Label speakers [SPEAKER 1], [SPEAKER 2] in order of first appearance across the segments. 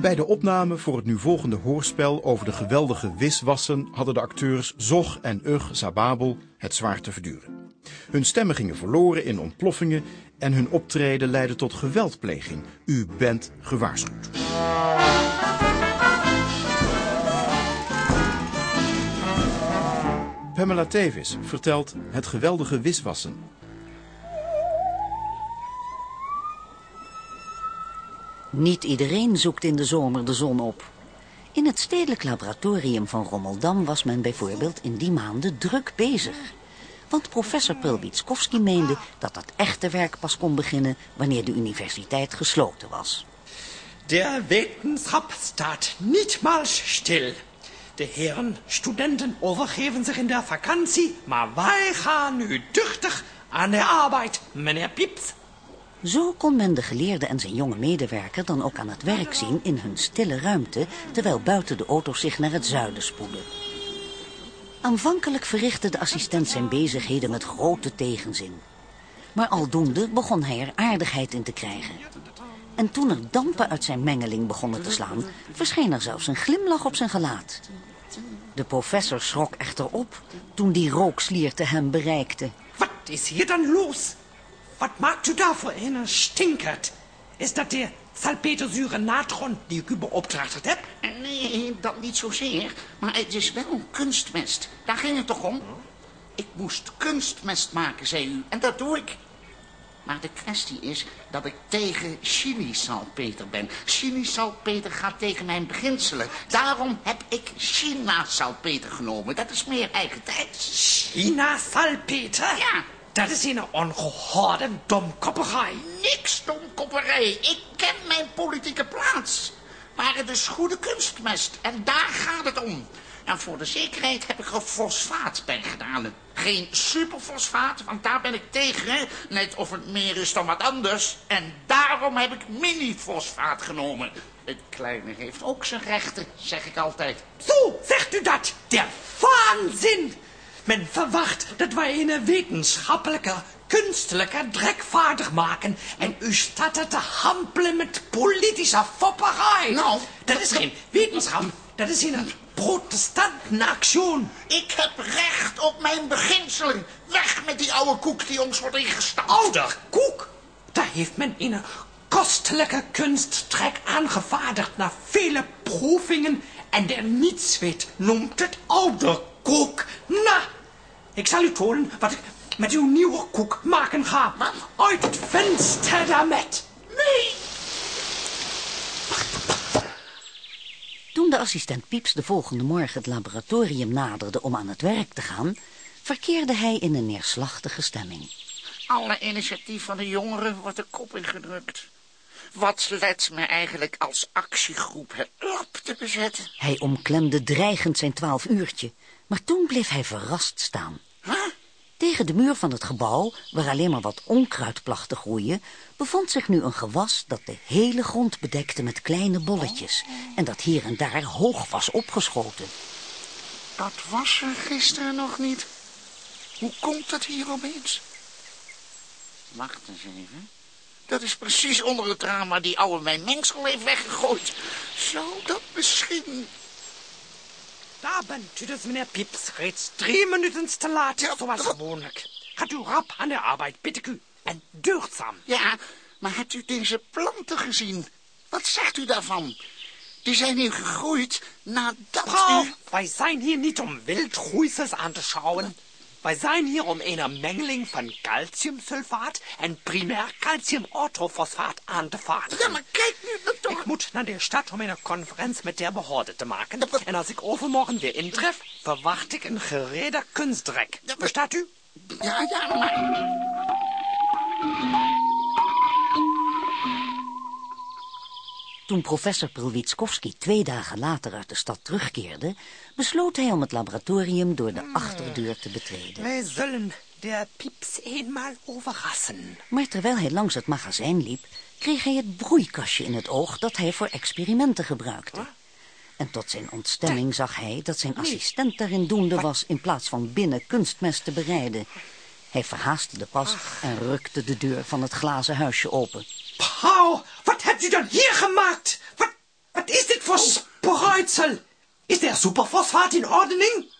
[SPEAKER 1] Bij de opname voor het nu volgende hoorspel over de geweldige wiswassen hadden de acteurs Zog en Ugh Zababel het zwaar te verduren. Hun stemmen gingen verloren in ontploffingen en hun optreden leidde tot geweldpleging. U bent gewaarschuwd. Pamela Tevis vertelt het geweldige wiswassen.
[SPEAKER 2] Niet iedereen zoekt in de zomer de zon op. In het stedelijk laboratorium van Rommeldam was men bijvoorbeeld in die maanden druk bezig. Want professor Pulwitskowski meende dat dat echte werk pas kon beginnen wanneer de universiteit gesloten was.
[SPEAKER 3] Der Wetenschap staat nietmals stil. De heren studenten overgeven zich in der vakantie, maar wij gaan nu duchtig aan de arbeid, meneer Pieps.
[SPEAKER 2] Zo kon men de geleerde en zijn jonge medewerker dan ook aan het werk zien in hun stille ruimte, terwijl buiten de auto's zich naar het zuiden spoeden. Aanvankelijk verrichtte de assistent zijn bezigheden met grote tegenzin. Maar aldoende begon hij er aardigheid in te krijgen. En toen er dampen uit zijn mengeling begonnen te slaan, verscheen er zelfs een glimlach op zijn gelaat. De professor schrok echter op toen die rookslierte hem bereikte.
[SPEAKER 3] Wat is hier dan los? Wat maakt u daar voor een stinkert? Is dat de salpeterzuren natron die ik u beopdrachtigd heb?
[SPEAKER 4] Nee, dat niet zozeer. Maar het is wel een kunstmest. Daar ging het toch om? Ik moest kunstmest maken, zei u. En dat doe ik. Maar de kwestie is dat ik tegen chili-salpeter ben. Chili-salpeter gaat tegen mijn beginselen. Daarom heb ik China-salpeter genomen. Dat is meer eigen tijd.
[SPEAKER 3] China-salpeter?
[SPEAKER 4] Ja.
[SPEAKER 3] Dat is een ongehoorde domkopperij.
[SPEAKER 4] Niks domkopperij. Ik ken mijn politieke plaats. Maar het is goede kunstmest. En daar gaat het om. En voor de zekerheid heb ik er fosfaat bij gedaan. Geen superfosfaat, want daar ben ik tegen. Net of het meer is dan wat anders. En daarom heb ik mini-fosfaat genomen. Het kleine heeft ook zijn rechten, zeg ik altijd.
[SPEAKER 3] Zo zegt u dat. Der waanzin. Men verwacht dat wij een wetenschappelijke, kunstelijke drekvaardig maken. En u staat er te hampelen met politische fopperij.
[SPEAKER 4] Nou,
[SPEAKER 3] dat is geen wetenschap. Dat is een protestantenactie.
[SPEAKER 4] Ik heb recht op mijn beginselen. Weg met die oude koek die ons wordt ingestampt.
[SPEAKER 3] Ouder koek? Daar heeft men een kostelijke kunsttrek aangevaardigd na vele proevingen. En der nietswet noemt het ouder koek. Na, ik zal u tonen wat ik met uw nieuwe koek maken ga. Uit het venster daarmet.
[SPEAKER 4] Nee,
[SPEAKER 2] Toen de assistent Pieps de volgende morgen het laboratorium naderde om aan het werk te gaan, verkeerde hij in een neerslachtige stemming.
[SPEAKER 4] alle initiatief van de jongeren wordt de kop ingedrukt. Wat let me eigenlijk als actiegroep het lab te bezetten?
[SPEAKER 2] Hij omklemde dreigend zijn twaalf uurtje, maar toen bleef hij verrast staan.
[SPEAKER 4] Huh?
[SPEAKER 2] Tegen de muur van het gebouw, waar alleen maar wat onkruid placht te groeien, bevond zich nu een gewas dat de hele grond bedekte met kleine bolletjes en dat hier en daar hoog was opgeschoten.
[SPEAKER 4] Dat was er gisteren nog niet. Hoe komt dat hier opeens? Wacht eens even. Dat is precies onder het raam waar die oude mijn mengsel heeft weggegooid. Zou dat misschien...
[SPEAKER 3] Daar bent u dus, meneer Pieps. Reeds drie minuten te laat,
[SPEAKER 4] Ja,
[SPEAKER 3] zoals
[SPEAKER 4] dat-
[SPEAKER 3] gewoonlijk. Gaat u rap aan de arbeid, bid ik u. En deugdzaam.
[SPEAKER 4] Ja, maar hebt u deze planten gezien? Wat zegt u daarvan? Die zijn hier gegroeid nadat
[SPEAKER 3] Frau,
[SPEAKER 4] u...
[SPEAKER 3] wij zijn hier niet om wildgroeisers aan te schouwen. Wij zijn hier om een mengeling van calciumsulfaat en primair calciumorthofosfaat aan te vaardigen.
[SPEAKER 4] Ja, maar kijk nu dat.
[SPEAKER 3] Moet naar de stad om een conferentie met der behorde te maken. En als ik overmorgen weer intref, verwacht ik een gerede kunstdrek. Verstaat u?
[SPEAKER 4] Ja, ja, maar...
[SPEAKER 2] Toen professor Prilwitskowski twee dagen later uit de stad terugkeerde, besloot hij om het laboratorium door de achterdeur te betreden.
[SPEAKER 3] Wij zullen de Pieps eenmaal overrassen.
[SPEAKER 2] Maar terwijl hij langs het magazijn liep, kreeg hij het broeikastje in het oog dat hij voor experimenten gebruikte. En tot zijn ontstemming zag hij dat zijn assistent daarin doende was in plaats van binnen kunstmest te bereiden. Hij verhaastte de pas en rukte de deur van het glazen huisje open.
[SPEAKER 3] Pauw, wat hebt u dan hier gemaakt? Wat, wat Spruitzel. Is der Superphosphat in Ordening?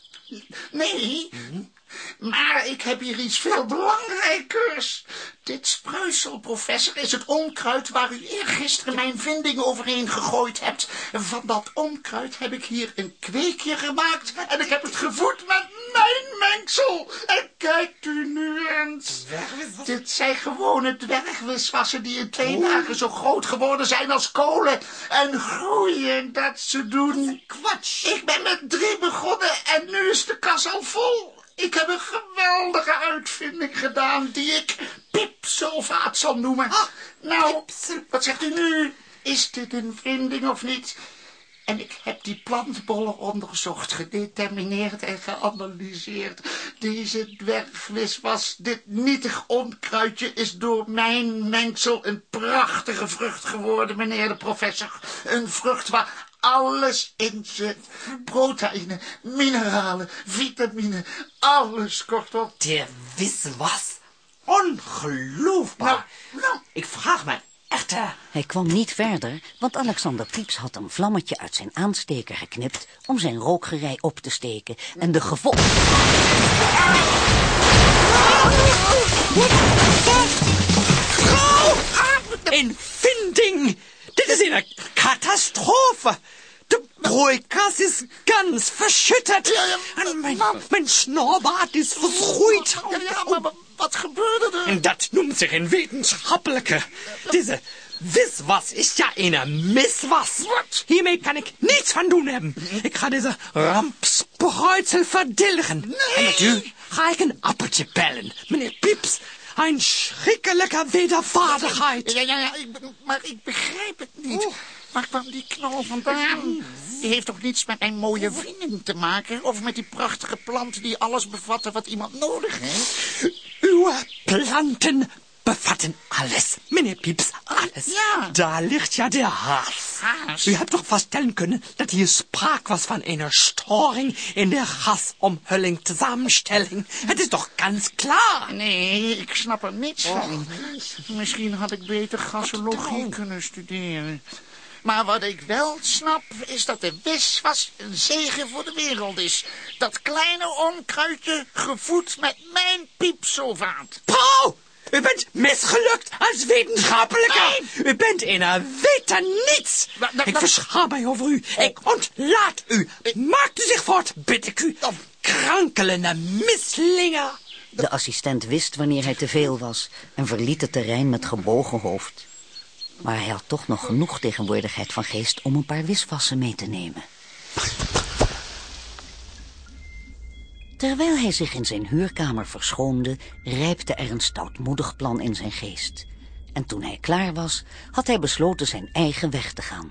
[SPEAKER 4] Nee, maar ik heb hier iets veel belangrijkers. Dit spruisel, professor, is het onkruid waar u eergisteren mijn vinding overheen gegooid hebt. Van dat onkruid heb ik hier een kweekje gemaakt en ik heb het gevoed met mijn mengsel. En kijkt u nu eens. Dit zijn gewone dwergwiswassen die in twee dagen zo groot geworden zijn als kolen. En groeien dat ze doen.
[SPEAKER 3] Quatsch.
[SPEAKER 4] Ik ben met drie begonnen en nu is de kas al vol. Ik heb een geweldige uitvinding gedaan die ik pipsulfaat zal noemen. nou, wat zegt u nu? Is dit een vinding of niet? En ik heb die plantbollen onderzocht, gedetermineerd en geanalyseerd. Deze dwergwiswas, dit nietig onkruidje, is door mijn mengsel een prachtige vrucht geworden, meneer de professor. Een vrucht waar alles in zit. Proteïne, mineralen, vitamine, alles kortom.
[SPEAKER 3] Der Wiswas. Ongeloofbaar.
[SPEAKER 4] Nou, nou.
[SPEAKER 3] Ik vraag me echt, hè.
[SPEAKER 2] Hij kwam niet verder, want Alexander Pieps had een vlammetje uit zijn aansteker geknipt om zijn rookgerei op te steken en de gevolg...
[SPEAKER 3] Een vinding. Dit is een Katastrophe. De broeikas is ganz verschüttet. En mijn, mijn snorbaard is verschroeid.
[SPEAKER 4] Ja, ja, maar, wat gebeurde er?
[SPEAKER 3] En dat noemt zich een wetenschappelijke. Deze Wiswas is ja een miswas.
[SPEAKER 4] Wat?
[SPEAKER 3] Hiermee kan ik niets van doen hebben. Ik ga deze rampspruitsel verdilgen. En met u ga ik een appeltje pellen. Meneer Pieps, een schrikkelijke wedervaardigheid.
[SPEAKER 4] Ja, ja, ja, ik, maar ik begrijp het niet. Waar kwam die knal vandaan? Die heeft toch niets met mijn mooie vrienden te maken? Of met die prachtige planten die alles bevatten wat iemand nodig heeft?
[SPEAKER 3] Uw planten bevatten alles. Meneer Pieps, alles.
[SPEAKER 4] Ja.
[SPEAKER 3] Daar ligt ja de haas.
[SPEAKER 4] Haas?
[SPEAKER 3] U hebt toch vaststellen kunnen dat hier sprake was van een storing in de gasomhulling samenstelling. Het is toch ganz klaar?
[SPEAKER 4] Nee, ik snap er niets van. Misschien had ik beter gasologie kunnen studeren. Maar wat ik wel snap, is dat de wiswas een zegen voor de wereld is. Dat kleine onkruidje gevoed met mijn piepsulfaat.
[SPEAKER 3] Pauw! U bent misgelukt als wetenschappelijke. U bent een weten niets.
[SPEAKER 4] Maar dat-
[SPEAKER 3] Ik
[SPEAKER 4] dat-
[SPEAKER 3] verschaam mij over u. Ik ontlaat u. Maakt u zich voort, bid ik u. Krankelende mislinger.
[SPEAKER 2] De assistent wist wanneer hij te veel was en verliet het terrein met gebogen hoofd. Maar hij had toch nog genoeg tegenwoordigheid van geest om een paar wiswassen mee te nemen. Terwijl hij zich in zijn huurkamer verschoonde, rijpte er een stoutmoedig plan in zijn geest. En toen hij klaar was, had hij besloten zijn eigen weg te gaan.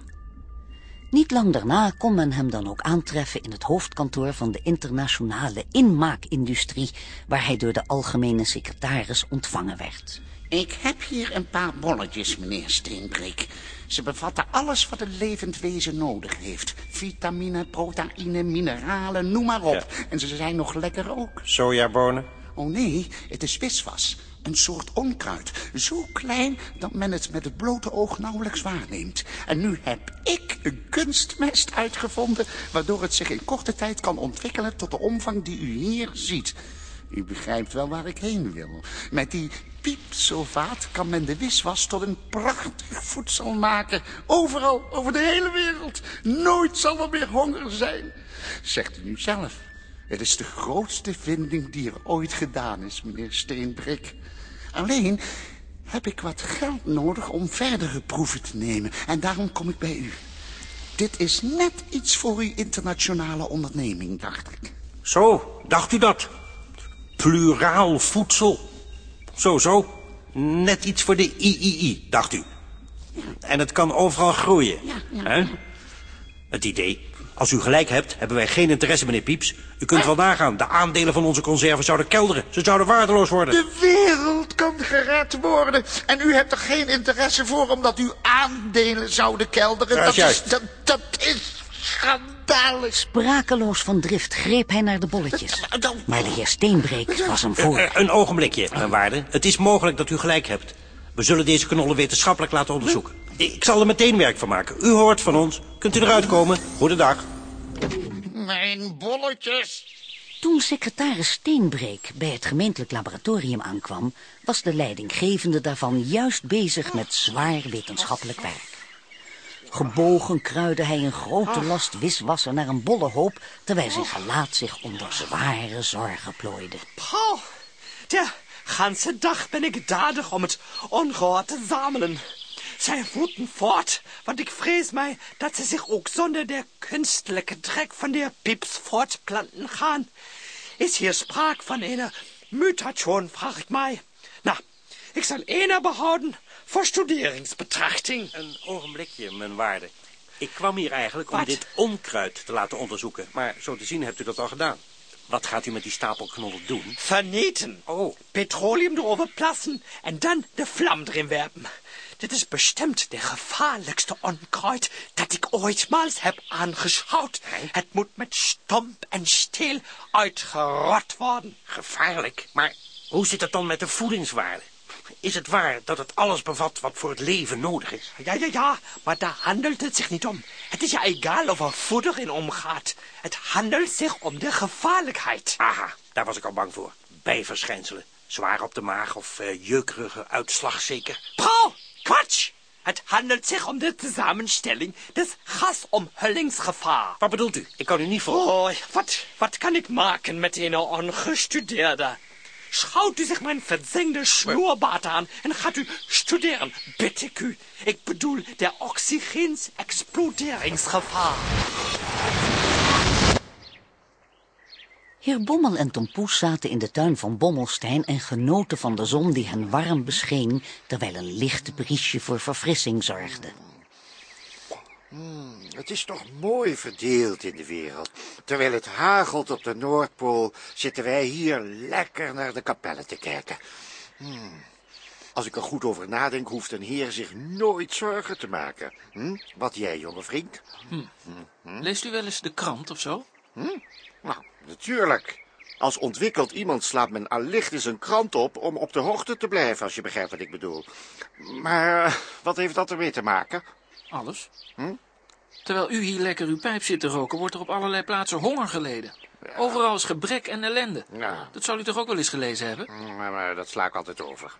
[SPEAKER 2] Niet lang daarna kon men hem dan ook aantreffen in het hoofdkantoor van de internationale inmaakindustrie, waar hij door de algemene secretaris ontvangen werd.
[SPEAKER 4] Ik heb hier een paar bolletjes, meneer Steenbreek. Ze bevatten alles wat een levend wezen nodig heeft. Vitamine, proteïne, mineralen, noem maar op. En ze zijn nog lekker ook.
[SPEAKER 5] Sojabonen?
[SPEAKER 4] Oh nee, het is wiswas. Een soort onkruid. Zo klein dat men het met het blote oog nauwelijks waarneemt. En nu heb ik een kunstmest uitgevonden... waardoor het zich in korte tijd kan ontwikkelen tot de omvang die u hier ziet. U begrijpt wel waar ik heen wil. Met die piepsulfaat kan men de wiswas tot een prachtig voedsel maken. Overal, over de hele wereld. Nooit zal er meer honger zijn. Zegt u nu zelf. Het is de grootste vinding die er ooit gedaan is, meneer Steenbrik. Alleen heb ik wat geld nodig om verdere proeven te nemen. En daarom kom ik bij u. Dit is net iets voor uw internationale onderneming, dacht ik.
[SPEAKER 5] Zo, dacht u dat? Pluraal voedsel. Zo, zo. Net iets voor de III, dacht u. En het kan overal groeien. hè? Het idee. Als u gelijk hebt, hebben wij geen interesse, meneer Pieps. U kunt wel nagaan. De aandelen van onze conserven zouden kelderen. Ze zouden waardeloos worden.
[SPEAKER 4] De wereld kan gered worden. En u hebt er geen interesse voor omdat uw aandelen zouden kelderen.
[SPEAKER 5] Ja,
[SPEAKER 4] dat,
[SPEAKER 5] juist.
[SPEAKER 4] is, dat, dat is
[SPEAKER 2] Sprakeloos van drift greep hij naar de bolletjes.
[SPEAKER 4] Dan-
[SPEAKER 2] Maar de heer Steenbreek was hem voor.
[SPEAKER 5] Eh, een ogenblikje, mijn waarde. Het is mogelijk dat u gelijk hebt. We zullen deze knollen wetenschappelijk laten onderzoeken. Ik zal er meteen werk van maken. U hoort van ons. Kunt u eruit komen? Goedendag.
[SPEAKER 4] Mijn bolletjes.
[SPEAKER 2] Toen secretaris Steenbreek bij het gemeentelijk laboratorium aankwam... was de leidinggevende daarvan juist bezig met zwaar wetenschappelijk werk. Gebogen kruidde hij een grote last wiswasser naar een bolle hoop... terwijl zijn gelaat zich onder zware zorgen plooide.
[SPEAKER 3] Paul, der ganze dag ben ik dadig om het ongehoor te zamelen. Zij voeten voort, want ik vrees mij dat ze zich ook zonder de kunstelijke trek van de pieps voortplanten gaan. Is hier spraak van een mutation, vraag ik mij. Nou, ik zal ene behouden voor studeringsbetrachting.
[SPEAKER 5] Een ogenblikje, mijn waarde. Ik kwam hier eigenlijk om dit onkruid te laten onderzoeken. Maar zo te zien hebt u dat al gedaan. Wat gaat u met die stapel knollen doen?
[SPEAKER 3] Vernieten.
[SPEAKER 5] Oh,
[SPEAKER 3] Petroleum erover plassen en dan de vlam erin werpen. Dit is bestemd de gevaarlijkste onkruid dat ik ooitmaals heb aangeschouwd. Het moet met stomp en steel uitgerot worden.
[SPEAKER 5] gevaarlijk. Maar hoe zit het dan met de voedingswaarde? Is het waar dat het alles bevat wat voor het leven nodig is?
[SPEAKER 3] Ja, ja, ja, maar daar handelt het zich niet om. Het is ja egal of er voeder in omgaat. Het handelt zich om de gevaarlijkheid.
[SPEAKER 5] Aha, daar was ik al bang voor. Bijverschijnselen. Zwaar op de maag of uh, jeukerige uitslag zeker.
[SPEAKER 3] Paul, Quatsch! Het handelt zich om de samenstelling des gasomhullingsgevaar.
[SPEAKER 5] Wat bedoelt u? Ik kan u niet volgen.
[SPEAKER 3] Oh, wat, wat kan ik maken met een ongestudeerde? Schouwt u zich mijn verzengde snoerbaard aan en gaat u studeren, bid ik u. Ik bedoel de oxygeens-exploderingsgevaar.
[SPEAKER 2] Heer Bommel en Tom Poes zaten in de tuin van Bommelstein en genoten van de zon die hen warm bescheen, terwijl een lichte briesje voor verfrissing zorgde.
[SPEAKER 6] Het is toch mooi verdeeld in de wereld. Terwijl het hagelt op de Noordpool, zitten wij hier lekker naar de kapellen te kijken. Hmm. Als ik er goed over nadenk, hoeft een heer zich nooit zorgen te maken. Hm? Wat jij, jonge vriend?
[SPEAKER 7] Leest u wel eens de krant of zo?
[SPEAKER 6] Nou, natuurlijk. Als ontwikkeld iemand slaat men allicht eens een krant op om op de hoogte te blijven, als je begrijpt wat ik bedoel. Maar wat heeft dat ermee te maken?
[SPEAKER 7] Alles. Terwijl u hier lekker uw pijp zit te roken, wordt er op allerlei plaatsen honger geleden. Overal is gebrek en ellende.
[SPEAKER 6] Ja.
[SPEAKER 7] Dat zou u toch ook wel eens gelezen hebben?
[SPEAKER 6] Maar, maar dat sla ik altijd over.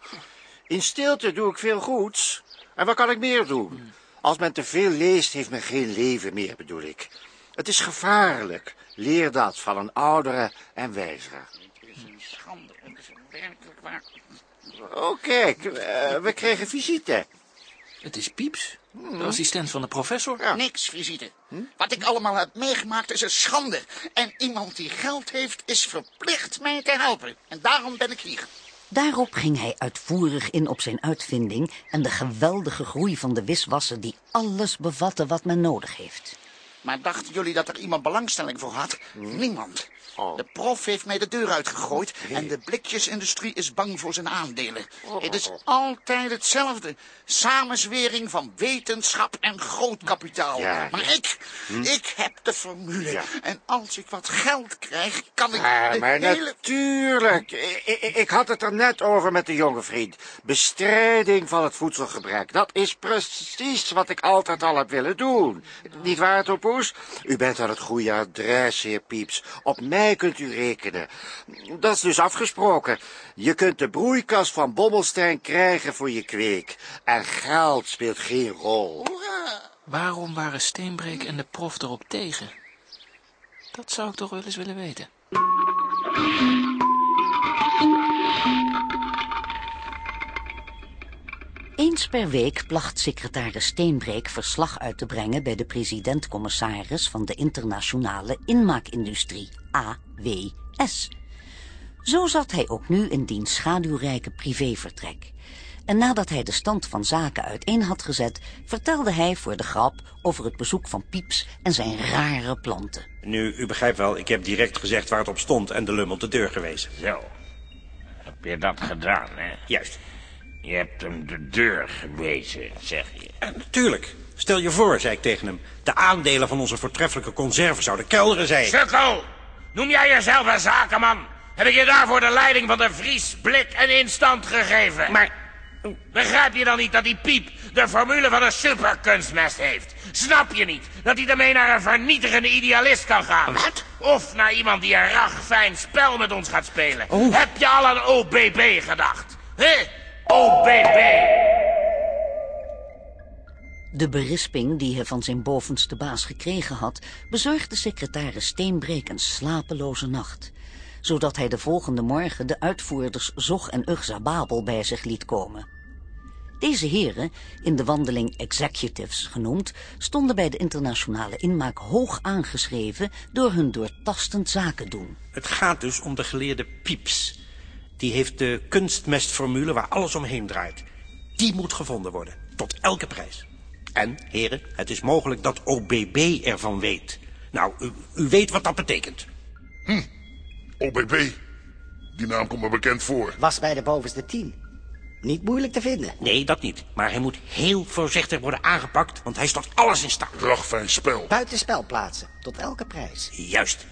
[SPEAKER 6] In stilte doe ik veel goeds. En wat kan ik meer doen? Als men te veel leest, heeft men geen leven meer, bedoel ik. Het is gevaarlijk. Leer dat van een oudere en wijzere.
[SPEAKER 4] Het is een schande. Het is werkelijk waar.
[SPEAKER 6] Oh, kijk, eh, we kregen visite.
[SPEAKER 7] Het is Pieps, de assistent van de professor.
[SPEAKER 6] Ja.
[SPEAKER 4] Niks, visite. Wat ik allemaal heb meegemaakt is een schande. En iemand die geld heeft, is verplicht mij te helpen. En daarom ben ik hier.
[SPEAKER 2] Daarop ging hij uitvoerig in op zijn uitvinding en de geweldige groei van de wiswasser die alles bevatte wat men nodig heeft.
[SPEAKER 4] Maar dachten jullie dat er iemand belangstelling voor had? Niemand.
[SPEAKER 6] Oh.
[SPEAKER 4] De prof heeft mij de deur uitgegooid en de blikjesindustrie is bang voor zijn aandelen. Het is altijd hetzelfde. Samenzwering van wetenschap en groot kapitaal.
[SPEAKER 6] Ja,
[SPEAKER 4] maar ik, ik heb de formule.
[SPEAKER 6] Ja.
[SPEAKER 4] En als ik wat geld krijg, kan ik
[SPEAKER 6] Maar,
[SPEAKER 4] de
[SPEAKER 6] maar
[SPEAKER 4] hele...
[SPEAKER 6] natuurlijk. Ik, ik, ik had het er net over met de jonge vriend. Bestrijding van het voedselgebrek. Dat is precies wat ik altijd al heb willen doen. Niet waar, Topoes? U bent aan het goede adres, heer Pieps. Op mij kunt u rekenen. Dat is dus afgesproken. Je kunt de broeikas van Bobbelstein krijgen voor je kweek. En geld speelt geen rol.
[SPEAKER 7] Waarom waren Steenbreek en de prof erop tegen? Dat zou ik toch wel eens willen weten.
[SPEAKER 2] Eens per week placht secretaris Steenbreek verslag uit te brengen bij de president-commissaris van de internationale inmaakindustrie, AWS. Zo zat hij ook nu in diens schaduwrijke privévertrek. En nadat hij de stand van zaken uiteen had gezet, vertelde hij voor de grap over het bezoek van Pieps en zijn rare planten.
[SPEAKER 5] Nu, u begrijpt wel, ik heb direct gezegd waar het op stond en de lum op de deur gewezen.
[SPEAKER 8] Zo. Heb je dat gedaan, hè?
[SPEAKER 5] Juist.
[SPEAKER 8] Je hebt hem de deur gewezen, zeg je.
[SPEAKER 5] En natuurlijk. Stel je voor, zei ik tegen hem, de aandelen van onze voortreffelijke conserven zouden kelderen zijn.
[SPEAKER 8] Sukkel! Noem jij jezelf een zakenman? Heb ik je daarvoor de leiding van de Vries, Blik en Instant gegeven?
[SPEAKER 5] Maar,
[SPEAKER 8] Begrijp je dan niet dat die piep de formule van een superkunstmest heeft. Snap je niet dat hij ermee naar een vernietigende idealist kan gaan?
[SPEAKER 4] Wat?
[SPEAKER 8] Of naar iemand die een ragfijn spel met ons gaat spelen. Heb je al aan OBB gedacht? Hé? OBB!
[SPEAKER 2] De berisping die hij van zijn bovenste baas gekregen had, bezorgde secretaris Steenbreek een slapeloze nacht, zodat hij de volgende morgen de uitvoerders Zog en Ugza Babel bij zich liet komen. Deze heren, in de wandeling executives genoemd, stonden bij de internationale inmaak hoog aangeschreven door hun doortastend zaken doen.
[SPEAKER 5] Het gaat dus om de geleerde Pieps. Die heeft de kunstmestformule waar alles omheen draait. Die moet gevonden worden, tot elke prijs. En, heren, het is mogelijk dat OBB ervan weet. Nou, u, u weet wat dat betekent.
[SPEAKER 9] OBB. Die naam komt me bekend voor.
[SPEAKER 10] Was bij de bovenste tien. Niet moeilijk te vinden.
[SPEAKER 5] Nee, dat niet. Maar hij moet heel voorzichtig worden aangepakt, want hij is tot alles in staat.
[SPEAKER 9] Ragfijn spel.
[SPEAKER 10] Buitenspel plaatsen. Tot elke prijs.
[SPEAKER 5] Juist.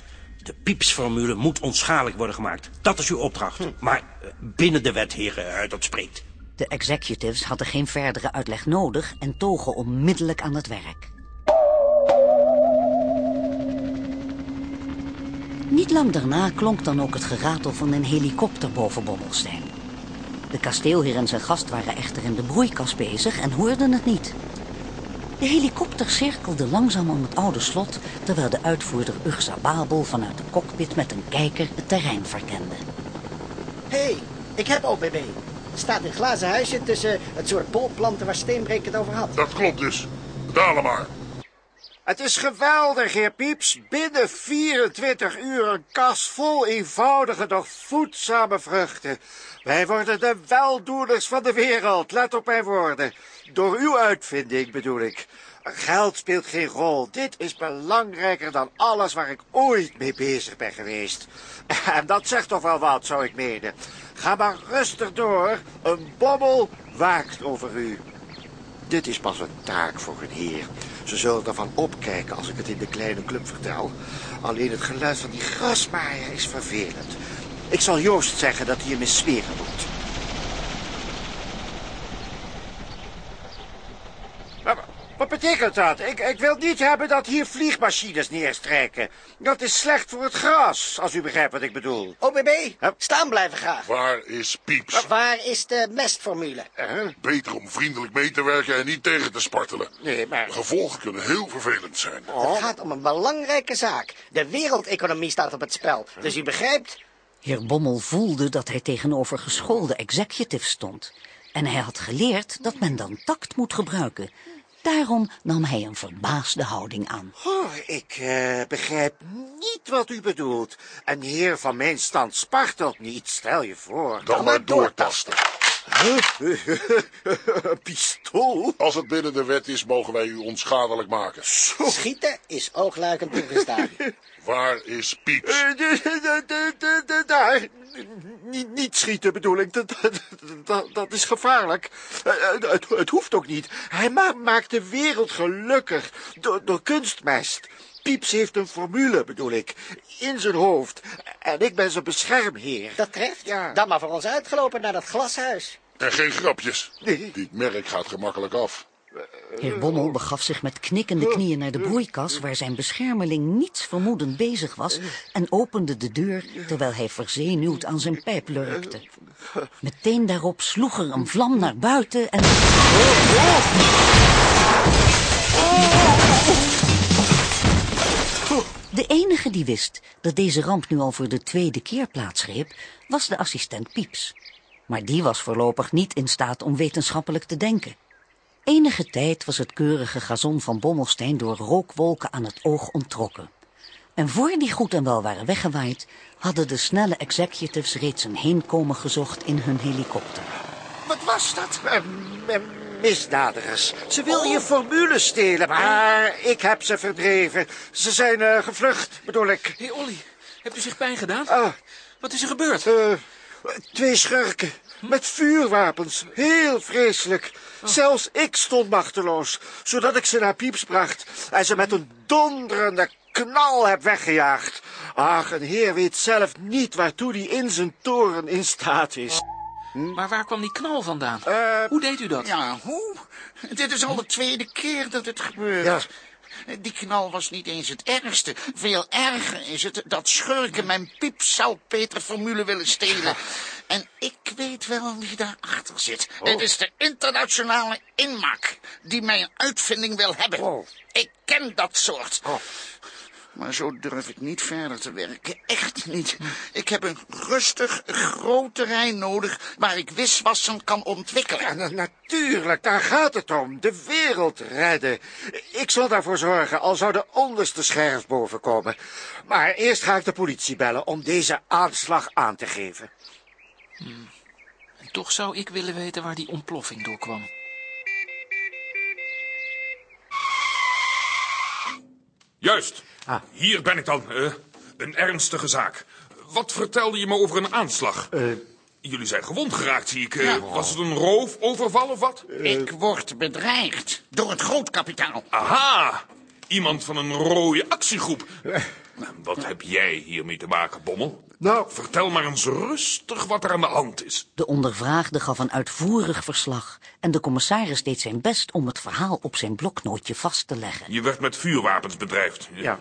[SPEAKER 5] De piepsformule moet onschadelijk worden gemaakt. Dat is uw opdracht. Maar eh, binnen de wet, heren, uit dat spreekt.
[SPEAKER 2] De executives hadden geen verdere uitleg nodig en togen onmiddellijk aan het werk. Niet lang daarna klonk dan ook het geratel van een helikopter boven Bommelstein. De kasteelheer en zijn gast waren echter in de broeikas bezig en hoorden het niet. De helikopter cirkelde langzaam om het oude slot, terwijl de uitvoerder Ugza Babel vanuit de cockpit met een kijker het terrein verkende.
[SPEAKER 10] Hé, hey, ik heb OBB. Staat een glazen huisje tussen het soort bolplanten waar Steenbreek het over had.
[SPEAKER 9] Dat klopt dus. Betalen maar.
[SPEAKER 6] Het is geweldig, heer Pieps. Binnen 24 uur een kas vol eenvoudige, doch voedzame vruchten. Wij worden de weldoeners van de wereld, let op mijn woorden. Door uw uitvinding bedoel ik. Geld speelt geen rol. Dit is belangrijker dan alles waar ik ooit mee bezig ben geweest. En dat zegt toch wel wat, zou ik menen. Ga maar rustig door. Een bommel waakt over u. Dit is pas een taak voor een heer. Ze zullen ervan opkijken als ik het in de kleine club vertel. Alleen het geluid van die grasmaaier is vervelend. Ik zal Joost zeggen dat hij hem eens smeren moet. Maar Wat betekent dat? Ik, ik wil niet hebben dat hier vliegmachines neerstrijken. Dat is slecht voor het gras, als u begrijpt wat ik bedoel.
[SPEAKER 10] OBB,
[SPEAKER 6] Hup.
[SPEAKER 10] staan blijven graag.
[SPEAKER 9] Waar is Pieps?
[SPEAKER 10] Waar is de mestformule?
[SPEAKER 6] Huh?
[SPEAKER 9] Beter om vriendelijk mee te werken en niet tegen te spartelen.
[SPEAKER 6] Nee, maar...
[SPEAKER 9] De gevolgen kunnen heel vervelend zijn.
[SPEAKER 10] Het gaat om een belangrijke zaak. De wereldeconomie staat op het spel. Dus u begrijpt,
[SPEAKER 2] Heer Bommel voelde dat hij tegenover geschoolde executives stond. En hij had geleerd dat men dan tact moet gebruiken. Daarom nam hij een verbaasde houding aan.
[SPEAKER 6] Oh, ik eh, begrijp niet wat u bedoelt. Een heer van mijn stand spartelt niet, stel je voor.
[SPEAKER 9] Dan maar doortasten.
[SPEAKER 6] Een pistool?
[SPEAKER 9] Als het binnen de wet is, mogen wij u onschadelijk maken.
[SPEAKER 10] schieten is oogluikend toegestaan.
[SPEAKER 9] Waar is Pieps?
[SPEAKER 6] Eh, Daar. Niet, niet schieten bedoel ik. Dat, dat, dat, dat is gevaarlijk. Eh, eh, Het, het hoeft ook niet. Hij ma- maakt de wereld gelukkig door, door kunstmest. Pieps heeft een formule, bedoel ik, in zijn hoofd. En ik ben zijn beschermheer.
[SPEAKER 10] Dat treft.
[SPEAKER 6] Ja.
[SPEAKER 10] Dan maar voor ons uitgelopen naar dat glashuis.
[SPEAKER 9] En geen grapjes.
[SPEAKER 6] Nee.
[SPEAKER 9] Dit merk gaat gemakkelijk af.
[SPEAKER 2] Heer Bommel begaf zich met knikkende knieën naar de broeikas... waar zijn beschermeling niets vermoedend bezig was... en opende de deur terwijl hij verzenuwd aan zijn pijp lurkte. Meteen daarop sloeg er een vlam naar buiten en... De enige die wist dat deze ramp nu al voor de tweede keer plaatsgreep... was de assistent Pieps. Maar die was voorlopig niet in staat om wetenschappelijk te denken. Enige tijd was het keurige gazon van Bommelstein door rookwolken aan het oog onttrokken. En voor die goed en wel waren weggewaaid, hadden de snelle executives reeds een heenkomen gezocht in hun helikopter.
[SPEAKER 6] Wat was dat? Eh, eh, misdadigers. Ze wilden je formule stelen, maar ik heb ze verdreven. Ze zijn eh, gevlucht, bedoel ik.
[SPEAKER 7] Hé, Olly, hebt u zich pijn gedaan?
[SPEAKER 6] Ah,
[SPEAKER 7] Wat is er gebeurd?
[SPEAKER 6] eh, twee schurken met vuurwapens. Heel vreselijk. Zelfs ik stond machteloos, zodat ik ze naar Pieps bracht en ze met een donderende knal heb weggejaagd. Ach, een heer weet zelf niet waartoe die in zijn toren in staat is.
[SPEAKER 7] Maar waar kwam die knal vandaan?
[SPEAKER 6] Eh,
[SPEAKER 7] Hoe deed u dat?
[SPEAKER 4] Ja, hoe? Dit is al de tweede keer dat het gebeurt.
[SPEAKER 6] Ja.
[SPEAKER 4] Die knal was niet eens het ergste. Veel erger is het dat schurken mijn piepsalpeterformule willen stelen. En ik weet wel wie daarachter zit. Het is de internationale inmaak die mijn uitvinding wil hebben.
[SPEAKER 6] Oh.
[SPEAKER 4] Ik ken dat soort. Maar zo durf ik niet verder te werken. Echt niet. Ik heb een rustig, groot terrein nodig waar ik wiswassen kan ontwikkelen.
[SPEAKER 6] Ja, na- natuurlijk, daar gaat het om. De wereld redden. Ik zal daarvoor zorgen, al zou de onderste scherf boven komen. Maar eerst ga ik de politie bellen om deze aanslag aan te geven.
[SPEAKER 7] En toch zou ik willen weten waar die ontploffing doorkwam.
[SPEAKER 11] Juist.
[SPEAKER 6] Ah.
[SPEAKER 11] Hier ben ik dan. eh, een ernstige zaak. Wat vertelde je me over een aanslag? Jullie zijn gewond geraakt, zie ik. Eh, Was het een roof, overval of wat?
[SPEAKER 4] Ik word bedreigd door het grootkapitaal.
[SPEAKER 11] Aha! Iemand van een rode actiegroep. Nou, Wat heb jij hiermee te maken, Bommel?
[SPEAKER 6] Nou,
[SPEAKER 11] Vertel maar eens rustig wat er aan de hand is.
[SPEAKER 2] De ondervraagde gaf een uitvoerig verslag en de commissaris deed zijn best om het verhaal op zijn bloknootje vast te leggen.
[SPEAKER 11] Je werd met vuurwapens bedreigd.
[SPEAKER 6] Ja.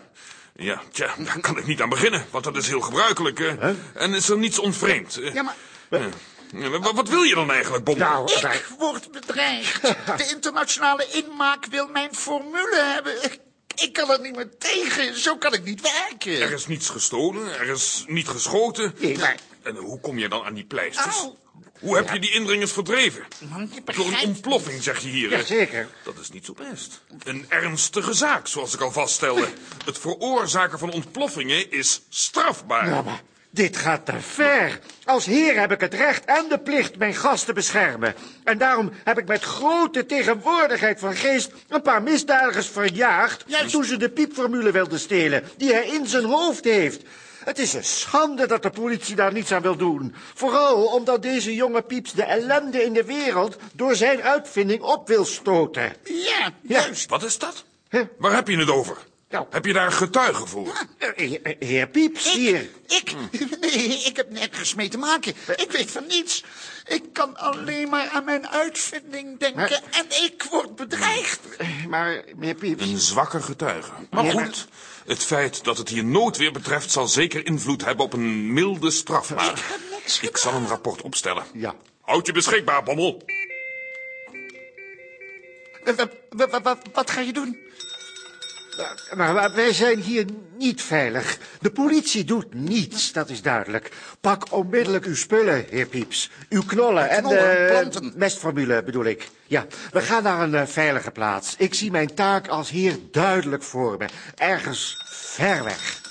[SPEAKER 11] Ja, tja, daar kan ik niet aan beginnen, want dat is heel gebruikelijk. eh. En is er niets onvreemd. eh.
[SPEAKER 4] Ja, maar
[SPEAKER 11] Ja, Wat wil je dan eigenlijk, Bommel?
[SPEAKER 6] nou,
[SPEAKER 4] ik word bedreigd. De internationale inmaak wil mijn formule hebben. Ik- Ik kan er niet meer tegen. Zo kan ik niet werken.
[SPEAKER 11] Er is niets gestolen, er is niet geschoten.
[SPEAKER 6] Nee, maar-
[SPEAKER 11] En hoe kom je dan aan die pleisters?
[SPEAKER 4] Au.
[SPEAKER 11] Hoe heb je die indringers verdreven?
[SPEAKER 4] Man, je
[SPEAKER 11] Door een ontploffing, zeg je hier.
[SPEAKER 6] Jazeker.
[SPEAKER 11] Dat is niet zo best. Een ernstige zaak, zoals ik al vaststelde. Het veroorzaken van ontploffingen is strafbaar.
[SPEAKER 6] Ja, maar dit gaat te ver. Als heer heb ik het recht en de plicht mijn gast te beschermen. En daarom heb ik met grote tegenwoordigheid van geest een paar misdadigers verjaagd... toen ze de piepformule wilden stelen die hij in zijn hoofd heeft. Het is een schande dat de politie daar niets aan wil doen. Vooral omdat deze jonge pieps de ellende in de wereld... door zijn uitvinding op wil stoten.
[SPEAKER 4] Ja, juist.
[SPEAKER 11] Wat is dat?
[SPEAKER 6] Huh?
[SPEAKER 11] Waar heb je het over?
[SPEAKER 6] Nou.
[SPEAKER 11] Heb je daar getuigen voor?
[SPEAKER 6] Eh, Heer, heer Pieps, hier.
[SPEAKER 4] Ik? Nee, ik heb nergens mee te maken. Ik weet van niets. Ik kan alleen maar aan mijn uitvinding denken en ik word bedreigd.
[SPEAKER 6] Maar, meneer Pieps...
[SPEAKER 11] Een zwakke getuige. Maar goed, het feit dat het hier noodweer betreft... zal zeker invloed hebben op een milde strafmaat.
[SPEAKER 4] Ik heb niks
[SPEAKER 11] Ik zal een rapport opstellen.
[SPEAKER 6] Ja.
[SPEAKER 11] Houd je beschikbaar, Bommel.
[SPEAKER 4] Wa- wa- wa- wa- wa- Wat ga je doen?
[SPEAKER 6] Maar, maar wij zijn hier niet veilig. De politie doet niets, dat is duidelijk. Pak onmiddellijk uw spullen, heer Pieps. Uw knollen en de
[SPEAKER 4] planten.
[SPEAKER 6] mestformule bedoel ik. Ja, we gaan naar een eh, veilige plaats. Ik zie mijn taak als heer duidelijk voor me. Ergens ver weg.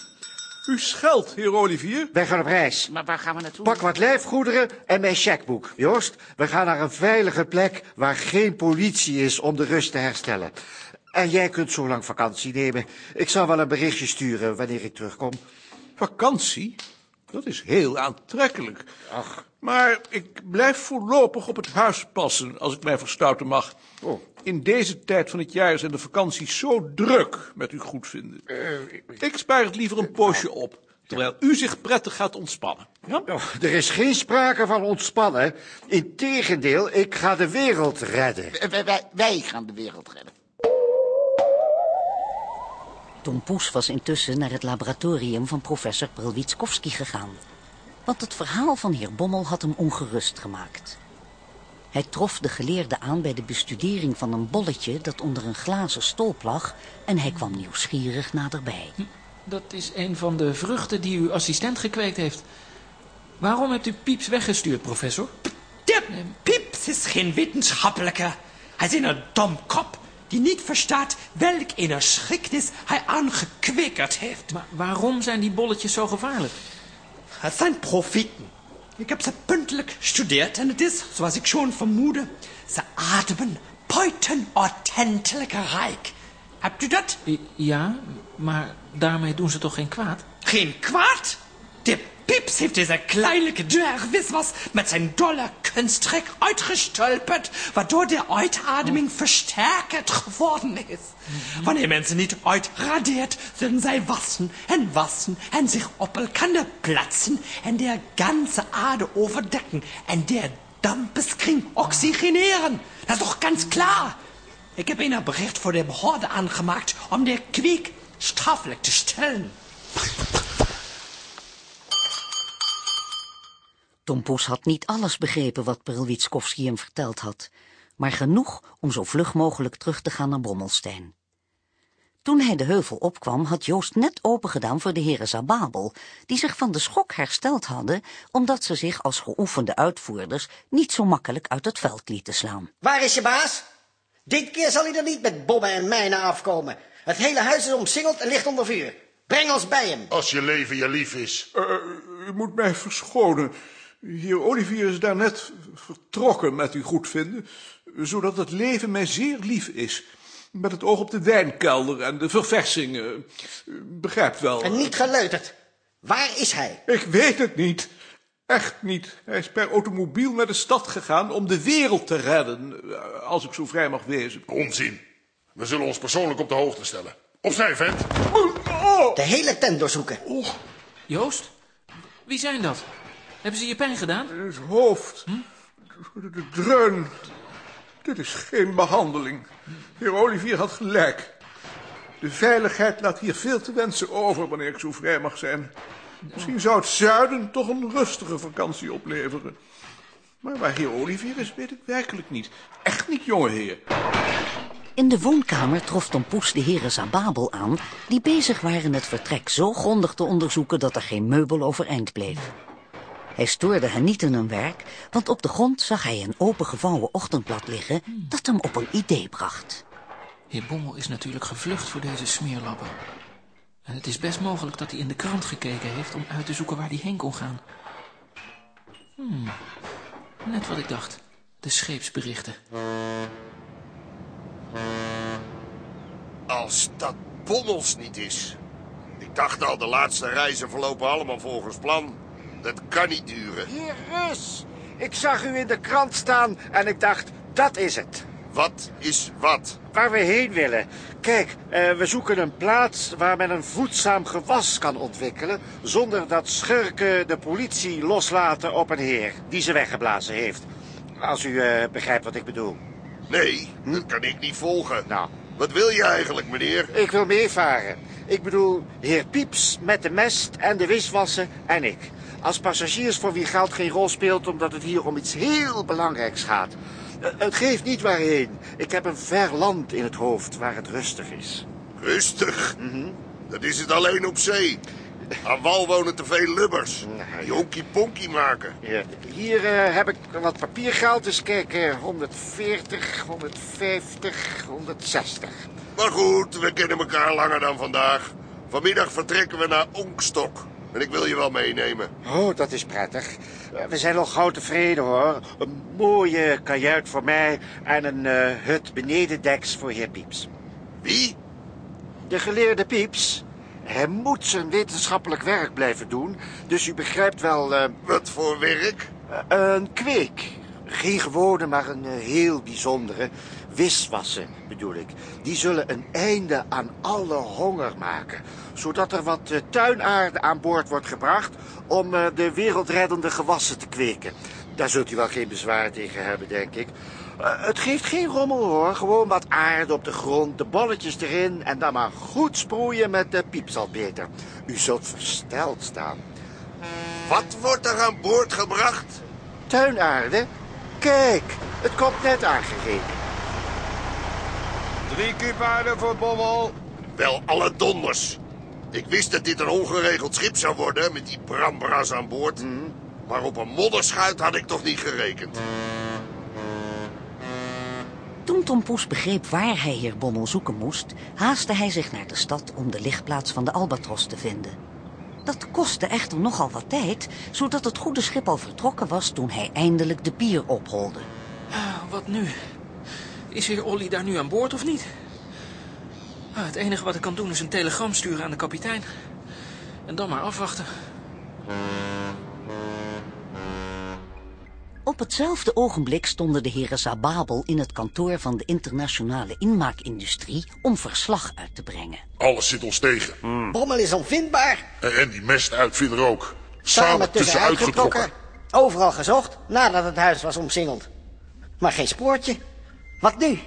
[SPEAKER 12] U scheldt, heer Olivier.
[SPEAKER 6] Wij gaan op reis.
[SPEAKER 4] Maar waar gaan we naartoe?
[SPEAKER 6] Pak wat lijfgoederen en mijn checkboek. Joost, we gaan naar een veilige plek waar geen politie is om de rust te herstellen. En jij kunt zo lang vakantie nemen. Ik zal wel een berichtje sturen wanneer ik terugkom.
[SPEAKER 12] Vakantie? Dat is heel aantrekkelijk. Maar ik blijf voorlopig op het huis passen, als ik mij verstouten mag.
[SPEAKER 6] Oh.
[SPEAKER 12] In deze tijd van het jaar zijn de vakanties zo druk met uw goedvinden. ik spaar het liever een poosje op, terwijl u zich prettig gaat ontspannen. Ja?
[SPEAKER 6] Oh, er is geen sprake van ontspannen. Integendeel, ik ga de wereld redden.
[SPEAKER 4] Wij, wij, wij gaan de wereld redden.
[SPEAKER 2] Tom Poes was intussen naar het laboratorium van professor Prelwitskowski gegaan. Want het verhaal van heer Bommel had hem ongerust gemaakt. Hij trof de geleerde aan bij de bestudering van een bolletje dat onder een glazen stolp lag en hij kwam nieuwsgierig naderbij.
[SPEAKER 7] Dat is een van de vruchten die uw assistent gekweekt heeft. Waarom hebt u Pieps weggestuurd, professor?
[SPEAKER 3] Der Pips ist geen wetenschappelijker. Hij is een domkop die niet verstaat welk een erschriknis hij aangekwekerd heeft.
[SPEAKER 7] Maar waarom zijn die bolletjes zo gevaarlijk?
[SPEAKER 3] Het zijn profieten. Ik heb ze puntelijk gestudeerd en het is, zoals ik schon vermoedde, ze ademen buitenordentelijke rijk. Hebt u dat?
[SPEAKER 7] Ja, maar daarmee doen ze toch geen kwaad?
[SPEAKER 3] Geen kwaad? Der Pips heeft deze kleinlijke dwergwiswas met zijn dolle kunsttrek uitgestolperd, waardoor de uitademing versterkt geworden is. Wanneer men ze niet uitradeert, zullen zij wassen en wassen en zich op elkaar plaatsen en der ganze aarde overdekken en der dampeskring oxygeneren. Dat is toch ganz klaar? Ik heb een bericht voor de behorde aangemaakt om de kweek strafelijk te stellen.
[SPEAKER 2] Tom Poes had niet alles begrepen wat Perlwitskowski hem verteld had, maar genoeg om zo vlug mogelijk terug te gaan naar Brommelstein. Toen hij de heuvel opkwam, had Joost net opengedaan voor de heren Zababel, die zich van de schok hersteld hadden, omdat ze zich als geoefende uitvoerders niet zo makkelijk uit het veld lieten slaan.
[SPEAKER 10] Waar is je baas? Dit keer zal hij er niet met bommen en mijnen afkomen. Het hele huis is omsingeld en ligt onder vuur. Breng ons bij hem.
[SPEAKER 9] Als je leven je lief is.
[SPEAKER 12] Uh, u moet mij verschonen. Heer Olivier is daarnet vertrokken met uw goedvinden, zodat het leven mij zeer lief is. Met het oog op de wijnkelder en de verversing. Uh, begrijpt wel.
[SPEAKER 10] En niet geleuterd. Waar is hij?
[SPEAKER 12] Ik weet het niet. Echt niet. Hij is per automobiel naar de stad gegaan om de wereld te redden, als ik zo vrij mag wezen.
[SPEAKER 9] Onzin. We zullen ons persoonlijk op de hoogte stellen. Opzij, vent.
[SPEAKER 10] De hele tent doorzoeken.
[SPEAKER 7] Oh. Joost, wie zijn dat? Hebben ze je pijn gedaan?
[SPEAKER 12] Het hoofd. Hm? De, de dreun. Dit is geen behandeling. Heer Olivier had gelijk. De veiligheid laat hier veel te wensen over wanneer ik zo vrij mag zijn. Misschien zou het zuiden toch een rustige vakantie opleveren. Maar waar heer Olivier is, weet ik werkelijk niet. Echt niet, jonge heer.
[SPEAKER 2] In de woonkamer trof Tom Poes de heren Zababel aan... die bezig waren het vertrek zo grondig te onderzoeken... dat er geen meubel overeind bleef. Hij stoorde hen niet in hun werk, want op de grond zag hij een opengevouwen ochtendblad liggen... dat hem op een idee bracht.
[SPEAKER 7] Heer Bommel is natuurlijk gevlucht voor deze smeerlappen. En het is best mogelijk dat hij in de krant gekeken heeft... om uit te zoeken waar hij heen kon gaan. Hmm, net wat ik dacht. De scheepsberichten.
[SPEAKER 13] Als dat Bommels niet is. Ik dacht al, de laatste reizen verlopen allemaal volgens plan. Dat kan niet duren.
[SPEAKER 6] Heer Rus, ik zag u in de krant staan en ik dacht, dat is het.
[SPEAKER 13] Wat is wat?
[SPEAKER 6] Waar we heen willen. Kijk, uh, we zoeken een plaats waar men een voedzaam gewas kan ontwikkelen... zonder dat schurken de politie loslaten op een heer die ze weggeblazen heeft. Als u uh, begrijpt wat ik bedoel.
[SPEAKER 13] Nee, hm? dat kan ik niet volgen.
[SPEAKER 6] Nou.
[SPEAKER 13] Wat wil je eigenlijk, meneer?
[SPEAKER 6] Ik wil meevaren. Ik bedoel, heer Pieps met de mest en de wiswassen en ik. Als passagiers voor wie geld geen rol speelt... omdat het hier om iets heel belangrijks gaat. Uh, het geeft niet waarheen. Ik heb een ver land in het hoofd waar het rustig is.
[SPEAKER 13] Rustig?
[SPEAKER 6] Mm -hmm.
[SPEAKER 13] Dat is het alleen op zee. Aan wal wonen te veel lubbers. Die honkie ponkie maken.
[SPEAKER 6] Ja. Hier uh, heb ik wat papiergeld. Dus kijk, uh, 140, 150, 160.
[SPEAKER 13] Maar goed, we kennen elkaar langer dan vandaag. Vanmiddag vertrekken we naar Onkstok. En ik wil je wel meenemen.
[SPEAKER 6] Oh, dat is prettig. We zijn al gauw tevreden, hoor. Een mooie kajuit voor mij en een uh, hut benedendeks voor heer Pieps.
[SPEAKER 13] Wie?
[SPEAKER 6] De geleerde Pieps. Hij moet zijn wetenschappelijk werk blijven doen, dus u begrijpt wel... Uh,
[SPEAKER 13] Wat voor werk?
[SPEAKER 6] Uh, een kweek. Geen gewone, maar een heel bijzondere. Wiswassen, bedoel ik. Die zullen een einde aan alle honger maken. Zodat er wat uh, tuinaarde aan boord wordt gebracht... om uh, de wereldreddende gewassen te kweken. Daar zult u wel geen bezwaar tegen hebben, denk ik. Uh, het geeft geen rommel, hoor. Gewoon wat aarde op de grond, de bolletjes erin... en dan maar goed sproeien met de piepsalbeter. U zult versteld staan.
[SPEAKER 13] Wat wordt er aan boord gebracht?
[SPEAKER 6] Tuinaarde. Kijk, het komt net aangegeven.
[SPEAKER 14] Drie kupaarden voor Bommel.
[SPEAKER 13] Wel alle donders. Ik wist dat dit een ongeregeld schip zou worden met die brambras aan boord.
[SPEAKER 6] Mm.
[SPEAKER 13] Maar op een modderschuit had ik toch niet gerekend.
[SPEAKER 2] Toen Tom Poes begreep waar hij heer Bommel zoeken moest... haastte hij zich naar de stad om de lichtplaats van de Albatros te vinden. Dat kostte echter nogal wat tijd... zodat het goede schip al vertrokken was toen hij eindelijk de pier opholde.
[SPEAKER 7] Ah, wat nu? Is heer Olly daar nu aan boord of niet? Ah, het enige wat ik kan doen is een telegram sturen aan de kapitein. En dan maar afwachten.
[SPEAKER 2] Op hetzelfde ogenblik stonden de heren Zababel in het kantoor van de internationale inmaakindustrie om verslag uit te brengen.
[SPEAKER 9] Alles zit ons tegen.
[SPEAKER 10] Hmm. Bommel is onvindbaar.
[SPEAKER 9] En, en die mestuitvinder ook.
[SPEAKER 10] Samen,
[SPEAKER 9] Samen
[SPEAKER 10] tussenuit getrokken. Overal gezocht, nadat het huis was omsingeld. Maar geen spoortje. Wat nu?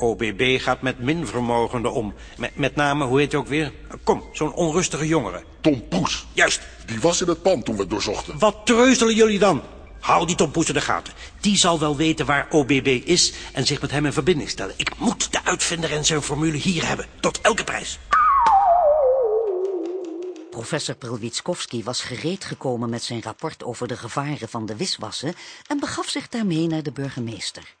[SPEAKER 5] OBB gaat met minvermogenden om. Met, met name, hoe heet je ook weer? Kom, zo'n onrustige jongere.
[SPEAKER 9] Tom Poes.
[SPEAKER 5] Juist.
[SPEAKER 9] Die was in het pand toen we het doorzochten.
[SPEAKER 5] Wat treuzelen jullie dan? Hou die Tom Poes in de gaten. Die zal wel weten waar OBB is en zich met hem in verbinding stellen. Ik moet de uitvinder en zijn formule hier hebben. Tot elke prijs.
[SPEAKER 2] Professor Prilwitskowski was gereed gekomen met zijn rapport over de gevaren van de wiswassen en begaf zich daarmee naar de burgemeester.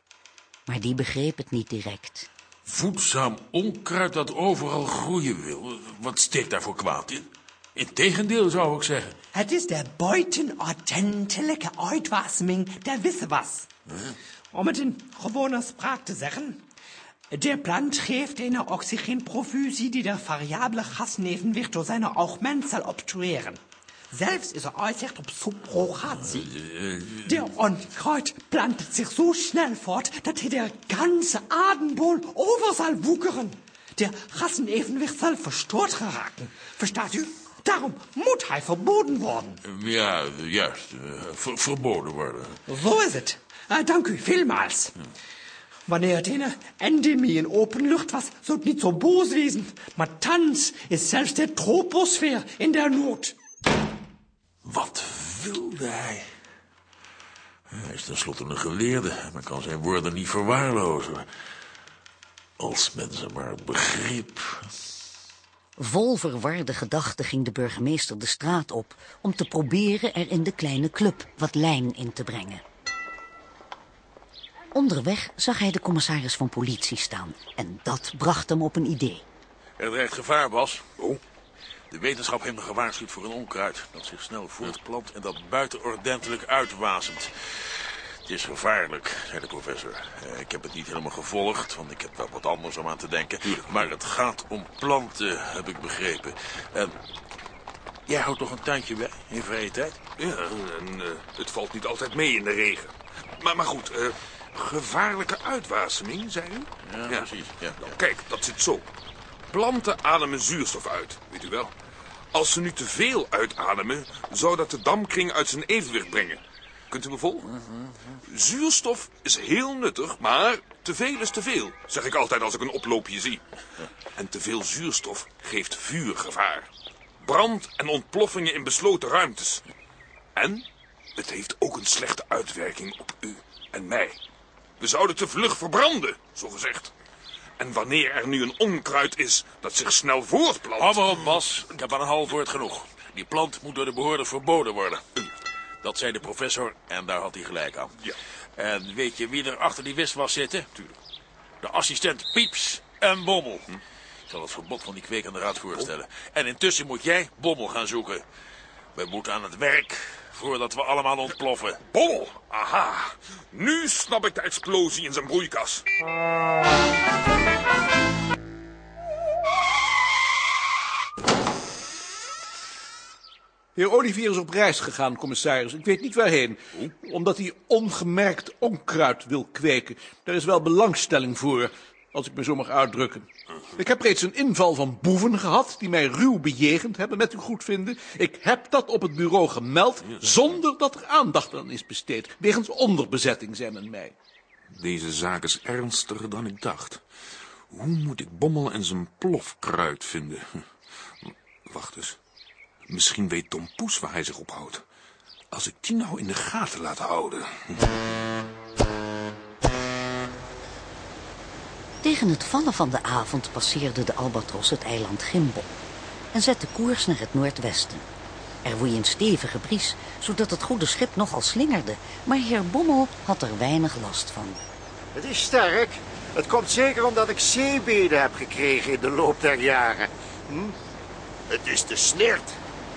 [SPEAKER 2] Maar die begreep het niet direct.
[SPEAKER 11] Voedzaam onkruid dat overal groeien wil. Wat steekt daarvoor kwaad in? Integendeel zou ik zeggen.
[SPEAKER 3] Het is de buitenordentelijke uitwaseming der wissewas. Om het in gewone spraak te zeggen. Der plant geeft een oxygenprofusie die de variabele gasnevenwicht door zijn augment zal obstrueren. Zelfs is er uitzicht op subrogatie. Der Onkruid plantet sich so schnell fort, dat hij der ganze Adenbol over zal woekeren. Der Rassenevenwicht zal verstoord geraken. Verstaat u? Daarom moet hij verboden worden.
[SPEAKER 11] Ja, juist. eh, ver- verboden worden.
[SPEAKER 3] Zo is het. Ah, dank u veelmaals. Wanneer het een endemie in open lucht was, zou het niet zo boos wezen. Maar thans is zelfs de troposfeer in der nood.
[SPEAKER 11] Wat wilde hij? Hij is tenslotte een geleerde. Men kan zijn woorden niet verwaarlozen. Als men ze maar begreep.
[SPEAKER 2] Vol verwarde gedachten ging de burgemeester de straat op om te proberen er in de kleine club wat lijn in te brengen. Onderweg zag hij de commissaris van politie staan en dat bracht hem op een idee.
[SPEAKER 8] Er dreigt gevaar, Bas. Oh. De wetenschap heeft me gewaarschuwd voor een onkruid dat zich snel voortplant en dat buitenordentelijk uitwasemt. Het is gevaarlijk, zei de professor. Eh, Ik heb het niet helemaal gevolgd, want ik heb wel wat anders om aan te denken. Maar het gaat om planten, heb ik begrepen. En jij houdt toch een tuintje bij in vrije tijd?
[SPEAKER 11] Ja, en eh, het valt niet altijd mee in de regen. Maar, maar goed, eh, gevaarlijke uitwaseming, zei u?
[SPEAKER 8] Ja, precies. Ja.
[SPEAKER 11] Nou, kijk, dat zit zo. Planten ademen zuurstof uit, weet u wel. Als ze nu te veel uitademen, zou dat de damkring uit zijn evenwicht brengen. Kunt u me volgen? Zuurstof is heel nuttig, maar te veel is te veel, zeg ik altijd als ik een oploopje zie. En te veel zuurstof geeft vuurgevaar. Brand en ontploffingen in besloten ruimtes. En het heeft ook een slechte uitwerking op u en mij. We zouden te vlug verbranden, zo gezegd. En wanneer er nu een onkruid is dat zich snel voortplant...
[SPEAKER 8] Hou maar op, Bas. Ik heb aan een half woord genoeg. Die plant moet door de behoorder verboden worden. Dat zei de professor en daar had hij gelijk aan.
[SPEAKER 11] Ja.
[SPEAKER 8] En weet je wie er achter die wiswas zitten? Tuurlijk. De assistent Pieps en Bommel.
[SPEAKER 11] Hm?
[SPEAKER 8] Ik zal het verbod van die kweek aan de raad voorstellen. En intussen moet jij Bommel gaan zoeken. We moeten aan het werk voordat we allemaal ontploffen.
[SPEAKER 11] Bommel, aha. Nu snap ik de explosie in zijn broeikas.
[SPEAKER 12] Heer Olivier is op reis gegaan, commissaris. Ik weet niet waarheen. Omdat hij ongemerkt onkruid wil kweken. Daar is wel belangstelling voor, als ik me zo mag uitdrukken. Ik heb reeds een inval van boeven gehad, die mij ruw bejegend hebben met uw goedvinden. Ik heb dat op het bureau gemeld, zonder dat er aandacht aan is besteed. Wegens onderbezetting, zei men mij.
[SPEAKER 11] Deze zaak is ernstiger dan ik dacht. Hoe moet ik Bommel en zijn plofkruid vinden? Wacht eens. Misschien weet Tom Poes waar hij zich ophoudt. Als ik die nou in de gaten laat houden.
[SPEAKER 2] Tegen het vallen van de avond passeerde de albatros het eiland Gimbel en zette koers naar het noordwesten. Er woei een stevige bries, zodat het goede schip nogal slingerde, maar heer Bommel had er weinig last van.
[SPEAKER 6] Het is sterk. Het komt zeker omdat ik zeebeden heb gekregen in de loop der jaren. Hm?
[SPEAKER 13] Het is de snert.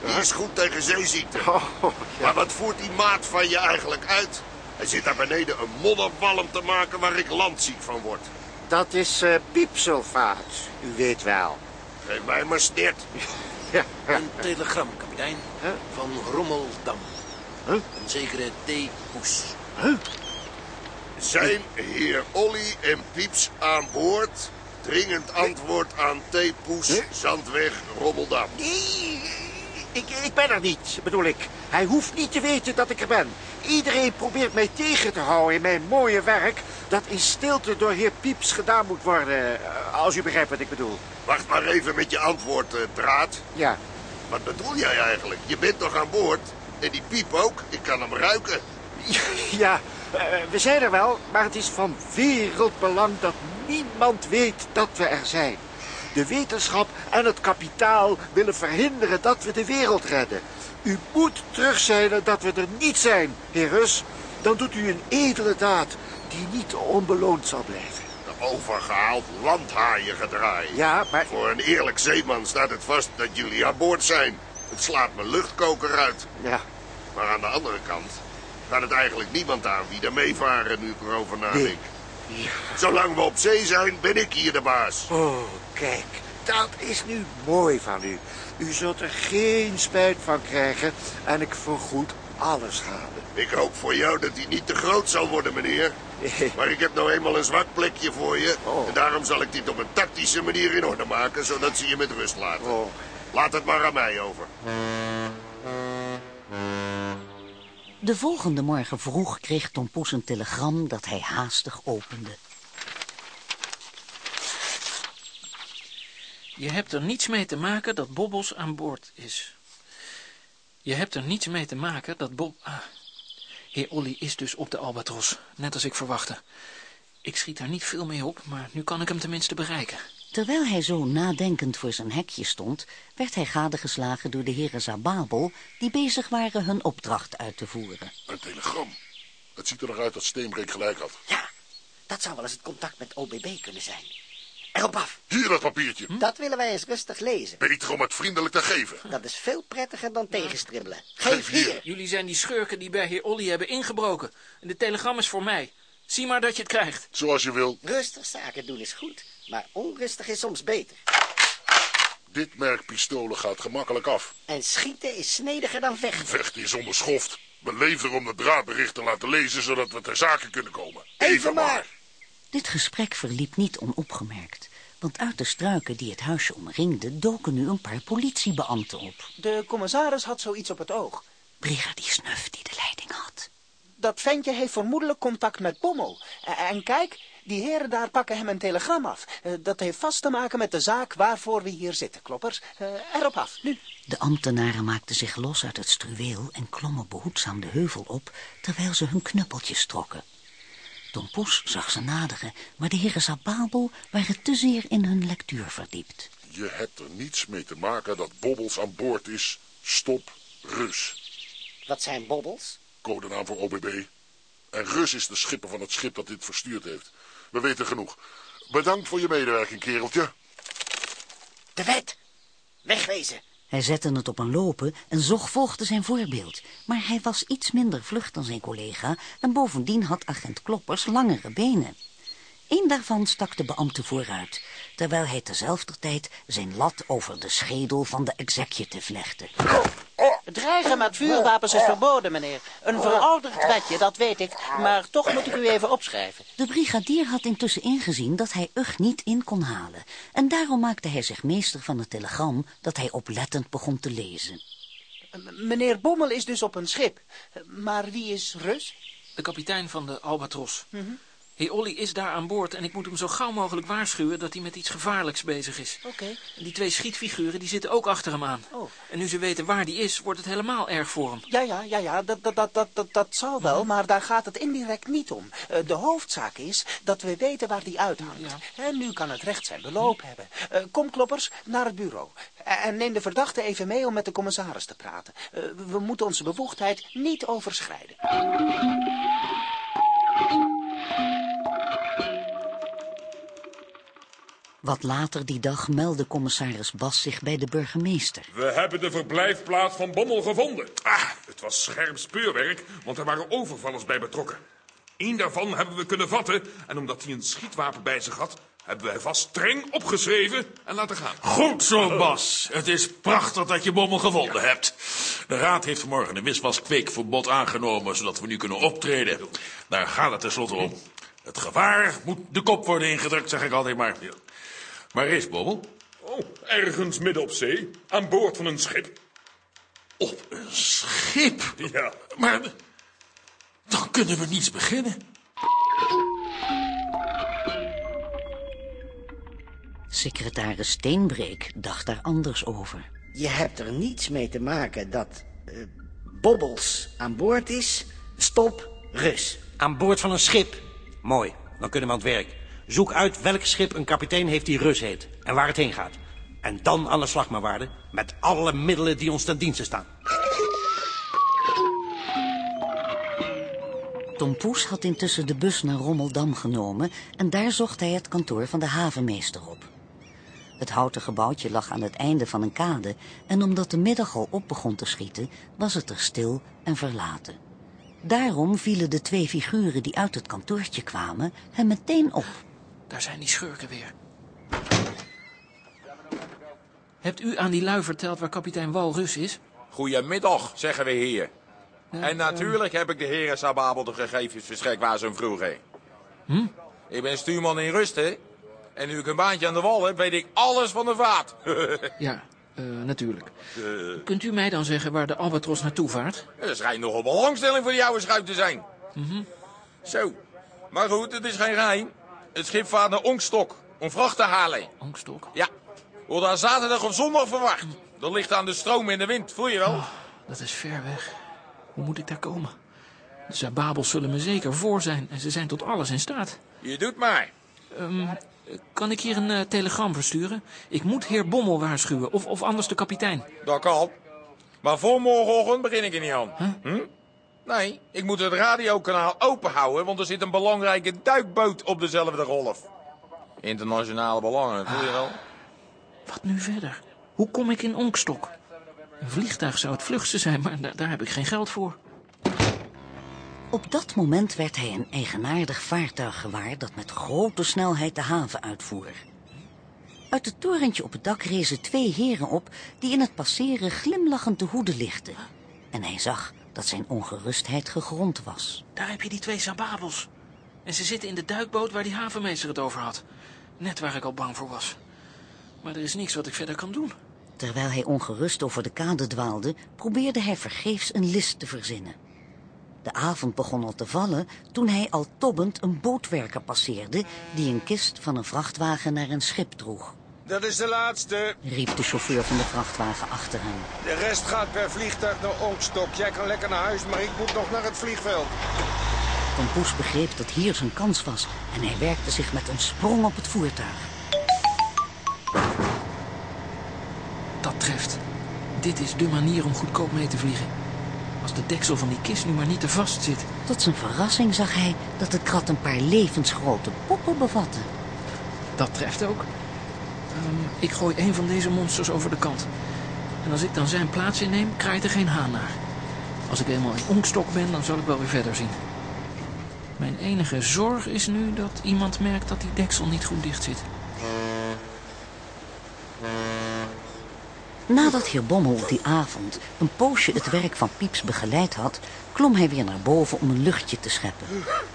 [SPEAKER 13] Die is goed tegen zeeziekte.
[SPEAKER 6] Oh,
[SPEAKER 13] Maar wat voert die maat van je eigenlijk uit? Hij zit daar beneden een modderwalm te maken waar ik landziek van word.
[SPEAKER 6] Dat is eh, piepsulfaat, u weet wel.
[SPEAKER 13] Geef mij maar.
[SPEAKER 6] Ja,
[SPEAKER 5] Een telegram, kapitein. Van Rommeldam.
[SPEAKER 6] Huh?
[SPEAKER 5] Een zekere T. Poes.
[SPEAKER 13] Zijn heer Olly en Pieps aan boord? Dringend antwoord aan T. Poes, Zandweg, Rommeldam.
[SPEAKER 6] Nee, ik, ik ben er niet, bedoel ik. Hij hoeft niet te weten dat ik er ben. Iedereen probeert mij tegen te houden in mijn mooie werk... dat in stilte door heer Pieps gedaan moet worden, eh, als u begrijpt wat ik bedoel.
[SPEAKER 13] Wacht maar even met je antwoord, eh, Draad.
[SPEAKER 6] Ja.
[SPEAKER 13] Wat bedoel jij eigenlijk? Je bent toch aan boord? En die piep ook? Ik kan hem ruiken.
[SPEAKER 6] Ja, eh, we zijn er wel, maar het is van wereldbelang dat niemand weet dat we er zijn. De wetenschap en het kapitaal willen verhinderen dat we de wereld redden. U moet terugzeilen dat we er niet zijn, heer Rus. Dan doet u een edele daad die niet onbeloond zal blijven.
[SPEAKER 13] De overgehaald landhaaiengedraai.
[SPEAKER 6] Ja, maar...
[SPEAKER 13] Voor een eerlijk zeeman staat het vast dat jullie aan boord zijn. Het slaat mijn luchtkoker uit.
[SPEAKER 6] Ja.
[SPEAKER 13] Maar aan de andere kant gaat het eigenlijk niemand aan wie er meevaren nu ik erover nadenk.
[SPEAKER 6] Ja.
[SPEAKER 13] Zolang we op zee zijn, ben ik hier de baas.
[SPEAKER 6] Oh, kijk, dat is nu mooi van u. U zult er geen spijt van krijgen en ik vergoed alle schade.
[SPEAKER 13] Ik hoop voor jou dat hij niet te groot zal worden, meneer. Maar ik heb nou eenmaal een zwak plekje voor je. En daarom zal ik dit op een tactische manier in orde maken, zodat ze je met rust laten. Laat het maar aan mij over.
[SPEAKER 2] De volgende morgen vroeg kreeg Tom Poes een telegram dat hij haastig opende.
[SPEAKER 7] Je hebt er niets mee te maken dat Bobbels aan boord is. Je hebt er niets mee te maken dat Bob... Ah, heer Olly is dus op de Albatros, net als ik verwachtte. Ik schiet daar niet veel mee op, maar nu kan ik hem tenminste bereiken.
[SPEAKER 2] Terwijl hij zo nadenkend voor zijn hekje stond, werd hij gadegeslagen door de heren Zababel, die bezig waren hun opdracht uit te voeren.
[SPEAKER 9] Een telegram. Het ziet er nog uit dat Steenbreek gelijk had.
[SPEAKER 10] Ja, dat zou wel eens het contact met OBB kunnen zijn. Erop af.
[SPEAKER 9] Hier dat papiertje.
[SPEAKER 10] Dat willen wij eens rustig lezen.
[SPEAKER 9] Beter om het vriendelijk te geven.
[SPEAKER 10] Dat is veel prettiger dan tegenstribbelen. Geef hier.
[SPEAKER 7] Jullie zijn die schurken die bij heer Olly hebben ingebroken. En de telegram is voor mij. Zie maar dat je het krijgt.
[SPEAKER 9] Zoals je wil.
[SPEAKER 10] Rustig zaken doen is goed, maar onrustig is soms beter.
[SPEAKER 9] Dit merk pistolen gaat gemakkelijk af.
[SPEAKER 10] En schieten is snediger dan vechten.
[SPEAKER 9] Vechten is onbeschoft. We leven er om de draadbericht te laten lezen, zodat we ter zake kunnen komen.
[SPEAKER 10] Even maar.
[SPEAKER 2] Dit gesprek verliep niet onopgemerkt, want uit de struiken die het huisje omringden doken nu een paar politiebeambten op.
[SPEAKER 15] De commissaris had zoiets op het oog.
[SPEAKER 2] Brigadier Snuf die de leiding had.
[SPEAKER 15] Dat ventje heeft vermoedelijk contact met Bommel. En, en kijk, die heren daar pakken hem een telegram af. Eh, dat heeft vast te maken met de zaak waarvoor we hier zitten, kloppers. Eh, erop af, nu.
[SPEAKER 2] De ambtenaren maakten zich los uit het struweel en klommen behoedzaam de heuvel op, terwijl ze hun knuppeltjes trokken. Tom Poes zag ze naderen, maar de heren Zababel waren te zeer in hun lectuur verdiept.
[SPEAKER 9] Je hebt er niets mee te maken dat Bobbels aan boord is. Stop, Rus.
[SPEAKER 10] Wat zijn bobbels?
[SPEAKER 9] Codenaam voor OBB. En Rus is de schipper van het schip dat dit verstuurd heeft. We weten genoeg. Bedankt voor je medewerking, kereltje.
[SPEAKER 10] De wet. Wegwezen.
[SPEAKER 2] Hij zette het op een lopen en Zog volgde zijn voorbeeld. Maar hij was iets minder vlug dan zijn collega en bovendien had agent Kloppers langere benen. Eén daarvan stak de beambte vooruit, terwijl hij tezelfde tijd zijn lat over de schedel van de executive legde.
[SPEAKER 15] Dreigen met vuurwapens is verboden, meneer. Een verouderd wetje, dat weet ik. Maar toch moet ik u even opschrijven.
[SPEAKER 2] De brigadier had intussen ingezien dat hij Ugg niet in kon halen. En daarom maakte hij zich meester van het telegram dat hij oplettend begon te lezen.
[SPEAKER 15] M- Meneer Bommel is dus op een schip. Maar wie is Rus?
[SPEAKER 7] De kapitein van de Albatros. Heer Olly is daar aan boord en ik moet hem zo gauw mogelijk waarschuwen dat hij met iets gevaarlijks bezig is.
[SPEAKER 15] Oké.
[SPEAKER 7] Die twee schietfiguren die zitten ook achter hem aan.
[SPEAKER 15] Oh.
[SPEAKER 7] En nu ze weten waar die is, wordt het helemaal erg voor hem.
[SPEAKER 15] Ja, ja, ja, ja, dat, dat, dat, dat, dat, zal wel, maar daar gaat het indirect niet om. Eh, de hoofdzaak is dat we weten waar die uithangt. En nu kan het recht zijn beloop hebben. Eh, kom, kloppers, naar het bureau. Eh, En neem de verdachte even mee om met de commissaris te praten. We moeten onze bevoegdheid niet overschrijden.
[SPEAKER 2] Wat later die dag meldde commissaris Bas zich bij de burgemeester.
[SPEAKER 11] We hebben de verblijfplaats van Bommel gevonden. Ah, het was scherp speurwerk, want er waren overvallers bij betrokken. Eén daarvan hebben we kunnen vatten en omdat hij een schietwapen bij zich had, hebben wij vast streng opgeschreven en laten gaan.
[SPEAKER 8] Goed zo, Bas. Het is prachtig dat je Bommel gevonden hebt. De raad heeft vanmorgen een wiswaskweekverbod aangenomen, zodat we nu kunnen optreden. Daar gaat het tenslotte om. Het gevaar moet de kop worden ingedrukt, zeg ik altijd maar. Waar is Bobbel?
[SPEAKER 11] Oh, ergens midden op zee, aan boord van een schip.
[SPEAKER 8] Op een schip?
[SPEAKER 11] Ja.
[SPEAKER 8] Maar dan kunnen we niets beginnen.
[SPEAKER 2] Secretaris Steenbreek dacht daar anders over.
[SPEAKER 10] Je hebt er niets mee te maken dat uh, Bobbels aan boord is. Stop, Rus.
[SPEAKER 5] Aan boord van een schip. Mooi, dan kunnen we aan het werk. Zoek uit welk schip een kapitein heeft die Rus heet en waar het heen gaat. En dan aan de slag maar waarde, met alle middelen die ons ten dienste staan.
[SPEAKER 2] Tom Poes had intussen de bus naar Rommeldam genomen en daar zocht hij het kantoor van de havenmeester op. Het houten gebouwtje lag aan het einde van een kade en omdat de middag al op begon te schieten, was het er stil en verlaten. Daarom vielen de twee figuren die uit het kantoortje kwamen hem meteen op.
[SPEAKER 7] Daar zijn die schurken weer. Hebt u aan die lui verteld waar kapitein Walrus is?
[SPEAKER 14] Goedemiddag, zeggen we hier. en natuurlijk heb ik de heren Sababel de gegevens verstrekt waar ze hem vroegen.
[SPEAKER 7] Hm?
[SPEAKER 14] Ik ben stuurman in rust, hè? En nu ik een baantje aan de wal heb, weet ik alles van de vaart.
[SPEAKER 7] Ja, eh, natuurlijk. Kunt u mij dan zeggen waar de Albatros naartoe vaart?
[SPEAKER 14] Er schijnt nogal belangstelling voor die oude schuit te zijn.
[SPEAKER 7] Mhm.
[SPEAKER 14] Zo. Maar goed, het is geen geheim. Het schip vaart naar Onkstok om vracht te halen.
[SPEAKER 7] Onkstok?
[SPEAKER 14] Ja. Wordt daar zaterdag of zondag verwacht. Dat ligt aan de stroom en de wind, voel je wel?
[SPEAKER 7] Oh, dat is ver weg. Hoe moet ik daar komen? De Zababels zullen me zeker voor zijn en ze zijn tot alles in staat.
[SPEAKER 14] Je doet maar.
[SPEAKER 7] Ehm, kan ik hier een eh, telegram versturen? Ik moet heer Bommel waarschuwen, of, of anders de kapitein.
[SPEAKER 14] Dat kan. Maar voor morgenochtend begin ik er niet aan. Hm? Nee, ik moet het radiokanaal open houden, want er zit een belangrijke duikboot op dezelfde golf. Internationale belangen, voel je wel?
[SPEAKER 7] Wat nu verder? Hoe kom ik in Onkstok? Een vliegtuig zou het vlugste zijn, maar daar, daar heb ik geen geld voor.
[SPEAKER 2] Op dat moment werd hij een eigenaardig vaartuig gewaar dat met grote snelheid de haven uitvoer. Uit het torentje op het dak rezen twee heren op die in het passeren glimlachend de hoeden lichten. En hij zag dat zijn ongerustheid gegrond was.
[SPEAKER 7] Daar heb je die twee Zababels. En ze zitten in de duikboot waar die havenmeester het over had. Net waar ik al bang voor was. Maar er is niks wat ik verder kan doen.
[SPEAKER 2] Terwijl hij ongerust over de kade dwaalde, probeerde hij vergeefs een list te verzinnen. De avond begon al te vallen toen hij al tobbend een bootwerker passeerde... die een kist van een vrachtwagen naar een schip droeg.
[SPEAKER 16] Dat is de laatste.
[SPEAKER 2] Riep de chauffeur van de vrachtwagen achter hem.
[SPEAKER 16] De rest gaat per vliegtuig naar Onkstok. Jij kan lekker naar huis, maar ik moet nog naar het vliegveld.
[SPEAKER 2] Tom Poes begreep dat hier zijn kans was... en hij werkte zich met een sprong op het voertuig.
[SPEAKER 7] Dat treft. Dit is de manier om goedkoop mee te vliegen. Als de deksel van die kist nu maar niet te vast zit.
[SPEAKER 2] Tot zijn verrassing zag hij dat het krat een paar levensgrote poppen bevatte.
[SPEAKER 7] Dat treft ook. Ik gooi een van deze monsters over de kant. En als ik dan zijn plaats inneem, kraait er geen haan naar. Als ik eenmaal in Onkstok ben, dan zal ik wel weer verder zien. Mijn enige zorg is nu dat iemand merkt dat die deksel niet goed dicht zit.
[SPEAKER 2] Nadat heer Bommel die avond een poosje het werk van Pieps begeleid had... klom hij weer naar boven om een luchtje te scheppen.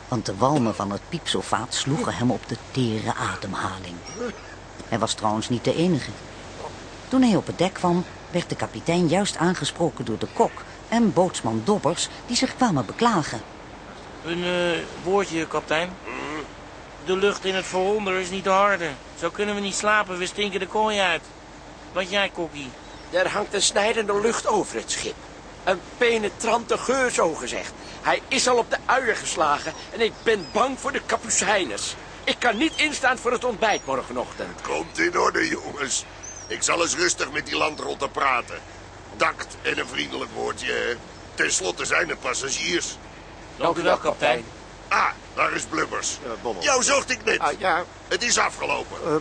[SPEAKER 2] Want de walmen van het piepsofaat sloegen hem op de tere ademhaling. Hij was trouwens niet de enige. Toen hij op het dek kwam, werd de kapitein juist aangesproken door de kok... en bootsman Dobbers, die zich kwamen beklagen.
[SPEAKER 17] Een eh, woordje, kapitein. De lucht in het vooronder is niet te harde. Zo kunnen we niet slapen, we stinken de kooi uit. Wat jij, kokkie?
[SPEAKER 18] Er hangt een snijdende lucht over het schip. Een penetrante geur, zo gezegd. Hij is al op de uier geslagen en ik ben bang voor de kapucijners. Ik kan niet instaan voor het ontbijt morgenochtend.
[SPEAKER 13] Komt in orde, jongens. Ik zal eens rustig met die landrotten praten. Takt en een vriendelijk woordje. Ten slotte zijn het passagiers.
[SPEAKER 17] Dank u wel, kapitein.
[SPEAKER 13] Ah, daar is Blubbers. Jou zocht ik net.
[SPEAKER 6] Ah, ja,
[SPEAKER 13] Het is afgelopen.
[SPEAKER 6] eh,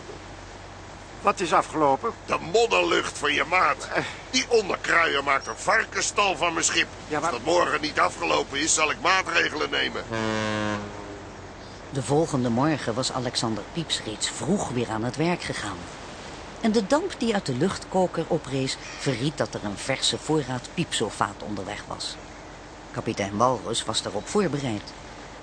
[SPEAKER 6] wat is afgelopen?
[SPEAKER 13] De modderlucht van je maat. Die onderkruier maakt een varkenstal van mijn schip.
[SPEAKER 6] Ja, maar-
[SPEAKER 13] Als dat morgen niet afgelopen is, zal ik maatregelen nemen.
[SPEAKER 2] De volgende morgen was Alexander Pieps reeds vroeg weer aan het werk gegaan. En de damp die uit de luchtkoker oprees verried dat er een verse voorraad piepsofaat onderweg was. Kapitein Walrus was daarop voorbereid.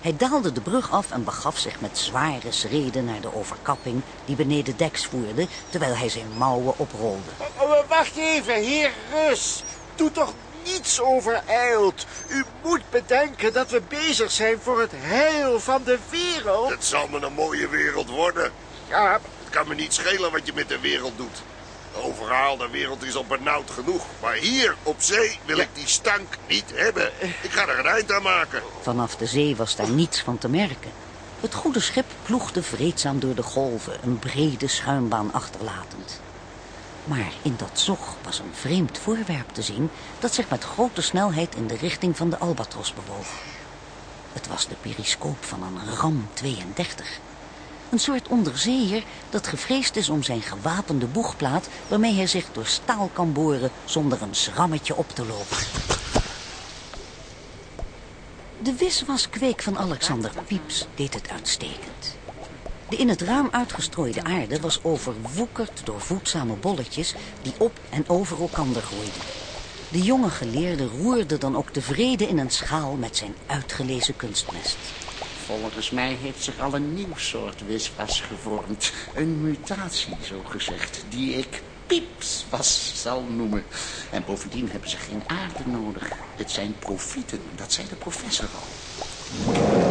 [SPEAKER 2] Hij daalde de brug af en begaf zich met zware schreden naar de overkapping die beneden deks voerde, terwijl hij zijn mouwen oprolde.
[SPEAKER 6] Oh, eh, wacht even, heer Rus. Doe toch niets overijld. U moet bedenken dat we bezig zijn voor het heil van de wereld.
[SPEAKER 13] Het zal me een mooie wereld worden.
[SPEAKER 6] Ja, het
[SPEAKER 13] kan me niet schelen wat je met de wereld doet. Overal, de wereld is al benauwd genoeg. Maar hier, op zee, wil ik die stank niet hebben. Ik ga er een eind aan maken.
[SPEAKER 2] Vanaf de zee was daar niets van te merken. Het goede schip ploegde vreedzaam door de golven, een brede schuimbaan achterlatend. Maar in dat zog was een vreemd voorwerp te zien dat zich met grote snelheid in de richting van de Albatros bewoog. Het was de periscoop van een Ram 32. Een soort onderzeeër dat gevreesd is om zijn gewapende boegplaat... waarmee hij zich door staal kan boren zonder een schrammetje op te lopen. De wiswaskweek van Alexander Pieps deed het uitstekend. De in het raam uitgestrooide aarde was overwoekerd door voedzame bolletjes... die op en over elkander groeiden. De jonge geleerde roerde dan ook tevreden in een schaal met zijn uitgelezen kunstmest.
[SPEAKER 4] Volgens mij heeft zich al een nieuw soort wiswas gevormd. Een mutatie, zo gezegd, die ik piepswas zal noemen. En bovendien hebben ze geen aarde nodig. Het zijn profieten, dat zei de professor al.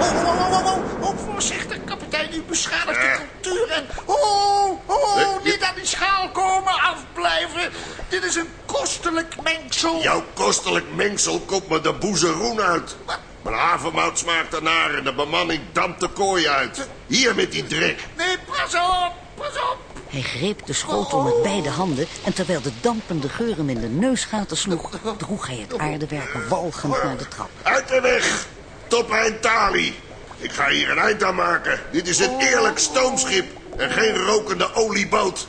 [SPEAKER 4] Oh, oh, oh, oh, oh, voorzichtig, kapitein, u beschadigt de cultuur en... Oh, oh, niet aan die schaal komen, afblijven. Dit is een kostelijk mengsel.
[SPEAKER 13] Jouw kostelijk mengsel komt me de boezeroen uit. Mijn havermout smaakt ernaar en de bemanning dampt de kooi uit. Hier met die drek.
[SPEAKER 4] Nee, pas op, pas op.
[SPEAKER 2] Hij greep de schotel met beide handen en terwijl de dampende geur hem in de neusgaten sloeg... droeg hij het aardewerk walgend naar de trap.
[SPEAKER 13] Uit de weg! Top tali. Ik ga hier een eind aan maken. Dit is een eerlijk stoomschip en geen rokende olieboot.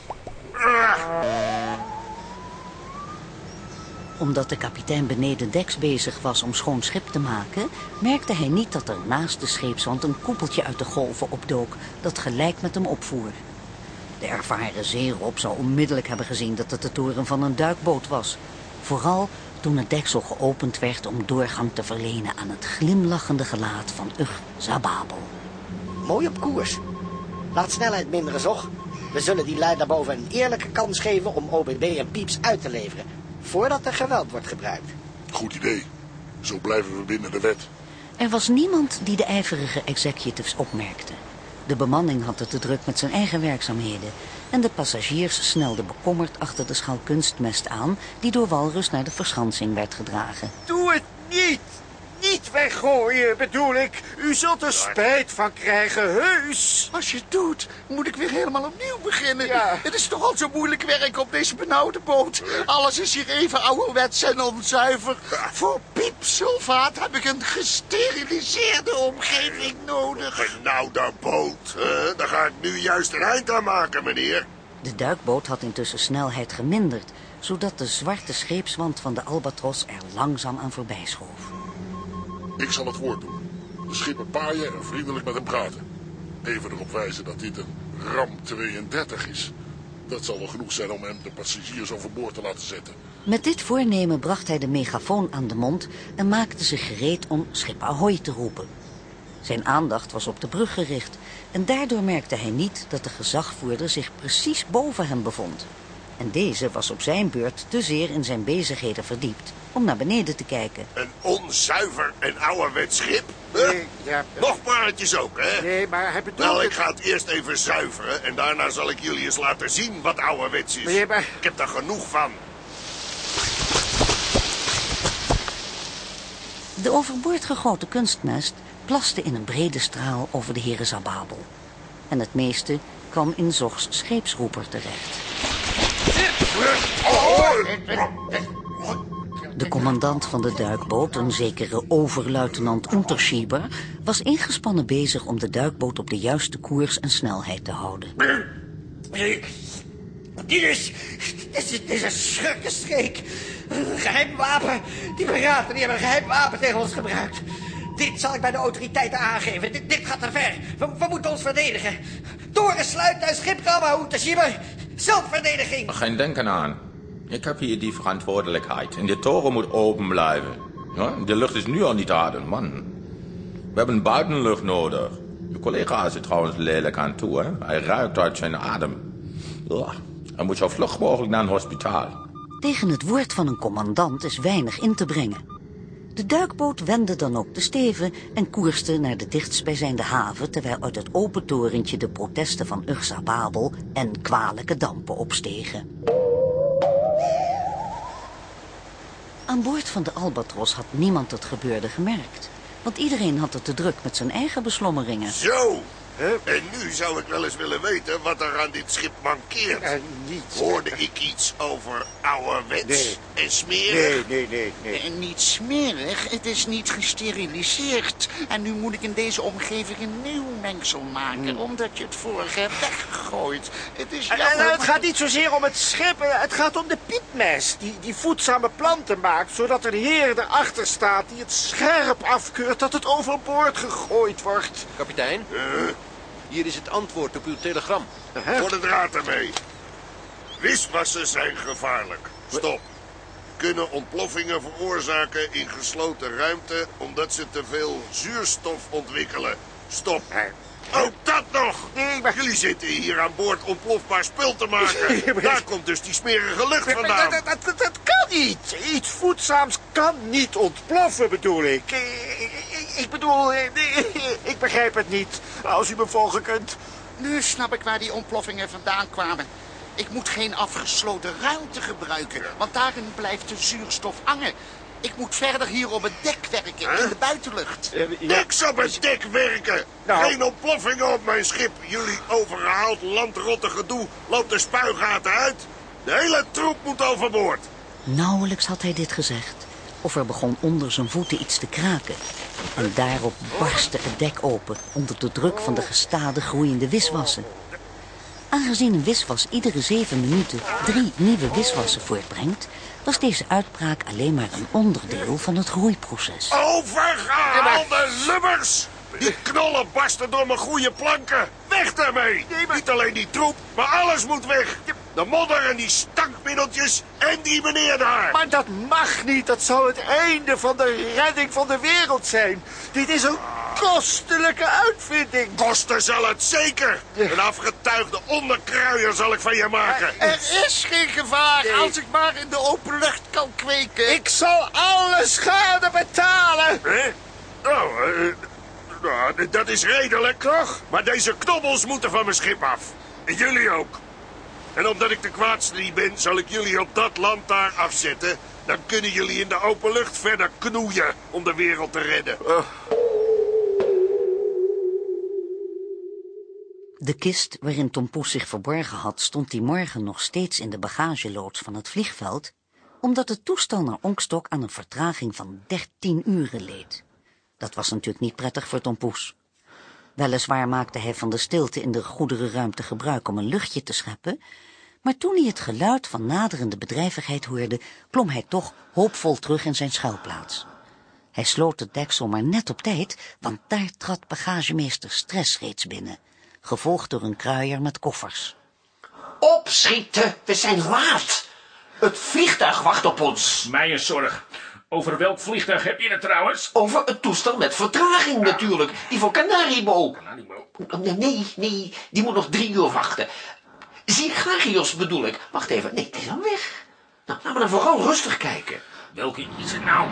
[SPEAKER 13] Ah.
[SPEAKER 2] Omdat de kapitein beneden deks bezig was om schoon schip te maken... merkte hij niet dat er naast de scheepswand een koepeltje uit de golven opdook... dat gelijk met hem opvoer. De ervaren zeerop zou onmiddellijk hebben gezien dat het de toren van een duikboot was. Vooral toen het deksel geopend werd om doorgang te verlenen aan het glimlachende gelaat van Ugh Zababel.
[SPEAKER 10] Mooi op koers. Laat snelheid minderen, Zog. We zullen die lui daarboven een eerlijke kans geven om OBB en Pieps uit te leveren. Voordat er geweld wordt gebruikt.
[SPEAKER 9] Goed idee. Zo blijven we binnen de wet.
[SPEAKER 2] Er was niemand die de ijverige executives opmerkte. De bemanning had het te druk met zijn eigen werkzaamheden. En de passagiers snelden bekommerd achter de schaal kunstmest aan... die door Walrus naar de verschansing werd gedragen.
[SPEAKER 6] Doe het niet! Niet weggooien, bedoel ik. U zult er spijt van krijgen, heus.
[SPEAKER 4] Als je het doet, moet ik weer helemaal opnieuw beginnen.
[SPEAKER 6] Ja.
[SPEAKER 4] Het is toch al zo moeilijk werk op deze benauwde boot. Alles is hier even ouderwets en onzuiver. Voor piepsulfaat heb ik een gesteriliseerde omgeving nodig.
[SPEAKER 13] Benauwde boot, hè? Daar ga ik nu juist een eind aan maken, meneer.
[SPEAKER 2] De duikboot had intussen snelheid geminderd... zodat de zwarte scheepswand van de Albatros er langzaam aan voorbij schoof.
[SPEAKER 9] Ik zal het woord doen. De schipper paaien en vriendelijk met hem praten. Even erop wijzen dat dit een Ram 32 is. Dat zal wel genoeg zijn om hem de passagiers overboord te laten zetten.
[SPEAKER 2] Met dit voornemen bracht hij de megafoon aan de mond... en maakte zich gereed om schip Ahoy te roepen. Zijn aandacht was op de brug gericht... en daardoor merkte hij niet dat de gezagvoerder zich precies boven hem bevond. En deze was op zijn beurt te zeer in zijn bezigheden verdiept... om naar beneden te kijken.
[SPEAKER 13] Een onzuiver en ouderwets schip? Huh?
[SPEAKER 6] Nee, ja.
[SPEAKER 13] Nog praatjes ook, hè?
[SPEAKER 6] Nee, maar hij bedoelt...
[SPEAKER 13] Wel, ik ga het eerst even zuiveren en daarna zal ik jullie eens laten zien wat ouderwets is.
[SPEAKER 6] Nee, maar-
[SPEAKER 13] Ik heb er genoeg van.
[SPEAKER 2] De overboord gegoten kunstmest plaste in een brede straal over de heren Zababel. En het meeste kwam in Zogs scheepsroeper terecht. De commandant van de duikboot, een zekere overluitenant Unterschieber... was ingespannen bezig om de duikboot op de juiste koers en snelheid te houden.
[SPEAKER 10] Dit is... Dit is, een schurkenstreek. Een geheim wapen. Die piraten die hebben een geheim wapen tegen ons gebruikt. Dit zal ik bij de autoriteiten aangeven. Dit, gaat te ver. We, moeten ons verdedigen. Toren sluiten en schip Utashima. Zelfverdediging.
[SPEAKER 19] Geen denken aan. Ik heb hier die verantwoordelijkheid. En de toren moet open blijven. Ja, de lucht is nu al niet aardig, man. We hebben buitenlucht nodig. Je collega is er trouwens lelijk aan toe, hè? Hij ruikt uit zijn adem. Ja, hij moet zo vlug mogelijk naar een hospitaal.
[SPEAKER 2] Tegen het woord van een commandant is weinig in te brengen. De duikboot wendde dan ook de steven en koerste naar de dichtstbijzijnde haven... terwijl uit het open torentje de protesten van Ursa Babel en kwalijke dampen opstegen. Aan boord van de Albatros had niemand het gebeurde gemerkt. Want iedereen had het te druk met zijn eigen beslommeringen.
[SPEAKER 13] Zo! En nu zou ik wel eens willen weten wat er aan dit schip mankeert.
[SPEAKER 6] Uh, niets.
[SPEAKER 13] Hoorde ik iets over ouderwets
[SPEAKER 6] Nee.
[SPEAKER 13] en smerig?
[SPEAKER 6] Nee, nee, nee, nee.
[SPEAKER 4] En niet smerig, het is niet gesteriliseerd. En nu moet ik in deze omgeving een nieuw mengsel maken, omdat je het vorige hebt weggegooid. Het is
[SPEAKER 6] En,
[SPEAKER 4] jammer.
[SPEAKER 6] en het gaat niet zozeer om het schip, eh, het gaat om de piepmes die, die voedzame planten maakt, zodat een heer erachter staat die het scherp afkeurt dat het overboord gegooid wordt.
[SPEAKER 20] Kapitein, hier is het antwoord op uw telegram.
[SPEAKER 13] Voor de draad ermee. Wiswassen zijn gevaarlijk. Stop. Kunnen ontploffingen veroorzaken in gesloten ruimte omdat ze te veel zuurstof ontwikkelen. Stop. Ook dat nog! Jullie zitten hier aan boord ontplofbaar spul te maken. Daar komt dus die smerige lucht vandaan.
[SPEAKER 6] Dat, dat, dat, dat kan niet. Iets voedzaams kan niet ontploffen, bedoel ik. Ik, bedoel, eh, ik begrijp het niet. Als u me volgen kunt.
[SPEAKER 4] Nu snap ik waar die ontploffingen vandaan kwamen. Ik moet geen afgesloten ruimte gebruiken, want daarin blijft de zuurstof hangen. Ik moet verder hier op het dek werken, in de buitenlucht.
[SPEAKER 13] Niks op het dek werken.
[SPEAKER 4] Nou.
[SPEAKER 13] Geen ontploffingen op mijn schip. Jullie overgehaald landrotte gedoe loopt de spuigaten uit. De hele troep moet overboord.
[SPEAKER 2] Nauwelijks had hij dit gezegd, of er begon onder zijn voeten iets te kraken. En daarop barstte het dek open onder de druk van de gestadig groeiende wiswassen. Aangezien een wiswas iedere zeven minuten drie nieuwe wiswassen voortbrengt, was deze uitbraak alleen maar een onderdeel van het groeiproces.
[SPEAKER 13] Overgehaalde lubbers! Die knollen barsten door mijn goede planken. Weg daarmee! Niet alleen die troep, maar alles moet weg. De modder en die stankmiddeltjes en die meneer daar.
[SPEAKER 6] Maar dat mag niet. Dat zou het einde van de redding van de wereld zijn. Dit is een kostelijke uitvinding.
[SPEAKER 13] Kosten zal het zeker. Een afgetuigde onderkruier zal ik van je maken.
[SPEAKER 4] Er is geen gevaar als ik maar in de open lucht kan kweken.
[SPEAKER 6] Ik zal alle schade betalen.
[SPEAKER 13] Hè? Oh, eh, nou, dat is redelijk. Toch? Maar deze knobbels moeten van mijn schip af. En jullie ook. En omdat ik de kwaadste niet ben, zal ik jullie op dat land daar afzetten. Dan kunnen jullie in de open lucht verder knoeien om de wereld te redden.
[SPEAKER 2] De kist waarin Tom Poes zich verborgen had, stond die morgen nog steeds in de bagageloods van het vliegveld, omdat het toestel naar Onkstok aan een vertraging van 13 uren leed. Dat was natuurlijk niet prettig voor Tom Poes. Weliswaar maakte hij van de stilte in de goederenruimte gebruik om een luchtje te scheppen, maar toen hij het geluid van naderende bedrijvigheid hoorde, klom hij toch hoopvol terug in zijn schuilplaats. Hij sloot het deksel maar net op tijd, want daar trad bagagemeester Stress reeds binnen, gevolgd door een kruier met koffers.
[SPEAKER 18] Opschieten, we zijn laat. Het vliegtuig wacht op ons.
[SPEAKER 21] Mij een zorg. Over welk vliegtuig heb je het trouwens?
[SPEAKER 18] Over het toestel met vertraging natuurlijk. Die voor Canaribo. Nee, nee, nee, die moet nog drie uur wachten. Zigagios bedoel ik. Wacht even, nee, die is al weg. Nou, laten we dan vooral rustig kijken.
[SPEAKER 21] Welke is het nou?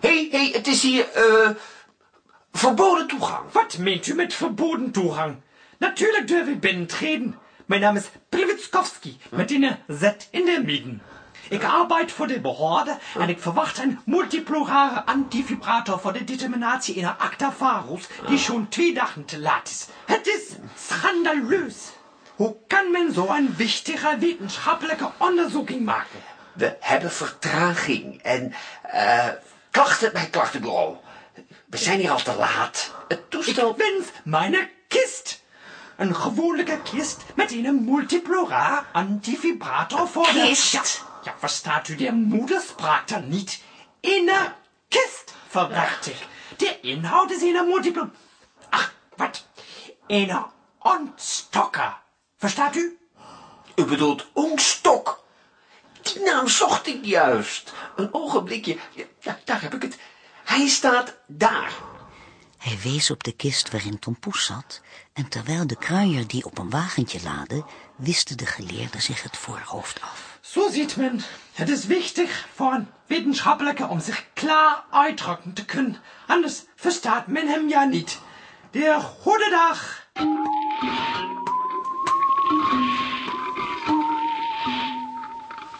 [SPEAKER 18] Hé, hé, het is hier, eh, verboden toegang.
[SPEAKER 3] Wat meent u met verboden toegang? Natuurlijk durf ik binnentreden. Mijn naam is Plewitskowski, met een Z in de midden. Ik arbeid voor de Behörde en ik verwacht een multiplurale antivibrator voor de determinatie in acta varus, die schon twee dagen te laat is. Het is schandaleus. Hoe kan men zo een wichtige wetenschappelijke onderzoeking maken?
[SPEAKER 18] We hebben vertraging en eh, klachten bij klachtenbureau. We zijn hier al te laat. Het toestel...
[SPEAKER 3] Ik wens mijn kist. Een gewone kist met een multiplura antivibrator voor de...
[SPEAKER 18] Kist?
[SPEAKER 3] Ja, verstaat u de moederspraak dan niet? In een kist verwacht ik. De inhoud is in een multiple... Ach, wat? Een ontstokker. Verstaat u?
[SPEAKER 18] U bedoelt ongstok. Die naam zocht ik juist. Een ogenblikje. Ja, daar heb ik het. Hij staat daar.
[SPEAKER 2] Hij wees op de kist waarin Tom Poes zat... en terwijl de kruier die op een wagentje laadde... wiste de geleerde zich het voorhoofd af.
[SPEAKER 3] So sieht men. Het is wichtig voor een wetenschappelijke om zich klaar uitdrukken te kunnen. Anders verstaat men hem ja niet. Der goede dag.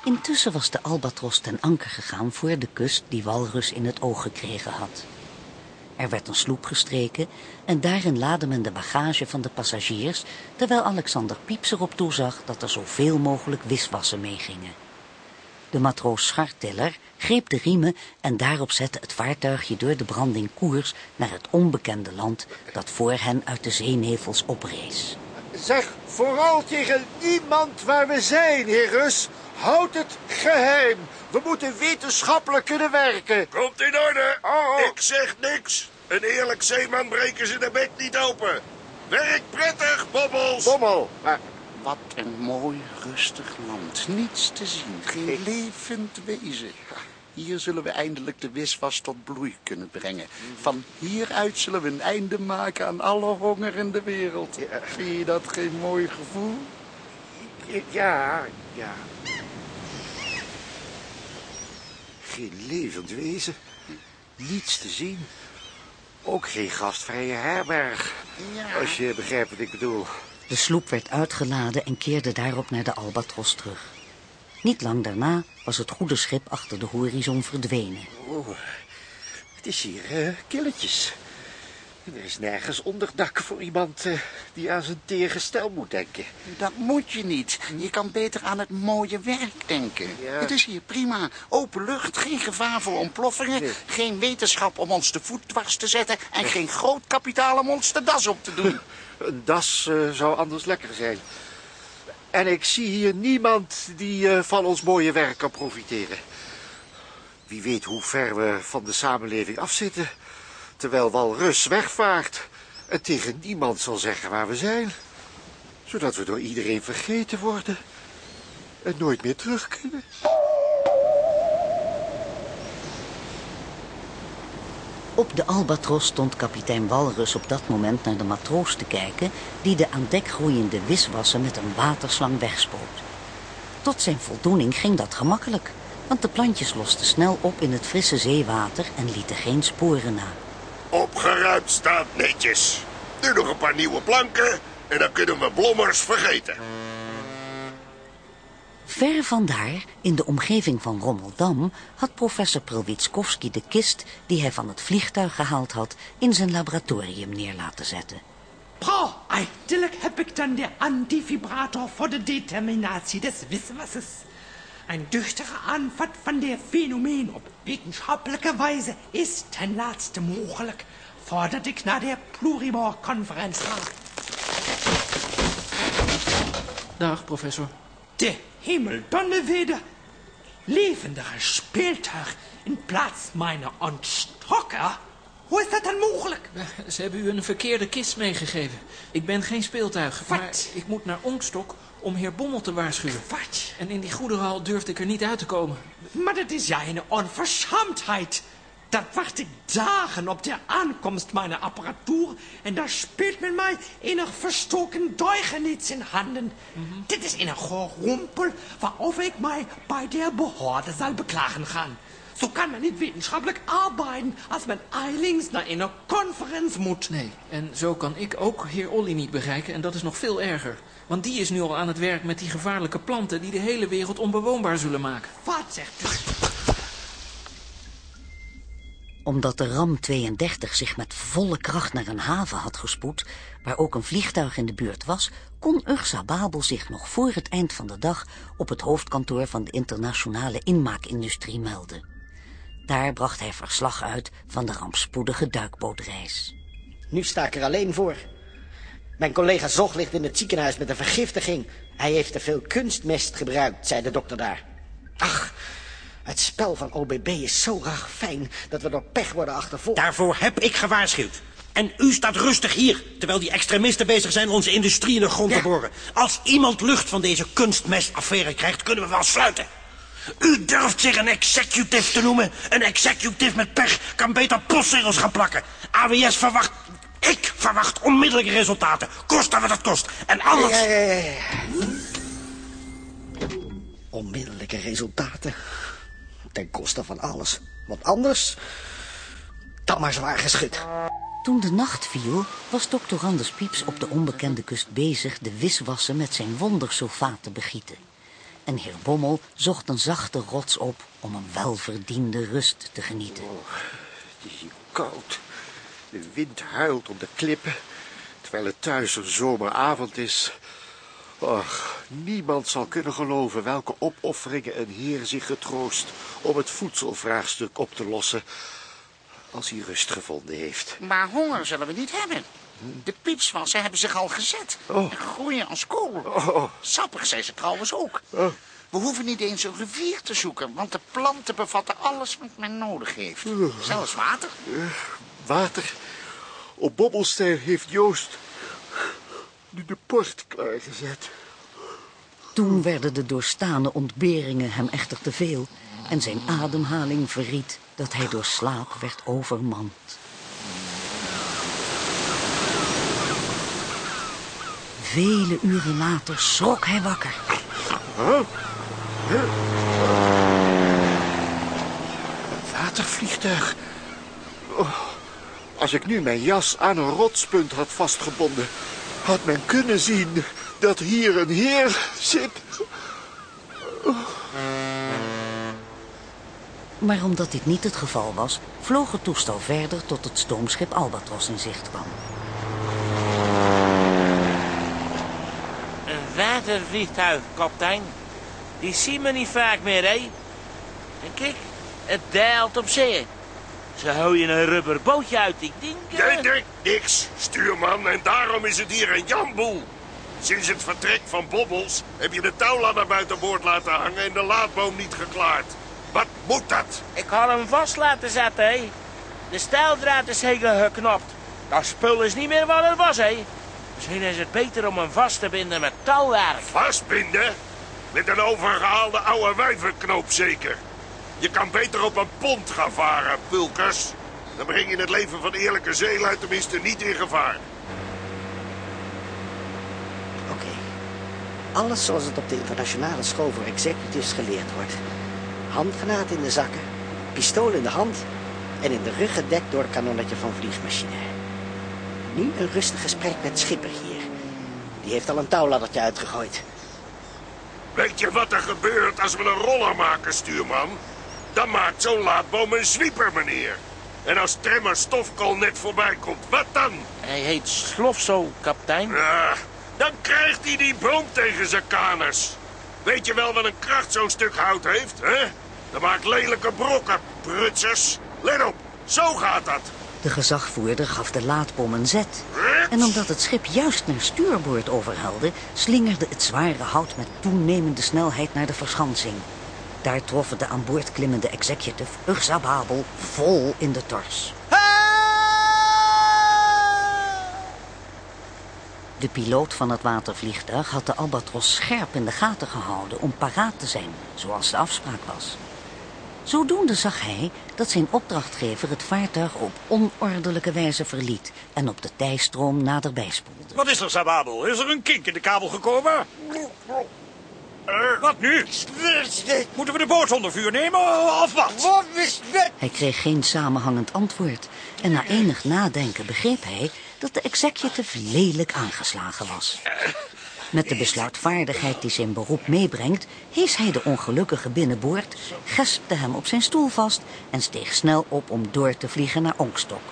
[SPEAKER 2] Intussen was de albatros ten anker gegaan voor de kust die Walrus in het oog gekregen had. Er werd een sloep gestreken en daarin laadde men de bagage van de passagiers, terwijl Alexander Pieps erop toezag dat er zoveel mogelijk wiswassen meegingen. De matroos Schartiller greep de riemen en daarop zette het vaartuigje door de branding koers naar het onbekende land dat voor hen uit de zeenevels oprees.
[SPEAKER 6] Zeg vooral tegen niemand waar we zijn, heer Rus. Houd het geheim. We moeten wetenschappelijk kunnen werken.
[SPEAKER 13] Komt in orde.
[SPEAKER 6] Oh,
[SPEAKER 13] Ik zeg niks. Een eerlijk zeeman breken ze de bek niet open. Werk prettig, bobbels.
[SPEAKER 6] Bommel. Maar
[SPEAKER 4] Wat een mooi, rustig land. Niets te zien, geen levend wezen. Hier zullen we eindelijk de wiswas tot bloei kunnen brengen. Van hieruit zullen we een einde maken aan alle honger in de wereld. Vind je dat geen mooi gevoel?
[SPEAKER 6] Ja, ja. Geen levend wezen. Niets te zien. Ook geen gastvrije herberg. Als je begrijpt wat ik bedoel.
[SPEAKER 2] De sloep werd uitgeladen en keerde daarop naar de albatros terug. Niet lang daarna was het goede schip achter de horizon verdwenen.
[SPEAKER 6] Oh, het is hier eh, killetjes. Er is nergens onderdak voor iemand eh, die aan zijn teergestel moet denken.
[SPEAKER 4] Dat moet je niet. Je kan beter aan het mooie werk denken. Het is hier prima. Open lucht, geen gevaar voor ontploffingen, geen wetenschap om ons de voet dwars te zetten en geen groot kapitaal om ons de das op te doen.
[SPEAKER 6] Een das eh, zou anders lekker zijn. En ik zie hier niemand die eh, van ons mooie werk kan profiteren. Wie weet hoe ver we van de samenleving afzitten. Terwijl Walrus wegvaart en tegen niemand zal zeggen waar we zijn. Zodat we door iedereen vergeten worden en nooit meer terug kunnen.
[SPEAKER 2] Op de albatros stond kapitein Walrus op dat moment naar de matroos te kijken... die de aan dek groeiende wiswassen met een waterslang wegspoot. Tot zijn voldoening ging dat gemakkelijk... want de plantjes losten snel op in het frisse zeewater en lieten geen sporen na.
[SPEAKER 13] Opgeruimd staat netjes. Nu nog een paar nieuwe planken en dan kunnen we blommers vergeten.
[SPEAKER 2] Ver vandaar, in de omgeving van Rommeldam, had professor Prelwitskowski de kist die hij van het vliegtuig gehaald had in zijn laboratorium neer laten zetten.
[SPEAKER 3] Bro, eindelijk heb ik dan de antivibrator voor de determinatie des Wiswassers. Een duchtige aanvat van dit fenomeen op wetenschappelijke wijze is ten laatste mogelijk, voordat ik naar de Pluribor-conferentie ga.
[SPEAKER 7] Dag, professor.
[SPEAKER 3] De hemel donderweder. Levendige speeltuig in plaats meiner ontstokker. Hoe is dat dan mogelijk?
[SPEAKER 7] Ze hebben u een verkeerde kist meegegeven. Ik ben geen speeltuig, maar ik moet naar Ongstok om heer Bommel te waarschuwen.
[SPEAKER 3] Wat?
[SPEAKER 7] En in die goederhal durfde ik er niet uit te komen.
[SPEAKER 3] Maar dat is ja een onverschämtheid. Dat wacht ik dagen op de aankomst meiner apparatuur en daar speelt men mij enig verstoken Deugenitz in handen. Dit is een gerompel waarover ik mij bij de Behörde zal beklagen gaan. Zo kan men niet wetenschappelijk arbeiden als men eilings naar een conferentie moet.
[SPEAKER 7] Nee, en zo kan ik ook heer Olly niet bereiken en dat is nog veel erger. Want die is nu al aan het werk met die gevaarlijke planten die de hele wereld onbewoonbaar zullen maken.
[SPEAKER 3] Wat zegt u?
[SPEAKER 2] Omdat de RAM 32 zich met volle kracht naar een haven had gespoed, waar ook een vliegtuig in de buurt was, kon Ursa Babel zich nog voor het eind van de dag op het hoofdkantoor van de internationale inmaakindustrie melden. Daar bracht hij verslag uit van de rampspoedige duikbootreis.
[SPEAKER 10] Nu sta ik er alleen voor. Mijn collega Zog ligt in het ziekenhuis met een vergiftiging. Hij heeft te veel kunstmest gebruikt, zei de dokter daar. Ach, het spel van OBB is zo fijn dat we door pech worden achtervolgd.
[SPEAKER 5] Daarvoor heb ik gewaarschuwd. En u staat rustig hier, terwijl die extremisten bezig zijn onze industrie in de grond te boren. Als iemand lucht van deze kunstmestaffaire krijgt, kunnen we wel sluiten.
[SPEAKER 22] U durft zich een executive te noemen. Een executive met pech kan beter postzegels gaan plakken. AWS verwacht... Ik verwacht onmiddellijke resultaten. Koste wat het kost. En alles...
[SPEAKER 10] Ja, ja, ja, ja. Onmiddellijke resultaten. Ten koste van alles. Want anders... Dan maar zwaar geschud.
[SPEAKER 2] Toen de nacht viel, was dokter Anders Pieps op de onbekende kust bezig de wiswassen met zijn wondersulfaat te begieten. En heer Bommel zocht een zachte rots op om een welverdiende rust te genieten.
[SPEAKER 6] Het is hier koud. De wind huilt op de klippen, terwijl het thuis een zomeravond is. Och, niemand zal kunnen geloven welke opofferingen een heer zich getroost om het voedselvraagstuk op te lossen als hij rust gevonden heeft.
[SPEAKER 4] Maar honger zullen we niet hebben. De piepswassen hebben zich al gezet. En groeien als kool.
[SPEAKER 6] Oh.
[SPEAKER 4] Sappig zijn ze trouwens ook. We hoeven niet eens een rivier te zoeken, want de planten bevatten alles wat men nodig heeft. Zelfs water.
[SPEAKER 6] Water. Op Bobbelstein heeft Joost nu de port klaargezet.
[SPEAKER 2] Toen werden de doorstane ontberingen hem echter te veel en zijn ademhaling verried dat hij door slaap werd overmand. Vele uren later schrok hij wakker.
[SPEAKER 6] Watervliegtuig. Oh, als ik nu mijn jas aan een rotspunt had vastgebonden, had men kunnen zien dat hier een heer zit.
[SPEAKER 2] Maar omdat dit niet het geval was, vloog het toestel verder tot het stoomschip Albatros in zicht kwam.
[SPEAKER 17] Een watervliegtuig, kapitein. Die zien we niet vaak meer, hè? En kijk, het daalt op zee. Ze je een rubber bootje uit, ik denk...
[SPEAKER 13] Jij denkt niks, stuurman, en daarom is het hier een jamboel. Sinds het vertrek van Bobbels heb je de touwladder buiten boord laten hangen en de laadboom niet geklaard. Wat moet dat?
[SPEAKER 17] Ik had hem vast laten zetten, hè. De stijldraad is zeker geknapt. Dat spul is niet meer wat het was, hè. Misschien is het beter om hem vast te binden met touwwerk.
[SPEAKER 13] Vastbinden? Met een overgehaalde oude wijvenknoop zeker. Je kan beter op een pont gaan varen, Pulkers. Dan breng je het leven van eerlijke zeelui tenminste niet in gevaar.
[SPEAKER 10] Alles zoals het op de internationale school voor executives geleerd wordt. Handgranaat in de zakken, pistool in de hand en in de rug gedekt door een kanonnetje van vliegmachine. Nu een rustig gesprek met Schipper hier. Die heeft al een touwladdertje uitgegooid.
[SPEAKER 13] Weet je wat er gebeurt als we een roller maken, stuurman? Dan maakt zo'n laadboom een zwieper, meneer. En als Tremmer Stofkool net voorbij komt, wat dan?
[SPEAKER 17] Hij heet Slofzo, kapitein.
[SPEAKER 13] Ja, dan krijgt hij die boom tegen zijn kaners. Weet je wel wat een kracht zo'n stuk hout heeft, hè? Dat maakt lelijke brokken, prutsers. Let op, zo gaat dat.
[SPEAKER 2] De gezagvoerder gaf de laadbom een zet. En omdat het schip juist naar stuurboord overhelde... slingerde het zware hout met toenemende snelheid naar de verschansing. Daar troffen de aan boord klimmende executive Urzababel vol in de tors. De piloot van het watervliegtuig had de albatros scherp in de gaten gehouden om paraat te zijn, zoals de afspraak was. Zodoende zag hij dat zijn opdrachtgever het vaartuig op onordelijke wijze verliet en op de tijstroom naderbij spoelde.
[SPEAKER 5] Wat is er, Sababel? Is er een kink in de kabel gekomen? Wat nu? Moeten we de boot onder vuur nemen of wat?
[SPEAKER 2] Hij kreeg geen samenhangend antwoord en na enig nadenken begreep hij dat de executive lelijk aangeslagen was. Met de besluitvaardigheid die zijn beroep meebrengt, hees hij de ongelukkige binnenboord, gespte hem op zijn stoel vast en steeg snel op om door te vliegen naar Onkstok.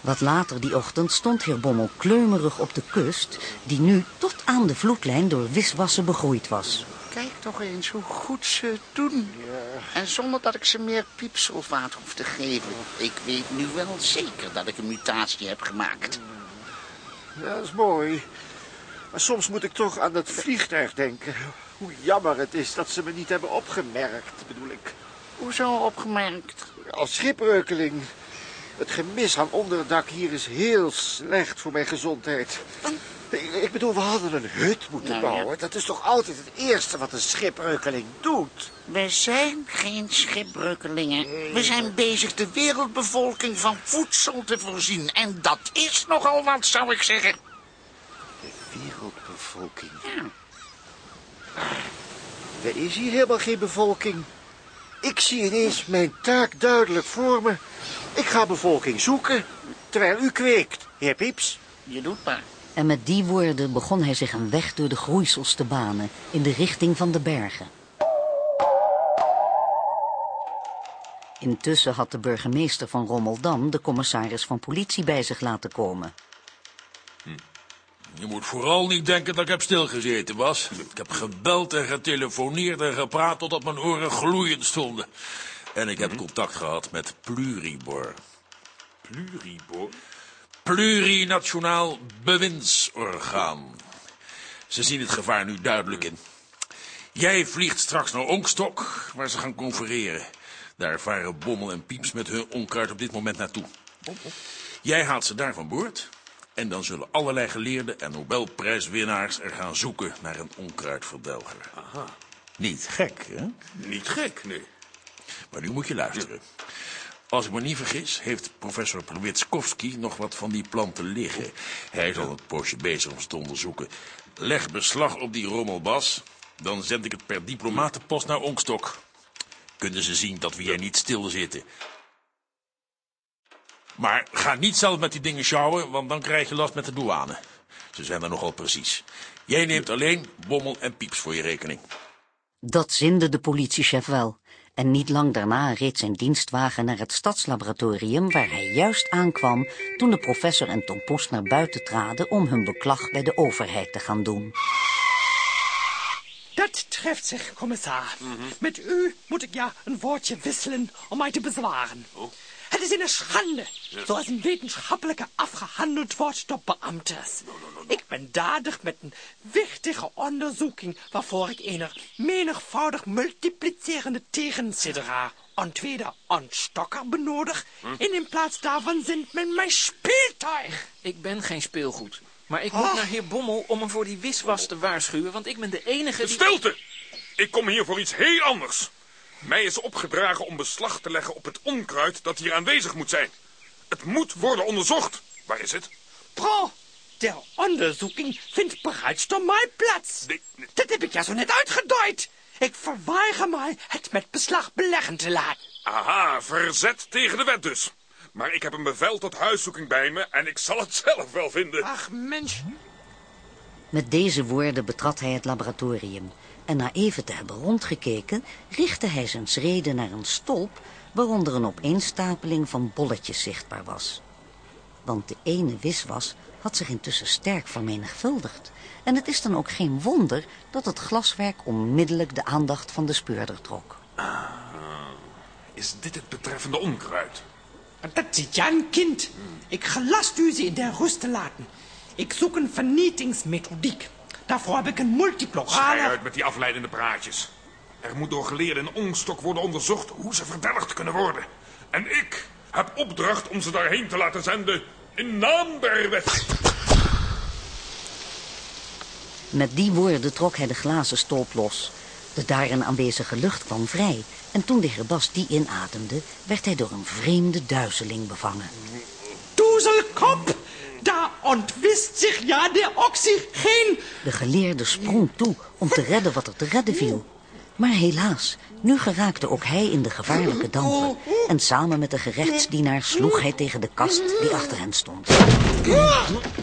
[SPEAKER 2] Wat later die ochtend stond heer Bommel kleumerig op de kust, die nu tot aan de vloedlijn door wiswassen begroeid was.
[SPEAKER 4] Kijk toch eens hoe goed ze het doen. En zonder dat ik ze meer piepsulfaat hoef te geven. Ik weet nu wel zeker dat ik een mutatie heb gemaakt.
[SPEAKER 6] Ja, dat is mooi. Maar soms moet ik toch aan dat vliegtuig denken. Hoe jammer het is dat ze me niet hebben opgemerkt, bedoel ik.
[SPEAKER 4] Hoezo opgemerkt?
[SPEAKER 6] Als schipbreukeling. Het gemis aan onderdak hier is heel slecht voor mijn gezondheid. Ik, ik bedoel, we hadden een hut moeten
[SPEAKER 4] Nou, ja.
[SPEAKER 6] bouwen. Dat is toch altijd het eerste wat een schipbreukeling doet?
[SPEAKER 4] We zijn geen schipbreukelingen. We zijn bezig de wereldbevolking van voedsel te voorzien. En dat is nogal wat, zou ik zeggen.
[SPEAKER 6] Wereldbevolking. Er is hier helemaal geen bevolking. Ik zie ineens mijn taak duidelijk voor me. Ik ga bevolking zoeken, terwijl u kweekt, heer Pieps.
[SPEAKER 4] Je doet maar.
[SPEAKER 2] En met die woorden begon hij zich een weg door de groeisels te banen in de richting van de bergen. Intussen had de burgemeester van Rommeldam de commissaris van politie bij zich laten komen.
[SPEAKER 8] Je moet vooral niet denken dat ik heb stilgezeten, Bas. Ik heb gebeld en getelefoneerd en gepraat totdat mijn oren gloeiend stonden. En ik heb contact gehad met Pluribor.
[SPEAKER 11] Pluribor?
[SPEAKER 8] Plurinationaal bewindsorgaan. Ze zien het gevaar nu duidelijk in. Jij vliegt straks naar Onkstok, waar ze gaan confereren. Daar varen Bommel en Pieps met hun onkruid op dit moment naartoe. Jij haalt ze daar van boord. En dan zullen allerlei geleerden en Nobelprijswinnaars er gaan zoeken naar een onkruidverdelger.
[SPEAKER 11] Aha.
[SPEAKER 8] Niet gek, hè?
[SPEAKER 11] Niet gek, nee.
[SPEAKER 8] Maar nu moet je luisteren. Als ik me niet vergis, heeft professor Plewitskowski nog wat van die planten liggen. Hij is al een poosje bezig om ze te onderzoeken. Leg beslag op die rommelbas, dan zend ik het per diplomatenpost naar Onkstok. Kunnen ze zien dat we hier niet stilzitten. Maar ga niet zelf met die dingen sjouwen, want dan krijg je last met de douane. Ze zijn er nogal precies. Jij neemt alleen Bommel en Pieps voor je rekening.
[SPEAKER 2] Dat zinde de politiechef wel. En niet lang daarna reed zijn dienstwagen naar het stadslaboratorium... waar hij juist aankwam toen de professor en Tom Post naar buiten traden... om hun beklag bij de overheid te gaan doen.
[SPEAKER 3] Dat treft zich, commissar. Met u moet ik ja een woordje wisselen om mij te bezwaren. Het is een schande, zoals een wetenschappelijke afgehandeld wordt door beamtes. Ik ben dadig met een wichtige onderzoeking waarvoor ik een menigvoudig multiplicerende tegensidera ontweder ontstokker benodig en in plaats daarvan zendt men mij speeltuig.
[SPEAKER 7] Ik ben geen speelgoed. Maar ik moet naar heer Bommel om hem voor die wiswas te waarschuwen, want ik ben de enige die...
[SPEAKER 11] Stilte! Ik kom hier voor iets heel anders. Mij is opgedragen om beslag te leggen op het onkruid dat hier aanwezig moet zijn. Het moet worden onderzocht. Waar is het?
[SPEAKER 3] Pro, der onderzoeking vindt bereits door mij plaats. Dat heb ik ja zo net uitgeduid. Ik verweiger mij het met beslag beleggen te laten.
[SPEAKER 11] Aha, verzet tegen de wet dus. Maar ik heb een bevel tot huiszoeking bij me en ik zal het zelf wel vinden.
[SPEAKER 3] Ach, mens.
[SPEAKER 2] Met deze woorden betrad hij het laboratorium. En na even te hebben rondgekeken, richtte hij zijn schreden naar een stolp... waaronder een opeenstapeling van bolletjes zichtbaar was. Want de ene wiswas had zich intussen sterk vermenigvuldigd. En het is dan ook geen wonder dat het glaswerk onmiddellijk de aandacht van de speurder trok.
[SPEAKER 11] Is dit het betreffende onkruid?
[SPEAKER 3] Dat ziet ja een kind. Ik gelast u ze in der rust te laten. Ik zoek een vernietingsmethodiek. Daarvoor heb ik een
[SPEAKER 11] Schij
[SPEAKER 3] multiplorale...
[SPEAKER 11] uit met die afleidende praatjes. Er moet door geleerden in Ongstok worden onderzocht hoe ze verdelgd kunnen worden. En ik heb opdracht om ze daarheen te laten zenden in naam der wet.
[SPEAKER 2] Met die woorden trok hij de glazen stolp los. De daarin aanwezige lucht kwam vrij. En toen de heer Bas die inademde, werd hij door een vreemde duizeling bevangen.
[SPEAKER 3] Duzelkop! Daar ontwist zich ja de oxygeen.
[SPEAKER 2] De geleerde sprong toe om te redden wat er te redden viel. Maar helaas, nu geraakte ook hij in de gevaarlijke dampen. En samen met de gerechtsdienaar sloeg hij tegen de kast die achter hen stond.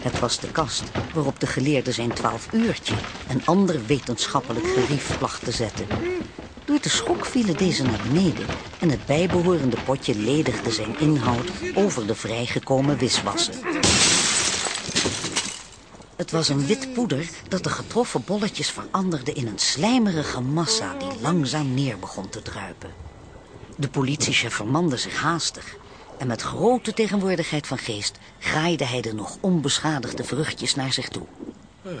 [SPEAKER 2] Het was de kast waarop de geleerde zijn twaalf uurtje... een ander wetenschappelijk gerief placht te zetten. Door de schok vielen deze naar beneden... en het bijbehorende potje ledigde zijn inhoud over de vrijgekomen wiswassen. Het was een wit poeder dat de getroffen bolletjes veranderde in een slijmerige massa die langzaam neer begon te druipen. De politiechef vermande zich haastig en met grote tegenwoordigheid van geest graaide hij de nog onbeschadigde vruchtjes naar zich toe.
[SPEAKER 11] Eh,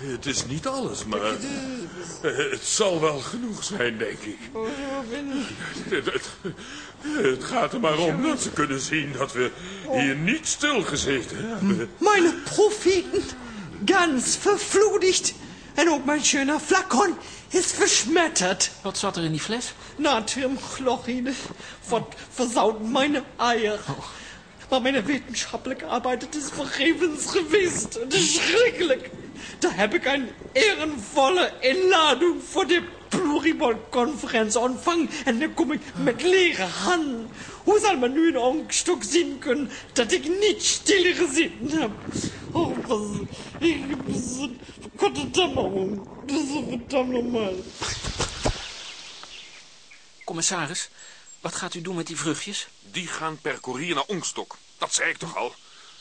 [SPEAKER 11] het is niet alles, maar eh, het zal wel genoeg zijn, denk ik. Het, het- het gaat er maar om dat ze kunnen zien dat we hier niet stilgezeten hebben.
[SPEAKER 3] Meine Propheten, ganz verfludigt. En ook mijn schöner Flakon is verschmettert.
[SPEAKER 7] Wat zat er in die fles?
[SPEAKER 3] Natriumchloride ver versaut meine Eier. Maar mijn wetenschappelijke arbeid het is vergevens geweest. Het is schrikkelijk. Daar heb ik een ehrenvolle inlading voor de Pluribord-conferentie ontvangen. En dan kom ik met lege handen. Hoe zal man nu een onkstuk zien kunnen dat ik niet stil gezeten heb? Oh, was, ik korte dämmerung. Dat is verdammt normaal.
[SPEAKER 7] Commissaris, wat gaat u doen met die vruchtjes?
[SPEAKER 11] Die gaan per koerier naar Ongstok. Dat zei ik toch al?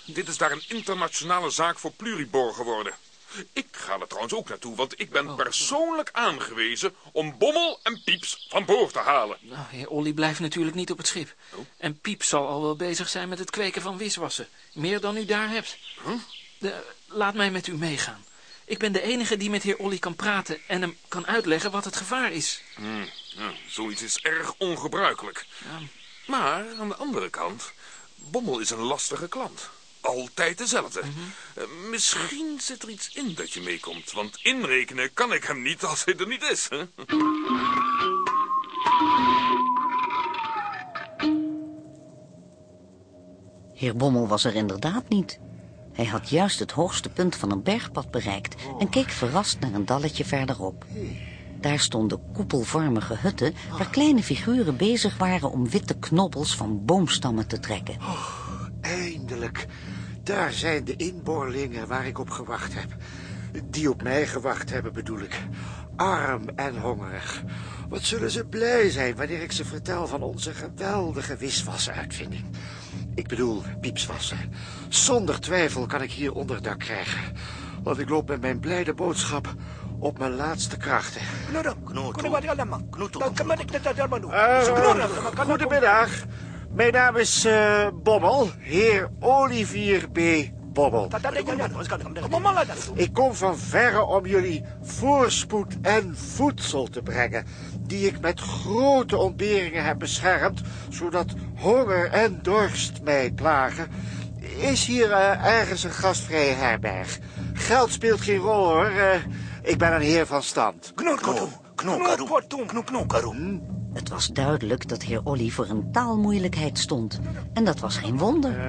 [SPEAKER 11] Dit is daar een internationale zaak voor Pluribor geworden. Ik ga er trouwens ook naartoe, want ik ben persoonlijk aangewezen om Bommel en Pieps van boord te halen.
[SPEAKER 7] Nou, heer Olly blijft natuurlijk niet op het schip. En Piep zal al wel bezig zijn met het kweken van wiswassen. Meer dan u daar hebt. De- laat mij met u meegaan. Ik ben de enige die met heer Olly kan praten en hem kan uitleggen wat het gevaar is.
[SPEAKER 11] Hmm, ja, zoiets is erg ongebruikelijk. Maar aan de andere kant, Bommel is een lastige klant. Altijd dezelfde. Eh, misschien zit er iets in dat je meekomt, want inrekenen kan ik hem niet als hij er niet is. Hè?
[SPEAKER 2] Heer Bommel was er inderdaad niet. Hij had juist het hoogste punt van een bergpad bereikt en keek verrast naar een dalletje verderop. Daar stonden koepelvormige hutten waar kleine figuren bezig waren om witte knobbels van boomstammen te trekken.
[SPEAKER 6] Eindelijk. Daar zijn de inboorlingen waar ik op gewacht heb. Die op mij gewacht hebben, bedoel ik. Arm en hongerig. Wat zullen ze blij zijn wanneer ik ze vertel van onze geweldige wiswassenuitvinding. Ik bedoel, piepswassen. Zonder twijfel kan ik hier onderdak krijgen. Want ik loop met mijn blijde boodschap op mijn laatste krachten. Goedemiddag. Mijn naam is Bommel, heer Olivier B. Bommel. Ik kom van verre om jullie voorspoed en voedsel te brengen, die ik met grote ontberingen heb beschermd, zodat honger en dorst mij plagen. Is hier eh, ergens een gastvrije herberg? Geld speelt geen rol, hoor. Eh, ik ben een heer van stand.
[SPEAKER 2] Het was duidelijk dat heer Olly voor een taalmoeilijkheid stond. En dat was geen wonder.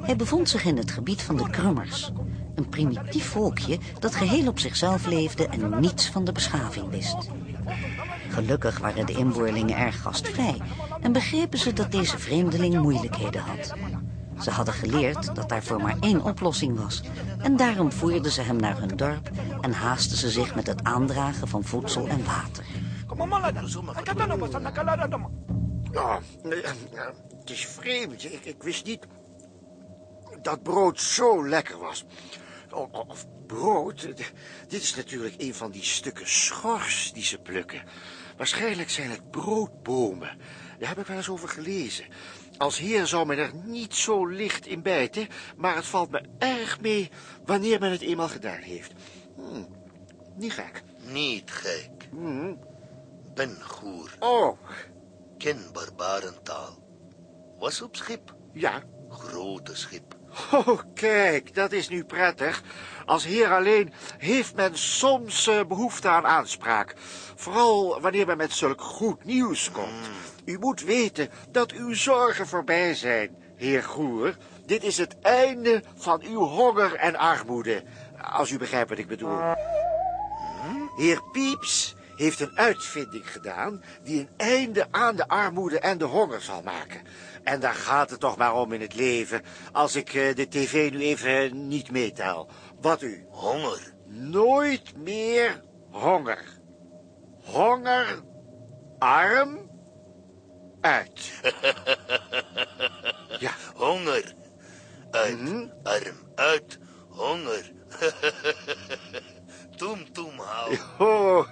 [SPEAKER 2] Hij bevond zich in het gebied van de Krummers. Een primitief volkje dat geheel op zichzelf leefde en niets van de beschaving wist. Gelukkig waren de inboorlingen erg gastvrij en begrepen ze dat deze vreemdeling moeilijkheden had. Ze hadden geleerd dat daarvoor maar één oplossing was. En daarom voerden ze hem naar hun dorp en haasten ze zich met het aandragen van voedsel en water.
[SPEAKER 6] Ja, eh, eh, het is vreemd. Ik, ik wist niet dat brood zo lekker was. Of brood. Dit is natuurlijk een van die stukken schors die ze plukken. Waarschijnlijk zijn het broodbomen. Daar heb ik wel eens over gelezen. Als heer zou men er niet zo licht in bijten, maar het valt me erg mee wanneer men het eenmaal gedaan heeft. Hm, niet gek.
[SPEAKER 23] Niet gek. Ben Goer.
[SPEAKER 6] Oh.
[SPEAKER 23] Ken barbarentaal. Was op schip.
[SPEAKER 6] Ja.
[SPEAKER 23] Grote schip.
[SPEAKER 6] Oh, kijk, dat is nu prettig. Als heer alleen heeft men soms eh, behoefte aan aanspraak. Vooral wanneer men met zulk goed nieuws komt. U moet weten dat uw zorgen voorbij zijn, heer Groer. Dit is het einde van uw honger en armoede. Als u begrijpt wat ik bedoel. Heer Pieps heeft een uitvinding gedaan... die een einde aan de armoede en de honger zal maken. En daar gaat het toch maar om in het leven... als ik eh, de tv nu even niet meetel. Wat u?
[SPEAKER 23] Honger.
[SPEAKER 6] Nooit meer honger. Honger, arm, uit.
[SPEAKER 23] ja. Honger. Uit. Arm. Uit. Honger. toem, toem, hou.
[SPEAKER 6] Oh,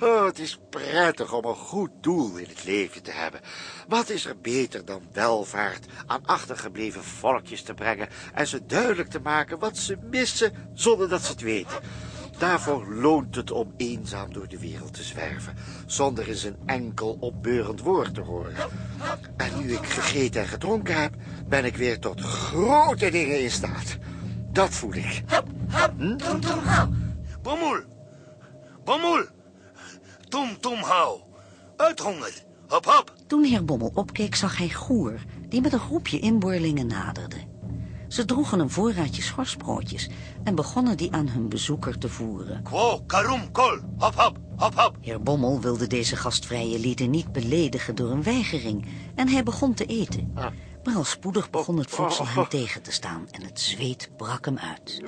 [SPEAKER 6] Oh, het is prettig om een goed doel in het leven te hebben. Wat is er beter dan welvaart aan achtergebleven volkjes te brengen en ze duidelijk te maken wat ze missen zonder dat ze het weten. Daarvoor loont het om eenzaam door de wereld te zwerven, zonder eens een enkel opbeurend woord te horen. En nu ik gegeten en gedronken heb, ben ik weer tot grote dingen in staat. Dat voel ik. Hm?
[SPEAKER 23] Bommel. Bommel. Tom, tom, hou. Uithonger. Hop, hop.
[SPEAKER 2] Toen heer Bommel opkeek, zag hij Goer, die met een groepje inboorlingen naderde. Ze droegen een voorraadje schorsbroodjes en begonnen die aan hun bezoeker te voeren.
[SPEAKER 23] Kwo, karum, kol. Hop, hop, hop, hop.
[SPEAKER 2] Heer Bommel wilde deze gastvrije lieden niet beledigen door een weigering en hij begon te eten. Maar al spoedig begon het voedsel hem tegen te staan en het zweet brak hem uit.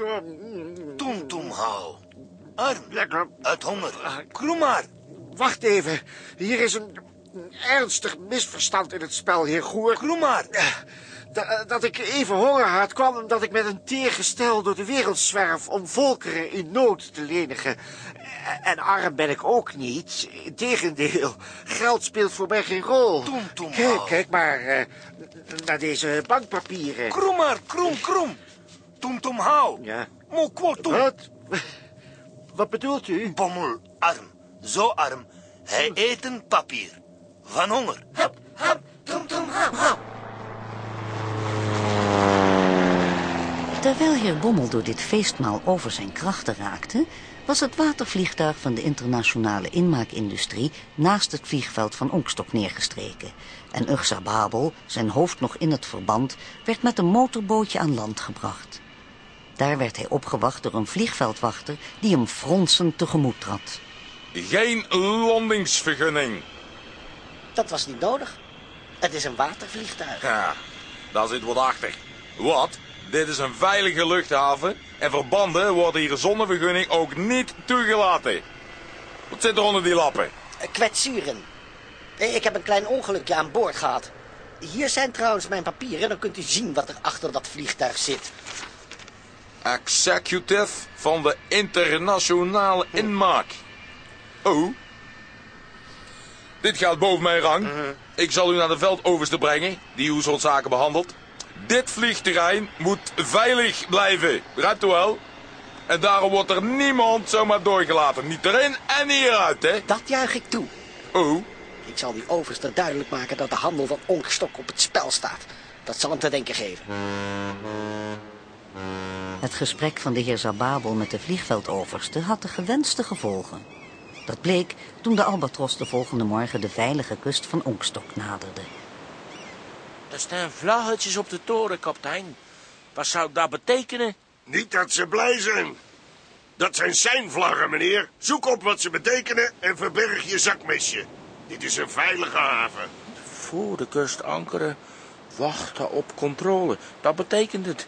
[SPEAKER 23] Tom, tom, hou. Arm.
[SPEAKER 6] Lekker.
[SPEAKER 23] Uithonger. Kroem maar.
[SPEAKER 6] Wacht even. Hier is een, een ernstig misverstand in het spel, heer Goer.
[SPEAKER 23] Kroem maar.
[SPEAKER 6] Da- dat ik even honger had, kwam omdat ik met een teergestel door de wereld zwerf om volkeren in nood te lenigen. En arm ben ik ook niet. Integendeel, geld speelt voor mij geen rol. Kijk, kijk maar eh, naar deze bankpapieren.
[SPEAKER 23] Kroem maar, kroem, kroem. Tom, tom, hou.
[SPEAKER 6] Ja.
[SPEAKER 23] Mo, kwo, tom.
[SPEAKER 6] Wat? Wat bedoelt u?
[SPEAKER 23] Bommel, arm. Zo arm. Hij eet een papier. Van honger. Hop, hop, tom, tom, hou, hou.
[SPEAKER 2] Terwijl heer Bommel door dit feestmaal over zijn krachten raakte, was het watervliegtuig van de internationale inmaakindustrie naast het vliegveld van Onkstok neergestreken. En Ugsa Babel, zijn hoofd nog in het verband, werd met een motorbootje aan land gebracht. Daar werd hij opgewacht door een vliegveldwachter die hem fronsend tegemoet trad.
[SPEAKER 14] Geen landingsvergunning.
[SPEAKER 10] Dat was niet nodig. Het is een watervliegtuig.
[SPEAKER 14] Ja, daar zit wat achter. Wat? Dit is een veilige luchthaven en verbanden worden hier zonder vergunning ook niet toegelaten. Wat zit er onder die lappen?
[SPEAKER 10] Eh, Kwetsuren. Eh, Ik heb een klein ongelukje aan boord gehad. Hier zijn trouwens mijn papieren. Dan kunt u zien wat er achter dat vliegtuig zit.
[SPEAKER 14] Executive van de internationale inmaak. Oh. Dit gaat boven mijn rang. Ik zal u naar de veldoverste brengen, die uw soort zaken behandelt. Dit vliegterrein moet veilig blijven. Begrijpt u wel? En daarom wordt er niemand zomaar doorgelaten. Niet erin en niet eruit, hè?
[SPEAKER 10] Dat juich ik toe.
[SPEAKER 14] Oh.
[SPEAKER 10] Ik zal die overste duidelijk maken dat de handel van Onkstok op het spel staat. Dat zal hem te denken geven.
[SPEAKER 2] Het gesprek van de heer Zababel met de vliegveldoverste had de gewenste gevolgen. Dat bleek toen de Albatros de volgende morgen de veilige kust van Onkstok naderde.
[SPEAKER 17] Er staan vlaggetjes op de toren, kapitein. Wat zou dat betekenen?
[SPEAKER 13] Niet dat ze blij zijn. Dat zijn zijn vlaggen, meneer. Zoek op wat ze betekenen en verberg je zakmesje. Dit is een veilige haven.
[SPEAKER 17] Voor de kust ankeren, wachten op controle. Dat betekent het.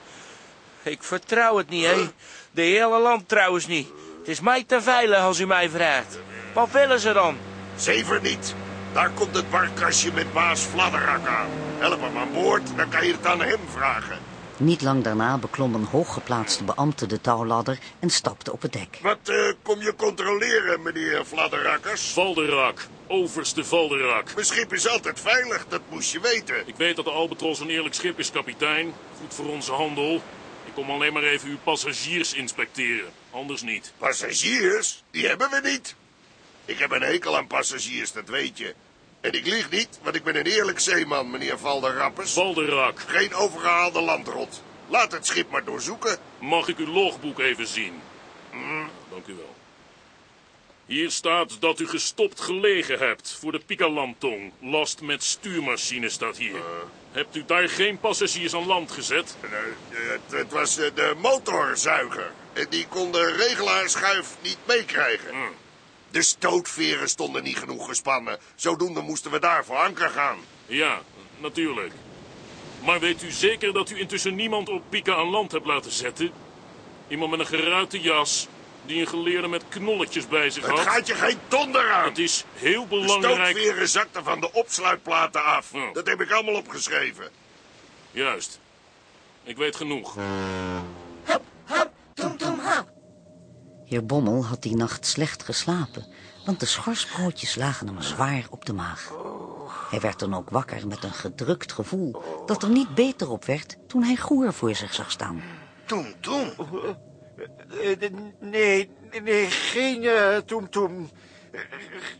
[SPEAKER 17] Ik vertrouw het niet, hè. De hele land trouwens niet. Het is mij te veilig als u mij vraagt. Wat willen ze dan?
[SPEAKER 13] Zever niet. Daar komt het barkastje met baas Fladderak aan. Help hem aan boord, dan kan je het aan hem vragen.
[SPEAKER 2] Niet lang daarna beklom een hooggeplaatste beambte de touwladder en stapte op het dek.
[SPEAKER 13] Wat eh, kom je controleren, meneer Fladderakkers?
[SPEAKER 24] Valderak, overste Valderak.
[SPEAKER 13] Mijn schip is altijd veilig, dat moest je weten.
[SPEAKER 24] Ik weet dat de Albatros een eerlijk schip is, kapitein. Goed voor onze handel. Ik kom alleen maar even uw passagiers inspecteren. Anders niet.
[SPEAKER 13] Passagiers? Die hebben we niet. Ik heb een hekel aan passagiers, dat weet je. En ik lieg niet, want ik ben een eerlijk zeeman, meneer Valderrappers.
[SPEAKER 24] Valderak.
[SPEAKER 13] Geen overgehaalde landrot. Laat het schip maar doorzoeken.
[SPEAKER 24] Mag ik uw logboek even zien? Dank u wel. Hier staat dat u gestopt gelegen hebt voor de Pikalamtong. Last met stuurmachine staat hier. Hebt u daar geen passagiers aan land gezet?
[SPEAKER 13] Eh, het, het was eh, de motorzuiger. En die kon de regelaarschuif niet meekrijgen. De stootveren stonden niet genoeg gespannen. Zodoende moesten we daar voor anker gaan.
[SPEAKER 24] Ja, natuurlijk. Maar weet u zeker dat u intussen niemand op Pika aan land hebt laten zetten? Iemand met een geruite jas, die een geleerde met knolletjes bij zich
[SPEAKER 13] Het
[SPEAKER 24] had?
[SPEAKER 13] gaat je geen donder aan.
[SPEAKER 24] Het is heel
[SPEAKER 13] De
[SPEAKER 24] belangrijk...
[SPEAKER 13] stootveren zakten van de opsluitplaten af. Dat heb ik allemaal opgeschreven.
[SPEAKER 24] Juist. Ik weet genoeg.
[SPEAKER 2] Heer Bommel had die nacht slecht geslapen, want de schorsbroodjes lagen hem zwaar op de maag. Hij werd dan ook wakker met een gedrukt gevoel dat er niet beter op werd toen hij Goer voor zich zag staan.
[SPEAKER 23] Toem, toem.
[SPEAKER 6] Eh, Nee, nee, geen eh toem toem.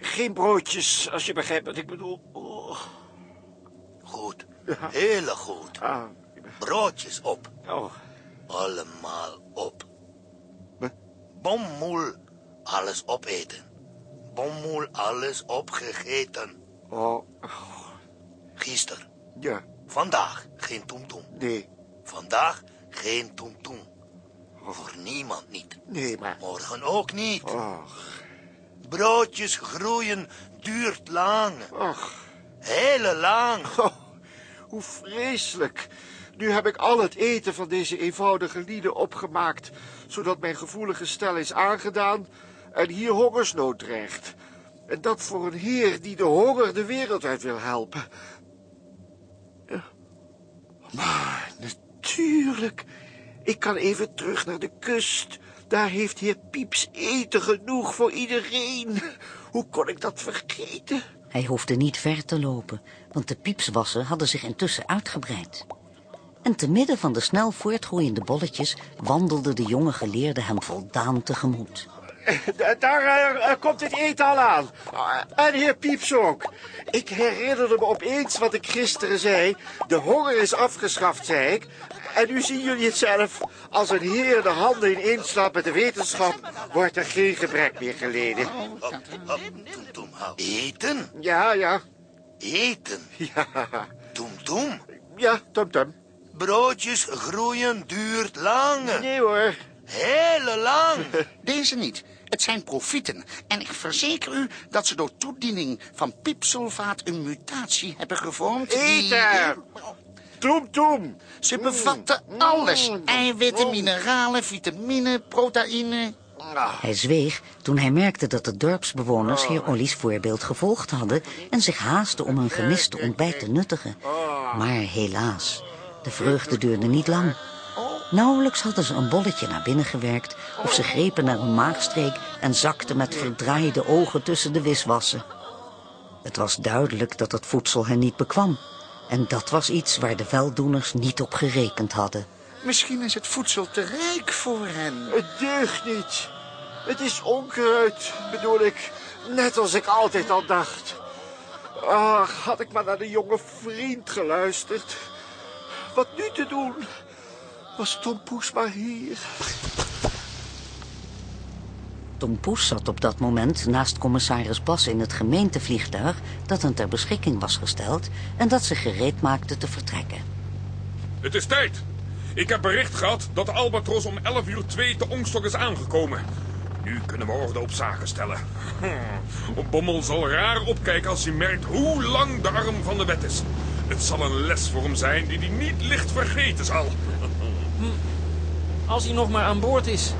[SPEAKER 6] Geen broodjes, als je begrijpt wat ik bedoel. Oh.
[SPEAKER 23] Goed, heel goed. Broodjes op.
[SPEAKER 6] Oh.
[SPEAKER 23] Allemaal op. Bommoel, alles opeten. Bommoel, alles opgegeten.
[SPEAKER 6] Oh.
[SPEAKER 23] Gisteren.
[SPEAKER 6] Ja.
[SPEAKER 23] Vandaag geen toemtoem.
[SPEAKER 6] Nee.
[SPEAKER 23] Vandaag geen toemtoem. Voor niemand niet.
[SPEAKER 6] Nee, maar...
[SPEAKER 23] Morgen ook niet.
[SPEAKER 6] Och.
[SPEAKER 23] Broodjes groeien duurt lang.
[SPEAKER 6] Och.
[SPEAKER 23] Hele lang.
[SPEAKER 6] Oh, hoe vreselijk. Nu heb ik al het eten van deze eenvoudige lieden opgemaakt, zodat mijn gevoelige stel is aangedaan en hier hongersnood dreigt. En dat voor een heer die de honger de wereld uit wil helpen. Ja. Maar natuurlijk, ik kan even terug naar de kust. Daar heeft heer Pieps eten genoeg voor iedereen. Hoe kon ik dat vergeten?
[SPEAKER 2] Hij hoefde niet ver te lopen, want de piepswassen hadden zich intussen uitgebreid. En te midden van de snel voortgroeiende bolletjes wandelde de jonge geleerde hem voldaan tegemoet.
[SPEAKER 6] Da- Daar eh, eh, komt het eten al aan. Ah, En heer Pieps ook. Ik herinnerde me opeens wat ik gisteren zei. De honger is afgeschaft, zei ik. En nu zien jullie het zelf. Als een heer de handen ineenslaat met de wetenschap... wordt er geen gebrek meer geleden.
[SPEAKER 23] Toem, toem. Eten?
[SPEAKER 6] Ja, ja.
[SPEAKER 23] Eten?
[SPEAKER 6] Ja.
[SPEAKER 23] Toem, toem.
[SPEAKER 6] Ja, tom, tom.
[SPEAKER 23] Broodjes groeien duurt lang.
[SPEAKER 6] Nee hoor.
[SPEAKER 23] Hele lang.
[SPEAKER 4] Deze niet. Het zijn profieten. En ik verzeker u dat ze door toediening van piepsulfaat een mutatie hebben gevormd. die-
[SPEAKER 6] Eten! Toem, toem.
[SPEAKER 4] Ze bevatten alles. Eiwitten, mineralen, vitamine, proteïne.
[SPEAKER 2] Hij zweeg toen hij merkte dat de dorpsbewoners heer Ollies voorbeeld gevolgd hadden en zich haasten om hun gemiste ontbijt te nuttigen. Maar helaas, de vreugde duurde niet lang. Nauwelijks hadden ze een bolletje naar binnen gewerkt of ze grepen naar hun maagstreek en zakten met verdraaide ogen tussen de wiswassen. Het was duidelijk dat het voedsel hen niet bekwam. En dat was iets waar de weldoeners niet op gerekend hadden.
[SPEAKER 4] Misschien is het voedsel te rijk voor hen.
[SPEAKER 6] Het deugt niet. Het is onkruid, bedoel ik. Net als ik altijd al dacht. Ach, had ik maar naar de jonge vriend geluisterd. Wat nu te doen? Was Tom Poes maar hier?
[SPEAKER 2] Tom Poes zat op dat moment naast commissaris Bas in het gemeentevliegtuig dat hen ter beschikking was gesteld en dat zich gereed maakte te vertrekken.
[SPEAKER 11] Het is tijd. Ik heb bericht gehad dat de Albatros om 11 uur 2 te Ongstok is aangekomen. Nu kunnen we orde op zaken stellen. Hm. Bommel zal raar opkijken als hij merkt hoe lang de arm van de wet is. Het zal een les voor hem zijn die hij niet licht vergeten zal.
[SPEAKER 7] Als hij nog maar aan boord is.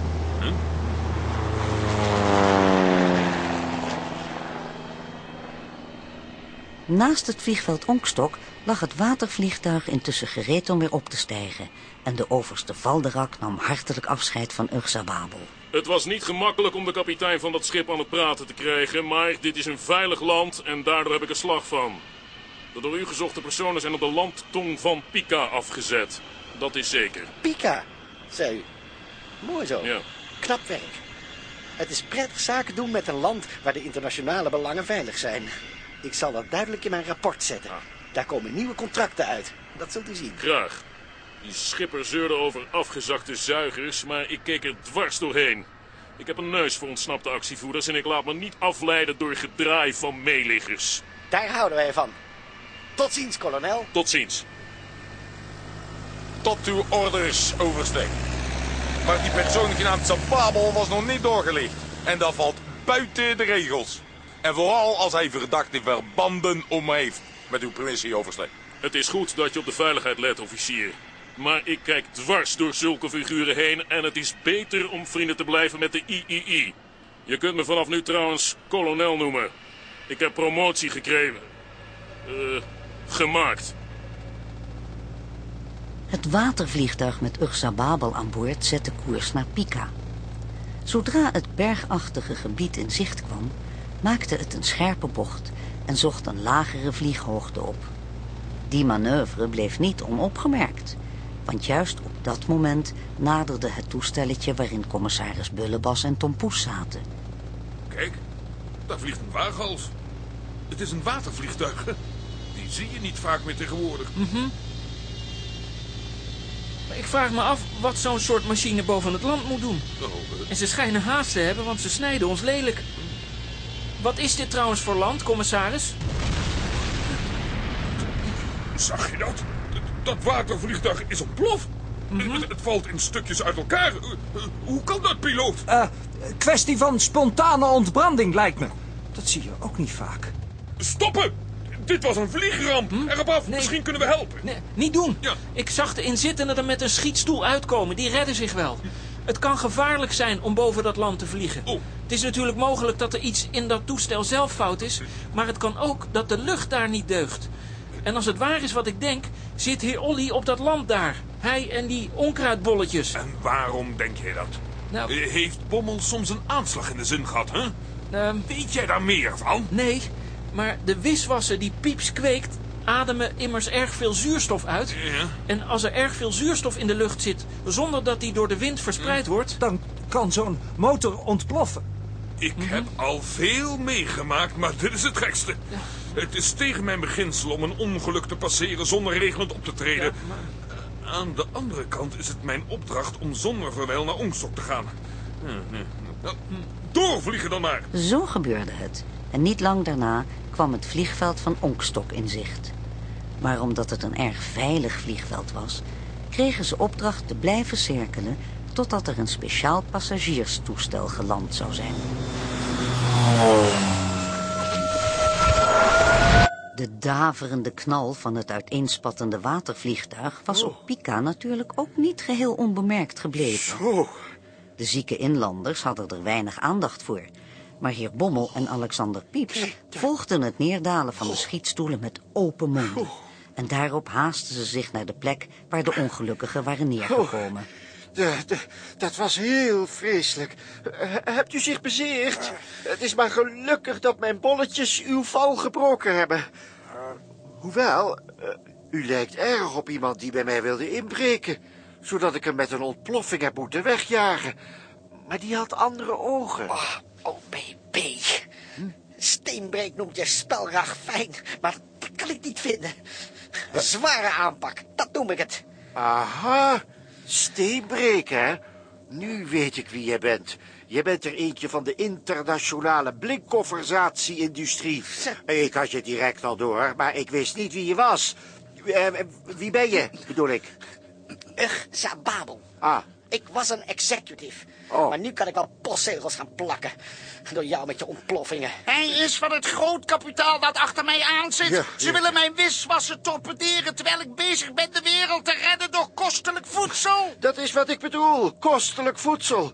[SPEAKER 2] Naast het vliegveld Onkstok lag het watervliegtuig intussen gereed om weer op te stijgen. En de overste Valderak nam hartelijk afscheid van Ursa Babel.
[SPEAKER 24] Het was niet gemakkelijk om de kapitein van dat schip aan het praten te krijgen, maar dit is een veilig land en daardoor heb ik er slag van. De door u gezochte personen zijn op de landtong van Pika afgezet. Dat is zeker.
[SPEAKER 10] Pika, zei u. Mooi zo.
[SPEAKER 24] Ja.
[SPEAKER 10] Knap werk. Het is prettig zaken doen met een land waar de internationale belangen veilig zijn. Ik zal dat duidelijk in mijn rapport zetten. Daar komen nieuwe contracten uit. Dat zult u zien.
[SPEAKER 24] Graag. Die schipper zeurde over afgezakte zuigers, maar ik keek er dwars doorheen. Ik heb een neus voor ontsnapte actievoerders en ik laat me niet afleiden door gedraai van meeliggers.
[SPEAKER 10] Daar houden wij van. Tot ziens, kolonel.
[SPEAKER 24] Tot ziens.
[SPEAKER 14] Tot uw orders, overste. Maar die persoon genaamd Sababel was nog niet doorgelicht. En dat valt buiten de regels. En vooral als hij verdachte verbanden om heeft. Met uw permissie, overste.
[SPEAKER 24] Het is goed dat je op de veiligheid let, officier. Maar ik kijk dwars door zulke figuren heen en het is beter om vrienden te blijven met de III. Je kunt me vanaf nu trouwens kolonel noemen. Ik heb promotie gekregen. Eh, gemaakt.
[SPEAKER 2] Het watervliegtuig met Ursa Babel aan boord zette koers naar Pika. Zodra het bergachtige gebied in zicht kwam, maakte het een scherpe bocht en zocht een lagere vlieghoogte op. Die manoeuvre bleef niet onopgemerkt, want juist op dat moment naderde het toestelletje waarin commissaris Bullebas en Tom Poes zaten.
[SPEAKER 11] Kijk, daar vliegt een waaghals. Het is een watervliegtuig. Die zie je niet vaak meer tegenwoordig.
[SPEAKER 7] Mhm. Maar ik vraag me af wat zo'n soort machine boven het land moet doen.
[SPEAKER 11] Oh, eh,
[SPEAKER 7] En ze schijnen haast te hebben, want ze snijden ons lelijk. Wat is dit trouwens voor land, commissaris?
[SPEAKER 11] Zag je dat? Dat- watervliegtuig is ontploft.
[SPEAKER 7] Mhm.
[SPEAKER 11] Het, het valt in stukjes uit elkaar. Eh, eh, Hoe kan dat, piloot?
[SPEAKER 25] Eh, kwestie van spontane ontbranding lijkt me. Dat zie je ook niet vaak.
[SPEAKER 11] Stoppen! Dit was een vliegramp. Erop af, misschien kunnen we helpen.
[SPEAKER 7] Hm? Nee, niet doen. Ik zag de inzittenden er met een schietstoel uitkomen. Die redden zich wel. Het kan gevaarlijk zijn om boven dat land te vliegen.
[SPEAKER 11] Oh.
[SPEAKER 7] Het is natuurlijk mogelijk dat er iets in dat toestel zelf fout is. Maar het kan ook dat de lucht daar niet deugt. En als het waar is wat ik denk, zit heer Olly op dat land daar. Hij en die onkruidbolletjes.
[SPEAKER 11] En waarom denk jij dat?
[SPEAKER 7] Nou-
[SPEAKER 11] Heeft Bommel soms een aanslag in de zin gehad, hè?
[SPEAKER 7] Ehm,
[SPEAKER 11] Weet jij daar meer van?
[SPEAKER 7] Nee, maar de wiswassen die Pieps kweekt... ademen immers erg veel zuurstof uit.
[SPEAKER 11] Ja.
[SPEAKER 7] En als er erg veel zuurstof in de lucht zit... zonder dat die door de wind verspreid wordt...
[SPEAKER 25] Dan kan zo'n motor ontploffen.
[SPEAKER 11] Ik
[SPEAKER 7] Mhm.
[SPEAKER 11] heb al veel meegemaakt, maar dit is het gekste. Het is tegen mijn beginsel om een ongeluk te passeren zonder regelend op te treden. Aan de andere kant is het mijn opdracht om zonder verwijl naar Ongstok te gaan. Nou, Doorvliegen dan maar.
[SPEAKER 2] Zo gebeurde het. En niet lang daarna kwam het vliegveld van Onkstok in zicht. Maar omdat het een erg veilig vliegveld was... kregen ze opdracht te blijven cirkelen... totdat er een speciaal passagierstoestel geland zou zijn. De daverende knal van het uiteenspattende watervliegtuig... was op Pika natuurlijk ook niet geheel onbemerkt gebleven. De zieke inlanders hadden er weinig aandacht voor. Maar heer Bommel en Alexander Pieps volgden het neerdalen van de schietstoelen met open monden. En daarop haasten ze zich naar de plek waar de ongelukkigen waren neergekomen.
[SPEAKER 6] De, de, dat was heel vreselijk. Eh, hebt u zich bezeerd? Het is maar gelukkig dat mijn bolletjes uw val gebroken hebben. Hoewel, eh, u lijkt erg op iemand die bij mij wilde inbreken... zodat ik hem met een ontploffing heb moeten wegjagen. Maar die had andere ogen.
[SPEAKER 10] Oh, OBB. Steenbreek noemt je spelraag fijn, maar dat kan ik niet vinden. Zware aanpak, dat noem ik het.
[SPEAKER 6] Aha, steenbreken, hè? Nu weet ik wie jij bent. Je bent er eentje van de internationale blinkconversatie-industrie. Ik had je direct al door, maar ik wist niet wie je was. Eh, wie ben je, bedoel ik?
[SPEAKER 10] Ugh, Sababel.
[SPEAKER 6] Ah,
[SPEAKER 10] Ik was een executive.
[SPEAKER 6] Oh.
[SPEAKER 10] Maar nu kan ik wel postzegels gaan plakken. Door jou met je ontploffingen.
[SPEAKER 4] Hij is van het grootkapitaal dat achter mij aan zit.
[SPEAKER 6] Ja,
[SPEAKER 4] Ze
[SPEAKER 6] ja.
[SPEAKER 4] willen mijn wiswassen torpederen... terwijl ik bezig ben de wereld te redden door kostelijk voedsel.
[SPEAKER 6] dat is wat ik bedoel, kostelijk voedsel.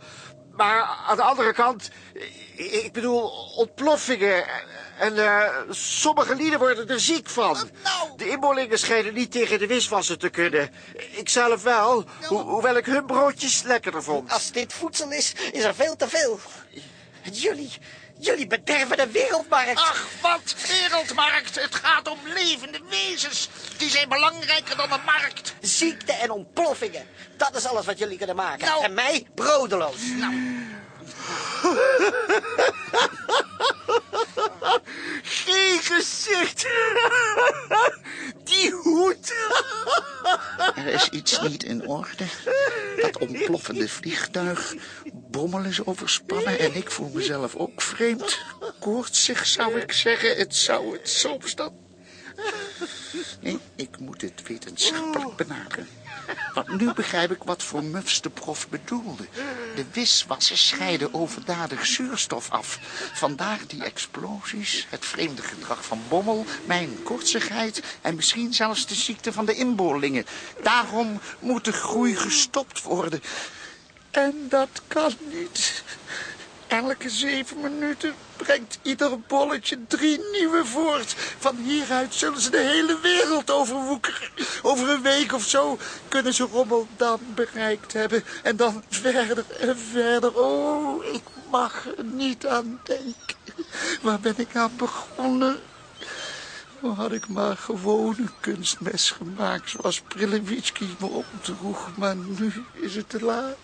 [SPEAKER 6] Maar aan de andere kant, ik bedoel ontploffingen. En eh, sommige lieden worden er ziek van. De inboorlingen schijnen niet tegen de wiswassen te kunnen. Ik zelf wel, ho- hoewel ik hun broodjes lekkerder vond.
[SPEAKER 10] Als dit voedsel is, is er veel te veel. Jullie, jullie bederven de wereldmarkt.
[SPEAKER 4] Ach, wat wereldmarkt. Het gaat om levende wezens. Die zijn belangrijker dan de markt.
[SPEAKER 10] Ziekte en ontploffingen. Dat is alles wat jullie kunnen maken.
[SPEAKER 4] Nou.
[SPEAKER 10] En mij brodeloos.
[SPEAKER 4] Nou,
[SPEAKER 6] Geen gezicht. Die hoed.
[SPEAKER 26] Er is iets niet in orde. Dat ontploffende vliegtuig. Bommel is overspannen en ik voel mezelf ook vreemd. Koortsig zou ik zeggen. Het zou het zo bestaan. Nee, ik moet het wetenschappelijk benaderen. Want nu begrijp ik wat voor mufs de prof bedoelde. De wiswassen scheiden overdadig zuurstof af. Vandaar die explosies, het vreemde gedrag van Bommel, mijn kortsigheid en misschien zelfs de ziekte van de inboorlingen. Daarom moet de groei gestopt worden. En dat kan niet.
[SPEAKER 4] Elke zeven minuten brengt ieder bolletje drie nieuwe voort. Van hieruit zullen ze de hele wereld overwoekeren. Over een week of zo kunnen ze Rommeldam bereikt hebben. En dan verder en verder. Oh, ik mag er niet aan denken. Waar ben ik aan begonnen? Had ik maar gewoon kunstmes gemaakt zoals Prillewitski me opdroeg. Maar nu is het te laat.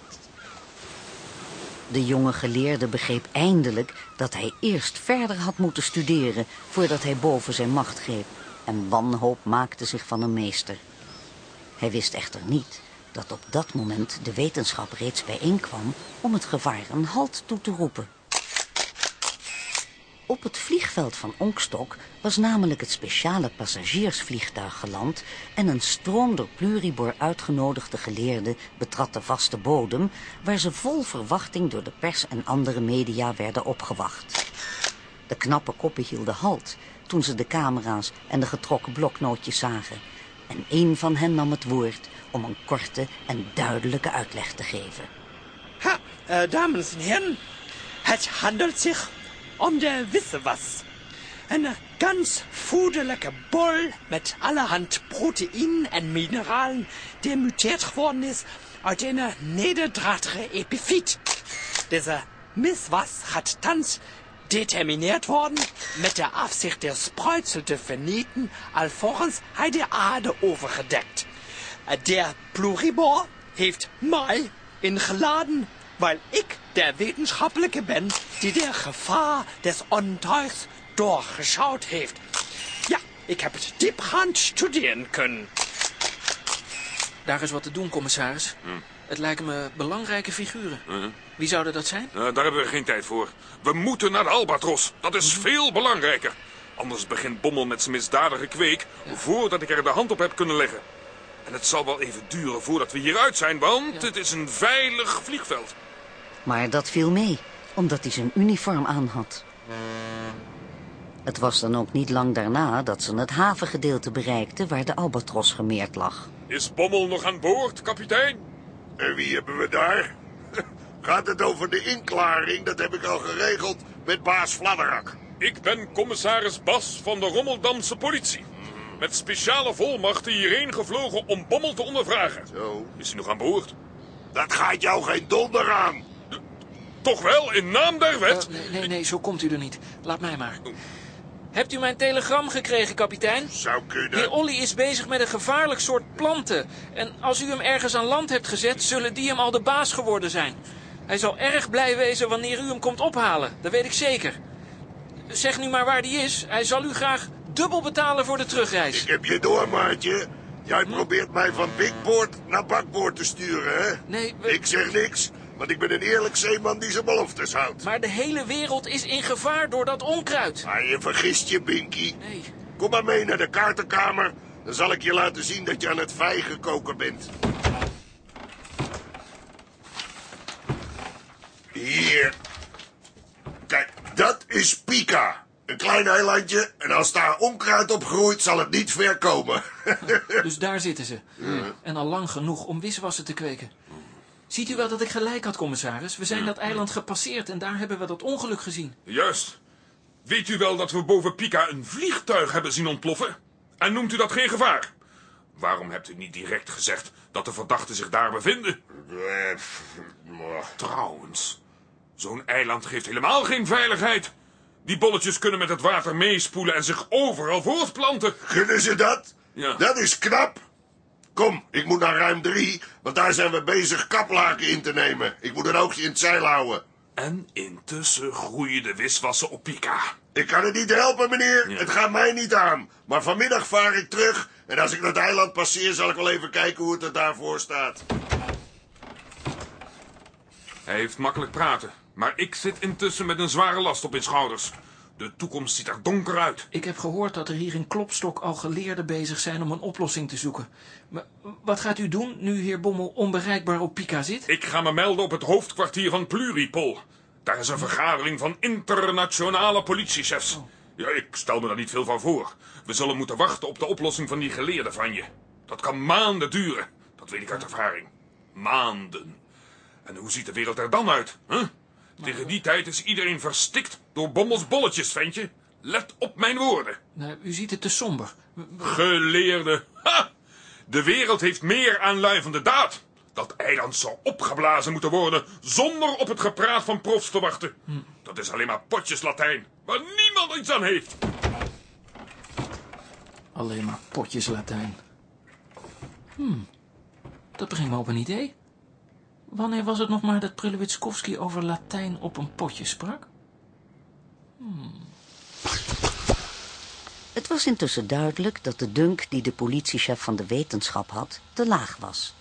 [SPEAKER 2] De jonge geleerde begreep eindelijk dat hij eerst verder had moeten studeren voordat hij boven zijn macht greep. En wanhoop maakte zich van een meester. Hij wist echter niet dat op dat moment de wetenschap reeds bijeenkwam om het gevaar een halt toe te roepen. Op het vliegveld van Onkstok was namelijk het speciale passagiersvliegtuig geland en een stroom door Pluribor uitgenodigde geleerden betrad de vaste bodem, waar ze vol verwachting door de pers en andere media werden opgewacht. De knappe koppen hielden halt toen ze de camera's en de getrokken bloknootjes zagen. En een van hen nam het woord om een korte en duidelijke uitleg te geven.
[SPEAKER 3] Ha, äh, dames en heren, het handelt zich om de wisse was. Een ganz voederlijke bol met allerhand proteïnen en mineralen die muteerd geworden is uit een nederdrachtige epifiet. Deze miswas gaat thans determiniert worden met de afzicht der spruitsel te vernieten, alvorens hij de aarde overgedekt. Der Pluribor heeft mij ingeladen, weil ik der Wetenschappliche ben, die der Gefahr des Ontuigs doorgeschaut heeft. Ja, ik heb het diepgaand studeren kunnen.
[SPEAKER 7] Daar is wat te doen, commissaris. Het lijken me belangrijke figuren. Wie zouden dat zijn?
[SPEAKER 11] Eh, daar hebben we geen tijd voor. We moeten naar de Albatros. Dat is veel belangrijker. Anders begint Bommel met zijn misdadige kweek... voordat ik er de hand op heb kunnen leggen. En het zal wel even duren voordat we hieruit zijn... want het is een veilig vliegveld.
[SPEAKER 2] Maar dat viel mee, omdat hij zijn uniform aan had. Het was dan ook niet lang daarna dat ze het havengedeelte bereikten... waar de Albatros gemeerd lag.
[SPEAKER 11] Is Bommel nog aan boord, kapitein?
[SPEAKER 13] En wie hebben we daar? Gaat het over de inklaring? Dat heb ik al geregeld met baas Vladderak.
[SPEAKER 11] Ik ben commissaris Bas van de Rommeldamse politie. Met speciale volmachten hierheen gevlogen om Bommel te ondervragen.
[SPEAKER 13] Zo.
[SPEAKER 11] Is hij nog aan boord?
[SPEAKER 13] Dat gaat jou geen donder aan.
[SPEAKER 11] Toch wel, in naam der wet?
[SPEAKER 7] Eh, nee, nee, nee, zo komt u er niet. Laat mij maar. Hebt u mijn telegram gekregen, kapitein?
[SPEAKER 13] Zou kunnen.
[SPEAKER 7] Heer Olly is bezig met een gevaarlijk soort planten. En als u hem ergens aan land hebt gezet, zullen die hem al de baas geworden zijn. Hij zal erg blij wezen wanneer u hem komt ophalen. Dat weet ik zeker. Zeg nu maar waar die is. Hij zal u graag dubbel betalen voor de terugreis.
[SPEAKER 13] Ik heb je door, maatje. Jij probeert mij van bigboard naar bakboord te sturen, hè?
[SPEAKER 7] Nee,
[SPEAKER 13] Ik zeg niks, want ik ben een eerlijk zeeman die zijn beloftes houdt.
[SPEAKER 7] Maar de hele wereld is in gevaar door dat onkruid.
[SPEAKER 13] Maar je vergist je, Binky. Kom maar mee naar de kaartenkamer. Dan zal ik je laten zien dat je aan het vijgen koken bent. Hier. Kijk, dat is Pika. Een klein eilandje. En als daar onkruid op groeit, zal het niet ver komen.
[SPEAKER 7] Dus daar zitten ze. En al lang genoeg om wiswassen te kweken. Ziet u wel dat ik gelijk had, commissaris? We zijn dat eiland gepasseerd en daar hebben we dat ongeluk gezien.
[SPEAKER 11] Juist. Weet u wel dat we boven Pika een vliegtuig hebben zien ontploffen? En noemt u dat geen gevaar? Waarom hebt u niet direct gezegd dat de verdachten zich daar bevinden? Trouwens, zo'n eiland geeft helemaal geen veiligheid. Die bolletjes kunnen met het water meespoelen en zich overal voortplanten.
[SPEAKER 13] Kunnen ze dat?
[SPEAKER 11] Ja.
[SPEAKER 13] Dat is knap. Kom, ik moet naar ruim drie, want daar zijn we bezig kaplaken in te nemen. Ik moet een oogje in het zeil houden.
[SPEAKER 11] En intussen groeien de wiswassen op Pika.
[SPEAKER 13] Ik kan het niet helpen, meneer. Het gaat mij niet aan. Maar vanmiddag vaar ik terug. En als ik dat eiland passeer, zal ik wel even kijken hoe het er daarvoor staat.
[SPEAKER 11] Hij heeft makkelijk praten, maar ik zit intussen met een zware last op mijn schouders. De toekomst ziet er donker uit.
[SPEAKER 7] Ik heb gehoord dat er hier in Klopstok al geleerden bezig zijn om een oplossing te zoeken. Maar wat gaat u doen nu heer Bommel onbereikbaar op Pika zit?
[SPEAKER 11] Ik ga me melden op het hoofdkwartier van Pluripol. Daar is een vergadering van internationale politiechefs. Ja, ik stel me daar niet veel van voor. We zullen moeten wachten op de oplossing van die geleerden van je. Dat kan maanden duren. Dat weet ik uit ervaring. Maanden. En hoe ziet de wereld er dan uit? Huh? Tegen die tijd is iedereen verstikt door bommels bolletjes, ventje. Let op mijn woorden.
[SPEAKER 7] Nou, u ziet het te somber.
[SPEAKER 11] Geleerde. Ha! De wereld heeft meer aan lui van de daad. Dat eiland zou opgeblazen moeten worden zonder op het gepraat van profs te wachten. Dat is alleen maar potjes Latijn, waar niemand iets aan heeft.
[SPEAKER 7] Alleen maar potjes Latijn. Hmm, dat brengt me op een idee. Wanneer was het nog maar dat Prulewitskowski over Latijn op een potje sprak?
[SPEAKER 2] Het was intussen duidelijk dat de dunk die de politiechef van de wetenschap had, te laag was.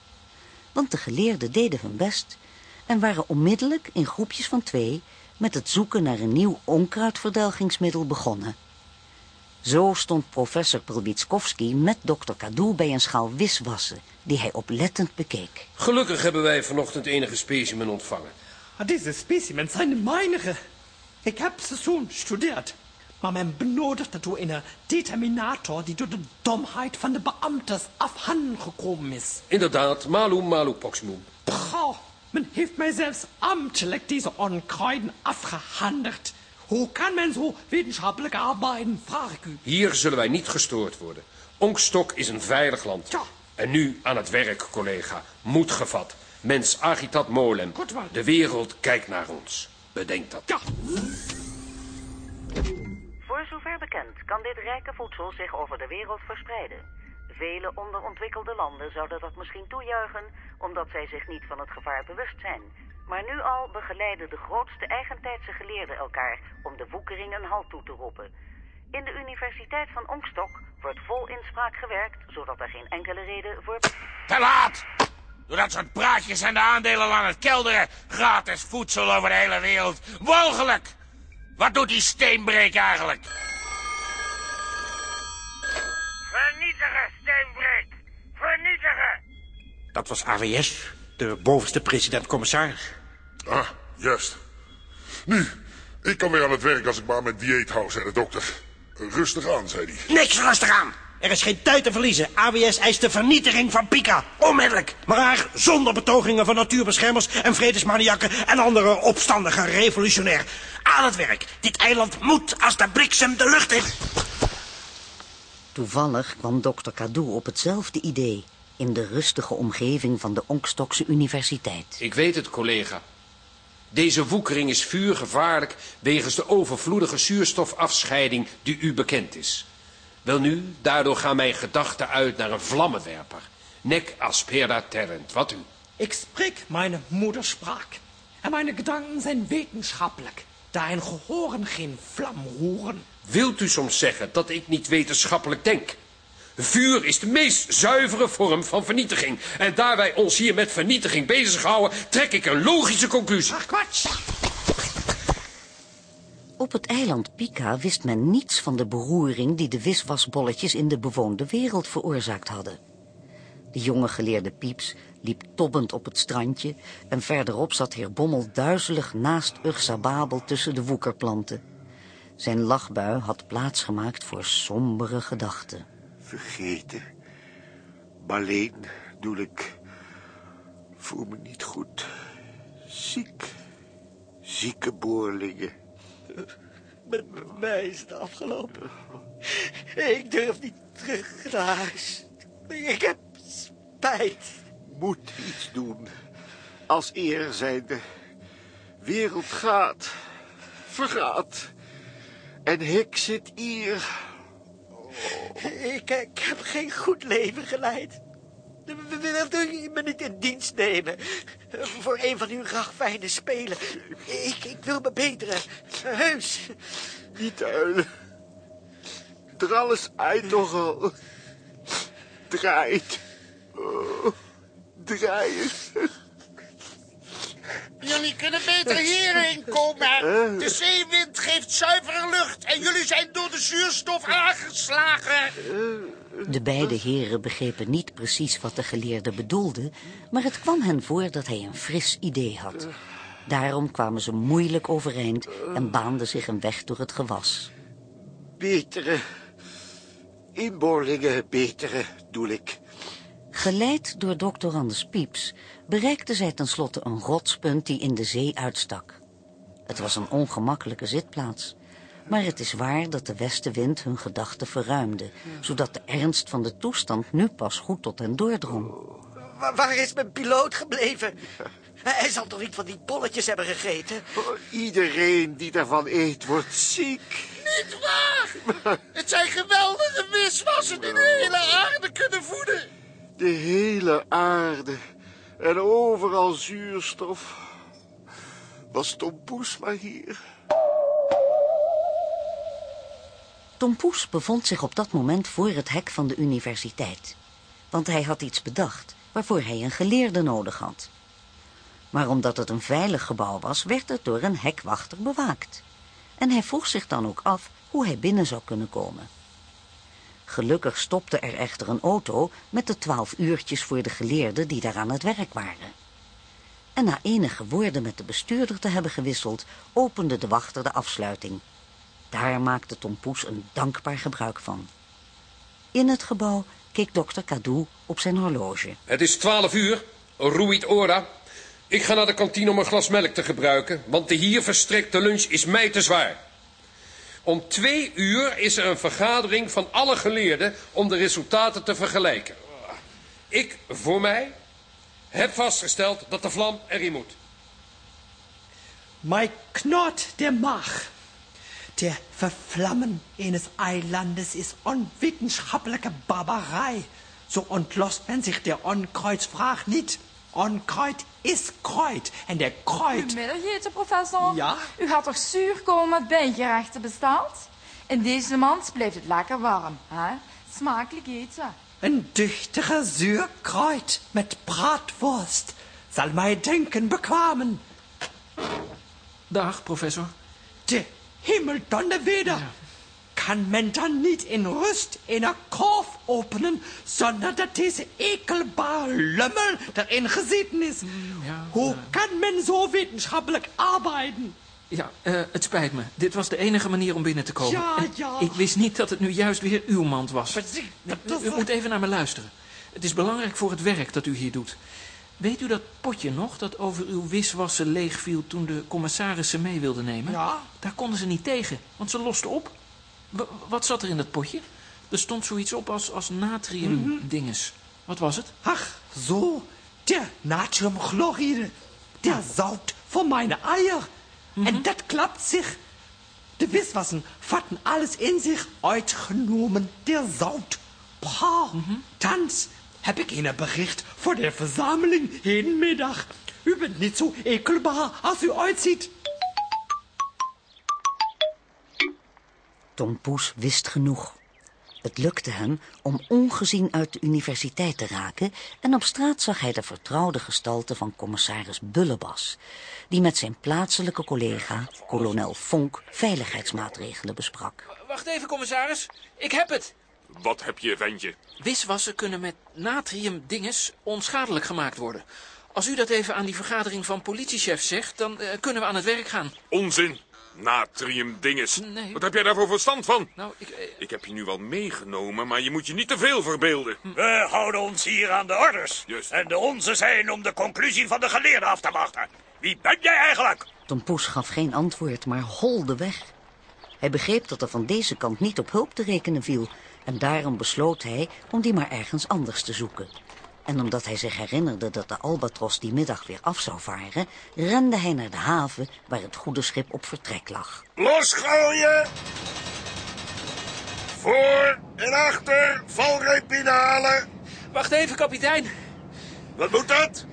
[SPEAKER 2] Want de geleerden deden hun best en waren onmiddellijk in groepjes van twee met het zoeken naar een nieuw onkruidverdelgingsmiddel begonnen. Zo stond professor Prelwitskowski met dokter Kadoe bij een schaal wiswassen, die hij oplettend bekeek.
[SPEAKER 27] Gelukkig hebben wij vanochtend enige specimen ontvangen.
[SPEAKER 10] Deze specimens zijn mijnige. Ik heb ze zo'n gestudeerd. Maar men benodigt daartoe een determinator die door de domheid van de beambtes afhanden gekomen is.
[SPEAKER 27] Inderdaad, malum malum proximum.
[SPEAKER 10] Men heeft mij zelfs ambtelijk deze onkruiden afgehandeld. Hoe kan men zo wetenschappelijk arbeiden, vraag ik u.
[SPEAKER 27] Hier zullen wij niet gestoord worden. Onkstok is een veilig land. En nu aan het werk, collega. Moed gevat. Mens agitat molem. De wereld kijkt naar ons. Bedenk dat.
[SPEAKER 2] Voor zover bekend kan dit rijke voedsel zich over de wereld verspreiden. Vele onderontwikkelde landen zouden dat misschien toejuichen, omdat zij zich niet van het gevaar bewust zijn. Maar nu al begeleiden de grootste eigentijdse geleerden elkaar om de woekering een halt toe te roepen. In de Universiteit van Ongstok wordt vol inspraak gewerkt, zodat er geen enkele reden voor...
[SPEAKER 17] Te laat! Door dat soort praatjes zijn de aandelen aan het kelderen. Gratis voedsel over de hele wereld. Walgelijk! Wat doet die steenbreek eigenlijk?
[SPEAKER 22] Vernietigen, Steenbreek! Vernietigen!
[SPEAKER 5] Dat was AWS, de bovenste president-commissaris.
[SPEAKER 13] Ah, juist. Nu, ik kan weer aan het werk als ik maar mijn dieet hou, zei de dokter. Rustig aan, zei hij.
[SPEAKER 22] Niks rustig aan! Er is geen tijd te verliezen. AWS eist de vernietiging van Pika. Onmiddellijk. Maar zonder betogingen van natuurbeschermers en vredesmaniakken en andere opstandige revolutionair. Aan het werk. Dit eiland moet als de bliksem de lucht in.
[SPEAKER 2] Toevallig kwam dokter Kadoe op hetzelfde idee... in de rustige omgeving van de Onkstokse Universiteit.
[SPEAKER 27] Ik weet het, collega. Deze woekering is vuurgevaarlijk wegens de overvloedige zuurstofafscheiding die u bekend is. Welnu, daardoor gaan mijn gedachten uit naar een vlammenwerper. Nec aspera terrent, wat u?
[SPEAKER 10] Ik spreek mijn moederspraak. En mijn gedanken zijn wetenschappelijk. Daarin gehoren geen vlamroeren.
[SPEAKER 27] Wilt u soms zeggen dat ik niet wetenschappelijk denk? Vuur is de meest zuivere vorm van vernietiging. En daar wij ons hier met vernietiging bezighouden, trek ik een logische conclusie.
[SPEAKER 10] Ach, kwats.
[SPEAKER 2] Op het eiland Pika wist men niets van de beroering die de wiswasbolletjes in de bewoonde wereld veroorzaakt hadden. De jonge geleerde Pieps liep tobbend op het strandje en verderop zat heer Bommel duizelig naast Ugsa Babel tussen de woekerplanten. Zijn lachbui had plaatsgemaakt voor sombere gedachten.
[SPEAKER 6] Vergeten. Marleen, doe ik. Voel me niet goed. Ziek. Zieke boorlingen.
[SPEAKER 10] Met mij is het afgelopen. Ik durf niet terug naar huis. Ik heb spijt.
[SPEAKER 6] Moet iets doen. Als eer zijn de wereld gaat. Vergaat. En ik zit hier.
[SPEAKER 10] Ik, ik heb geen goed leven geleid. Wilt u me niet in dienst nemen? Voor een van uw ragfijne spelen. Ik, ik wil me beteren. Heus.
[SPEAKER 6] Niet huilen. Er alles uit nogal. Draait. Oh.
[SPEAKER 4] Jullie kunnen beter hierheen komen. De zeewind geeft zuivere lucht en jullie zijn door de zuurstof aangeslagen.
[SPEAKER 2] De beide heren begrepen niet precies wat de geleerde bedoelde, maar het kwam hen voor dat hij een fris idee had. Daarom kwamen ze moeilijk overeind en baanden zich een weg door het gewas.
[SPEAKER 6] Betere. Inboorlingen betere, doe ik.
[SPEAKER 2] Geleid door dokter Anders Pieps bereikten zij tenslotte een rotspunt die in de zee uitstak. Het was een ongemakkelijke zitplaats. Maar het is waar dat de westenwind hun gedachten verruimde... zodat de ernst van de toestand nu pas goed tot hen doordrong.
[SPEAKER 10] Waar, waar is mijn piloot gebleven? Hij zal toch niet van die bolletjes hebben gegeten?
[SPEAKER 6] Iedereen die daarvan eet, wordt ziek.
[SPEAKER 23] Niet waar! Het zijn geweldige wiswassen die de hele aarde kunnen voeden.
[SPEAKER 6] De hele aarde. En overal zuurstof. Was Tom Poes maar hier.
[SPEAKER 2] Tom Poes bevond zich op dat moment voor het hek van de universiteit. Want hij had iets bedacht waarvoor hij een geleerde nodig had. Maar omdat het een veilig gebouw was, werd het door een hekwachter bewaakt. En hij vroeg zich dan ook af hoe hij binnen zou kunnen komen. Gelukkig stopte er echter een auto met de twaalf uurtjes voor de geleerden die daar aan het werk waren. En na enige woorden met de bestuurder te hebben gewisseld, opende de wachter de afsluiting. Daar maakte Tom Poes een dankbaar gebruik van. In het gebouw keek dokter Cadoux op zijn horloge.
[SPEAKER 27] Het is twaalf uur, ruit ora. Ik ga naar de kantine om een glas melk te gebruiken, want de hier verstrekte lunch is mij te zwaar. Om twee uur is er een vergadering van alle geleerden om de resultaten te vergelijken. Ik, voor mij, heb vastgesteld dat de vlam erin moet.
[SPEAKER 3] Mij knort der Mach. Der Verflammen eines Eilandes ist unwissenschaftliche Barbarei. So ontlost men zich der Onkreuzvraag niet. Onkruid is kruid. En der kruid...
[SPEAKER 28] Goedemiddag, professor.
[SPEAKER 3] Ja?
[SPEAKER 28] U had toch zuurkool met bijgerechten besteld? In deze mand blijft het lekker warm. Hè? Smakelijk eten.
[SPEAKER 3] Een duchtige zuurkruid met braadworst zal mij denken bekwamen.
[SPEAKER 7] Dag, professor.
[SPEAKER 3] De hemeldonderweder. Kan men dan niet in rust in een korf openen zonder dat deze ekelbare lummel erin gezeten is? Hoe kan men zo wetenschappelijk arbeiden?
[SPEAKER 7] Ja, eh, het spijt me. Dit was de enige manier om binnen te komen.
[SPEAKER 3] Ja, ja.
[SPEAKER 7] Ik wist niet dat het nu juist weer uw mand was.
[SPEAKER 3] Precies.
[SPEAKER 7] U, u moet even naar me luisteren. Het is belangrijk voor het werk dat u hier doet. Weet u dat potje nog dat over uw wiswassen leegviel toen de commissarissen mee wilden nemen?
[SPEAKER 3] Ja.
[SPEAKER 7] Daar konden ze niet tegen, want ze losten op. W- wat zat er in dat potje? Er stond zoiets op als, als natrium-dinges. Wat was het?
[SPEAKER 3] Ach, zo. Der natriumchloride. Der zout voor mijn eier. En dat klapt zich. De wiswassen vatten alles in zich, uitgenomen der zout. Pa, thans heb ik een bericht voor de verzameling hedenmiddag. U bent niet zo ekelbaar als u uitziet.
[SPEAKER 2] Tom Poes wist genoeg. Het lukte hem om ongezien uit de universiteit te raken... en op straat zag hij de vertrouwde gestalte van commissaris Bullebas... die met zijn plaatselijke collega, kolonel Vonk, veiligheidsmaatregelen besprak.
[SPEAKER 7] Wacht even, commissaris. Ik heb het.
[SPEAKER 11] Wat heb je, ventje?
[SPEAKER 7] Wiswassen kunnen met natrium-dinges onschadelijk gemaakt worden. Als u dat even aan die vergadering van politiechefs zegt, dan eh, kunnen we aan het werk gaan.
[SPEAKER 11] Onzin. Natrium dinges.
[SPEAKER 7] Nee.
[SPEAKER 11] Wat heb jij daarvoor verstand van?
[SPEAKER 7] Nou, ik... eh,
[SPEAKER 11] Ik heb je nu wel meegenomen, maar je moet je niet te veel verbeelden.
[SPEAKER 22] We houden ons hier aan de orders. En de onze zijn om de conclusie van de geleerden af te wachten. Wie ben jij eigenlijk?
[SPEAKER 2] Tom Poes gaf geen antwoord, maar holde weg. Hij begreep dat er van deze kant niet op hulp te rekenen viel... en daarom besloot hij om die maar ergens anders te zoeken. En omdat hij zich herinnerde dat de Albatros die middag weer af zou varen... rende hij naar de haven waar het goede schip op vertrek lag.
[SPEAKER 13] Losgooien! Voor en achter, valreep inhalen.
[SPEAKER 7] Wacht even, kapitein.
[SPEAKER 13] Wat moet dat?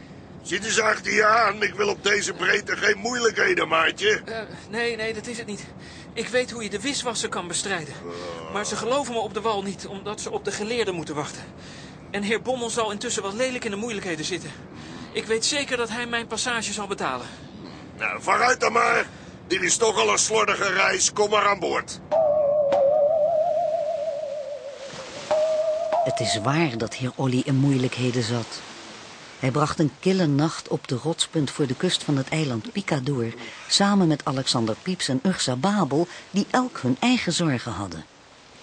[SPEAKER 13] Zitten ze achter je aan? Ik wil op deze breedte geen moeilijkheden, maatje.
[SPEAKER 7] Eh, nee, nee, dat is het niet. Ik weet hoe je de wiswassen kan bestrijden. Maar ze geloven me op de wal niet, omdat ze op de geleerden moeten wachten. En heer Bommel zal intussen wel lelijk in de moeilijkheden zitten. Ik weet zeker dat hij mijn passage zal betalen.
[SPEAKER 13] Nou, vooruit dan maar. Dit is toch al een slordige reis. Kom maar aan boord.
[SPEAKER 2] Het is waar dat heer Olly in moeilijkheden zat. Hij bracht een kille nacht op de rotspunt voor de kust van het eiland Pica door... samen met Alexander Pieps en Ursa Babel, die elk hun eigen zorgen hadden.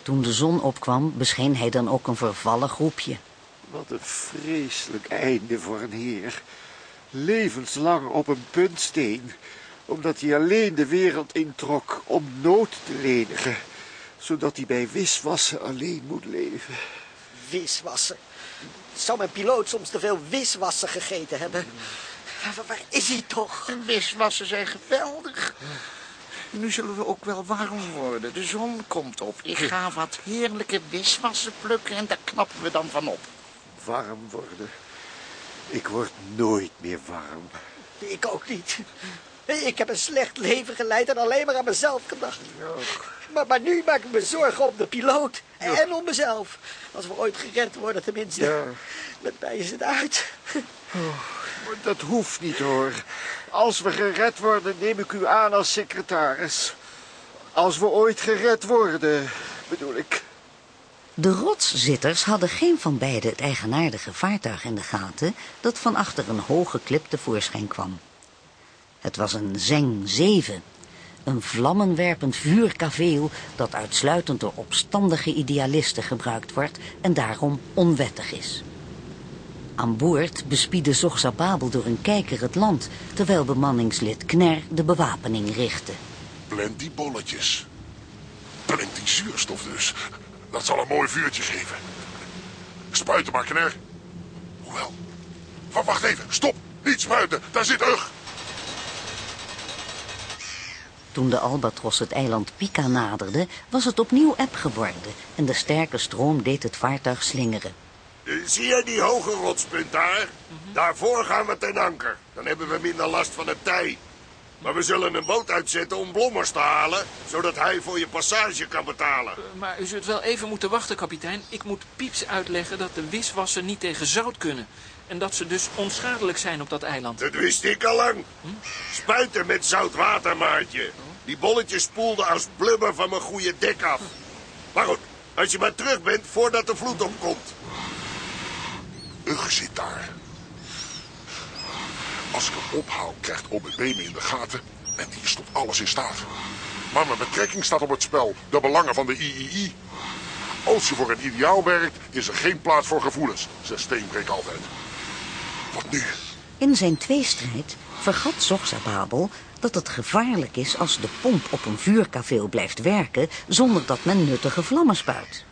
[SPEAKER 2] Toen de zon opkwam, bescheen hij dan ook een vervallen groepje.
[SPEAKER 6] Wat een vreselijk einde voor een heer. Levenslang op een puntsteen. Omdat hij alleen de wereld introk om nood te lenigen. Zodat hij bij wiswassen alleen moet leven.
[SPEAKER 10] Wiswassen. Zou mijn piloot soms te veel wiswassen gegeten hebben? Waar- Waar is hij toch?
[SPEAKER 6] Wiswassen zijn geweldig. Nu zullen we ook wel warm worden. De zon komt op. Ik ga wat heerlijke wiswassen plukken en daar knappen we dan van op. Warm worden. Ik word nooit meer warm.
[SPEAKER 10] Ik ook niet. Ik heb een slecht leven geleid en alleen maar aan mezelf gedacht. Maar, maar nu maak ik me zorgen om de piloot en om mezelf. Als we ooit gered worden tenminste.
[SPEAKER 6] Ja.
[SPEAKER 10] Met mij is het uit.
[SPEAKER 6] Maar dat hoeft niet hoor. Als we gered worden, neem ik u aan als secretaris. Als we ooit gered worden, bedoel ik.
[SPEAKER 2] De rotszitters hadden geen van beiden het eigenaardige vaartuig in de gaten dat van achter een hoge klip tevoorschijn kwam. Het was een Zeng 7, een vlammenwerpend vuurkaveel dat uitsluitend door opstandige idealisten gebruikt wordt en daarom onwettig is. Aan boord bespiedde Zogza Babel door een kijker het land, terwijl bemanningslid Kner de bewapening richtte.
[SPEAKER 13] Die bolletjes. Die zuurstof dus. Dat zal een mooi vuurtje geven. Spuiten maar, kner. Hoewel. Wa- Wacht even, stop. Niet spuiten, daar zit Ugg.
[SPEAKER 2] Toen de albatros het eiland Pika naderde, was het opnieuw eb geworden en de sterke stroom deed het vaartuig slingeren.
[SPEAKER 13] Eh, Zie je die hoge rotspunt daar? Daarvoor gaan we ten anker. Dan hebben we minder last van het tij. Maar we zullen een boot uitzetten om blommers te halen... zodat hij voor je passage kan betalen.
[SPEAKER 7] Maar u zult wel even moeten wachten, kapitein. Ik moet Pieps uitleggen dat de wiswassen niet tegen zout kunnen. En dat ze dus onschadelijk zijn op dat eiland.
[SPEAKER 13] Dat wist ik al lang. Spuiten met zout water, maatje. Die bolletjes spoelden als blubber van mijn goede dek af. Maar goed, als je maar terug bent voordat de vloed opkomt.
[SPEAKER 29] Ugg zit daar. Als ik hem ophaal, krijgt Obbe me in de gaten en die stopt alles in staat. Maar mijn betrekking staat op het spel, de belangen van de III. Als je voor een ideaal werkt, is er geen plaats voor gevoelens, zegt Steenbreek altijd. Wat nu?
[SPEAKER 2] In zijn tweestrijd vergat Zogza Babel dat het gevaarlijk is als de pomp op een vuurkaveel blijft werken zonder dat men nuttige vlammen spuit.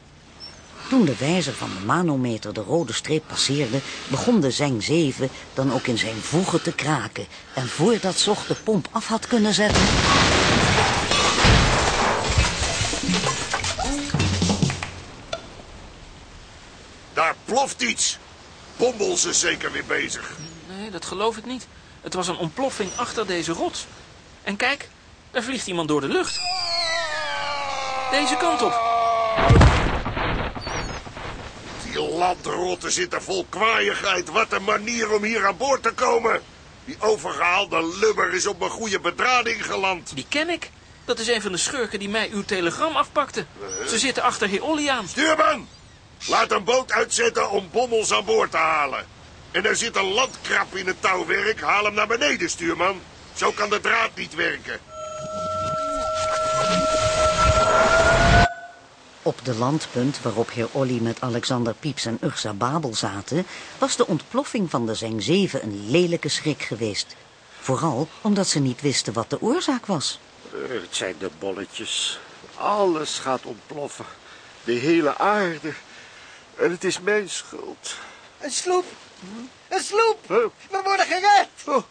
[SPEAKER 2] Toen de wijzer van de manometer de rode streep passeerde, begon de Zeng 7 dan ook in zijn voegen te kraken. En voordat Zog de pomp af had kunnen zetten...
[SPEAKER 13] Daar ploft iets. Bombels is zeker weer bezig.
[SPEAKER 7] Nee, dat geloof ik niet. Het was een ontploffing achter deze rots. En kijk, daar vliegt iemand door de lucht. Deze kant op.
[SPEAKER 13] Die landrotten zitten vol kwaaiigheid. Wat een manier om hier aan boord te komen. Die overgehaalde lubber is op mijn goede bedrading geland.
[SPEAKER 7] Die ken ik. Dat is een van de schurken die mij uw telegram afpakte. Ze zitten achter heer Olly aan.
[SPEAKER 13] Stuurman, laat een boot uitzetten om bommels aan boord te halen. En er zit een landkrab in het touwwerk. Haal hem naar beneden, stuurman. Zo kan de draad niet werken.
[SPEAKER 2] Op de landpunt waarop heer Olly met Alexander Pieps en Ursa Babel zaten... was de ontploffing van de Zeng 7 een lelijke schrik geweest. Vooral omdat ze niet wisten wat de oorzaak was.
[SPEAKER 6] Eh, Het zijn de bolletjes. Alles gaat ontploffen. De hele aarde. En het is mijn schuld.
[SPEAKER 10] Een sloep. Een sloep. We worden gered.
[SPEAKER 6] Oh,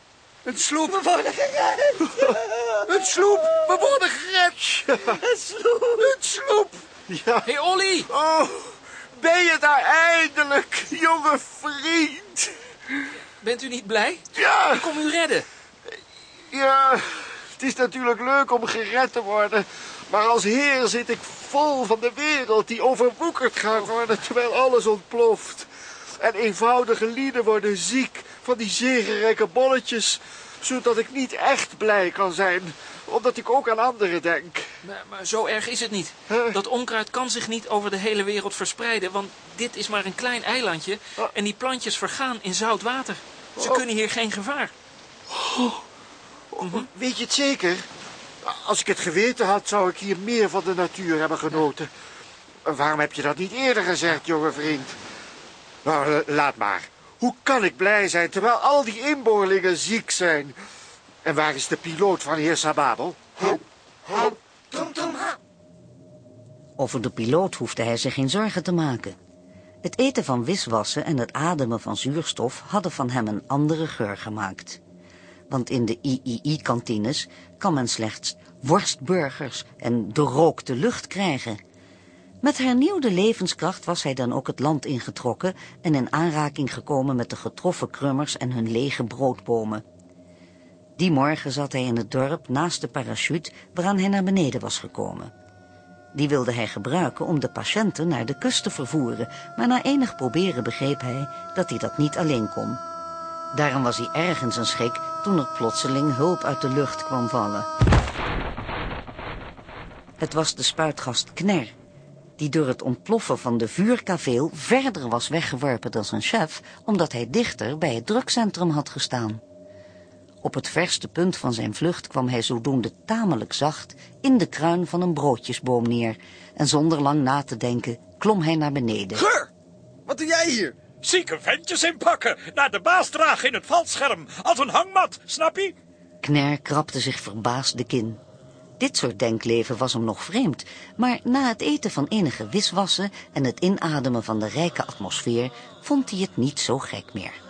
[SPEAKER 6] een sloep.
[SPEAKER 10] We worden gered.
[SPEAKER 6] Een sloep. We worden gered.
[SPEAKER 10] Een sloep.
[SPEAKER 6] Een sloep. Ja.
[SPEAKER 7] Hé, Olly!
[SPEAKER 6] Oh, ben je daar eindelijk, jonge vriend?
[SPEAKER 7] Bent u niet blij?
[SPEAKER 6] Ja.
[SPEAKER 7] Ik kom u redden.
[SPEAKER 6] Ja, het is natuurlijk leuk om gered te worden. Maar als heer zit ik vol van de wereld die overwoekerd gaat worden terwijl alles ontploft. En eenvoudige lieden worden ziek van die zegenrijke bolletjes, zodat ik niet echt blij kan zijn, omdat ik ook aan anderen denk.
[SPEAKER 7] Maar, maar zo erg is het niet. Dat onkruid kan zich niet over de hele wereld verspreiden, want dit is maar een klein eilandje en die plantjes vergaan in zout water. Ze
[SPEAKER 6] Oh.
[SPEAKER 7] kunnen hier geen gevaar.
[SPEAKER 6] Weet je het zeker? Als ik het geweten had, zou ik hier meer van de natuur hebben genoten. Waarom heb je dat niet eerder gezegd, jonge vriend? Nou, eh, laat maar. Hoe kan ik blij zijn terwijl al die inboorlingen ziek zijn? En waar is de piloot van heer Sababel?
[SPEAKER 2] Over de piloot hoefde hij zich geen zorgen te maken. Het eten van wiswassen en het ademen van zuurstof hadden van hem een andere geur gemaakt. Want in de III-kantines kan men slechts worstburgers en doorrookte lucht krijgen. Met hernieuwde levenskracht was hij dan ook het land ingetrokken en in aanraking gekomen met de getroffen krummers en hun lege broodbomen. Die morgen zat hij in het dorp naast de parachute waaraan hij naar beneden was gekomen. Die wilde hij gebruiken om de patiënten naar de kust te vervoeren, maar na enig proberen begreep hij dat hij dat niet alleen kon. Daarom was hij erg in zijn schik toen er plotseling hulp uit de lucht kwam vallen. Het was de spuitgast Kner, die door het ontploffen van de vuurkaveel verder was weggeworpen dan zijn chef, omdat hij dichter bij het drukcentrum had gestaan. Op het verste punt van zijn vlucht kwam hij zodoende tamelijk zacht in de kruin van een broodjesboom neer. En zonder lang na te denken klom hij naar beneden.
[SPEAKER 30] Geur, wat doe jij hier? Zieke ventjes inpakken, naar de baas dragen in het valscherm, als een hangmat, snap je?
[SPEAKER 2] Kner krabde zich verbaasd de kin. Dit soort denkleven was hem nog vreemd, maar na het eten van enige wiswassen en het inademen van de rijke atmosfeer vond hij het niet zo gek meer.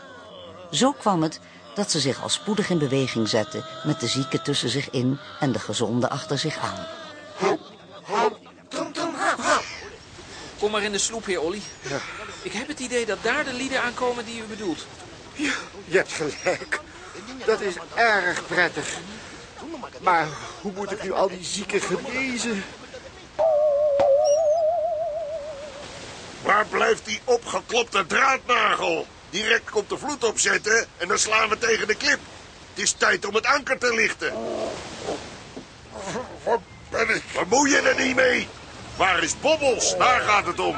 [SPEAKER 2] Zo kwam het dat ze zich al spoedig in beweging zetten met de zieke tussen zich in en de gezonde achter zich aan.
[SPEAKER 7] Kom maar in de sloep, heer Olly.
[SPEAKER 6] Ja.
[SPEAKER 7] Ik heb het idee dat daar de lieden aankomen die u bedoelt.
[SPEAKER 6] Ja, je hebt gelijk. Dat is erg prettig. Maar hoe moet ik nu al die zieken genezen?
[SPEAKER 13] Waar blijft die opgeklopte draadnagel? Direct komt de vloed opzetten en dan slaan we tegen de klip. Het is tijd om het anker te lichten. Wat ben ik? Bemoei je er niet mee? Waar is Bobbels? Daar gaat het om.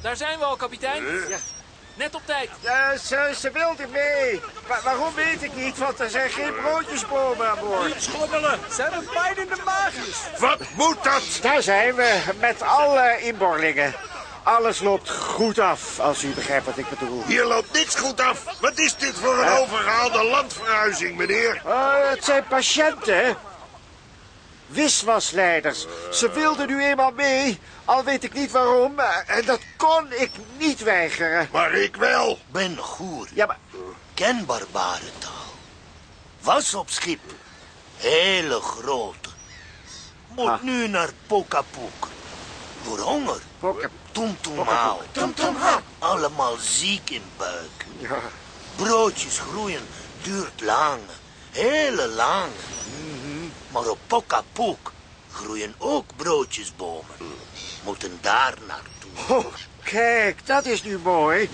[SPEAKER 7] Daar zijn we al, kapitein.
[SPEAKER 6] Ja.
[SPEAKER 7] Net op tijd.
[SPEAKER 6] Ja, ze, ze wilde mee. Maar waarom weet ik niet, want er zijn geen broodjesbomen aan boord.
[SPEAKER 30] Niet schommelen, ze hebben pijn in de maagjes.
[SPEAKER 13] Wat moet dat?
[SPEAKER 6] Daar zijn we, met alle inborlingen. Alles loopt goed af, als u begrijpt wat ik bedoel.
[SPEAKER 13] Hier loopt niks goed af. Wat is dit voor een overgehaalde landverhuizing, meneer?
[SPEAKER 6] Oh, het zijn patiënten. Wiswasleiders. Ze wilden nu eenmaal mee, al weet ik niet waarom. En dat kon ik niet weigeren.
[SPEAKER 13] Maar ik wel.
[SPEAKER 23] Ben Goer.
[SPEAKER 6] Ja, maar...
[SPEAKER 23] Ken barbarentaal. Was op schip. Hele grote. Moet
[SPEAKER 6] Ah.
[SPEAKER 23] nu naar Pokapoek. Voor honger. Tumtumaal.
[SPEAKER 6] Tumtumhaal.
[SPEAKER 23] Allemaal ziek in buik.
[SPEAKER 6] Ja.
[SPEAKER 23] Broodjes groeien duurt lang. Hele lang. Maar op Pokapoek groeien ook broodjesbomen. Moeten daar naartoe.
[SPEAKER 6] Oh, kijk, dat is nu mooi.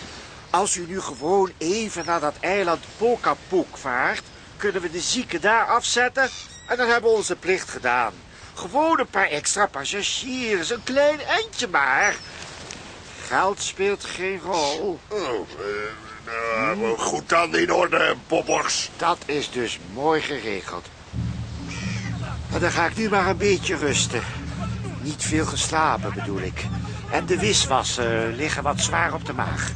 [SPEAKER 6] Als u nu gewoon even naar dat eiland Pokapoek vaart... kunnen we de zieken daar afzetten... en dan hebben we onze plicht gedaan. Gewoon een paar extra passagiers, een klein eindje maar. Geld speelt geen rol.
[SPEAKER 13] Oh, eh, nou, goed dan in orde, bobbers.
[SPEAKER 6] Dat is dus mooi geregeld. Dan ga ik nu maar een beetje rusten. Niet veel geslapen bedoel ik. En de wiswassen liggen wat zwaar op de maag.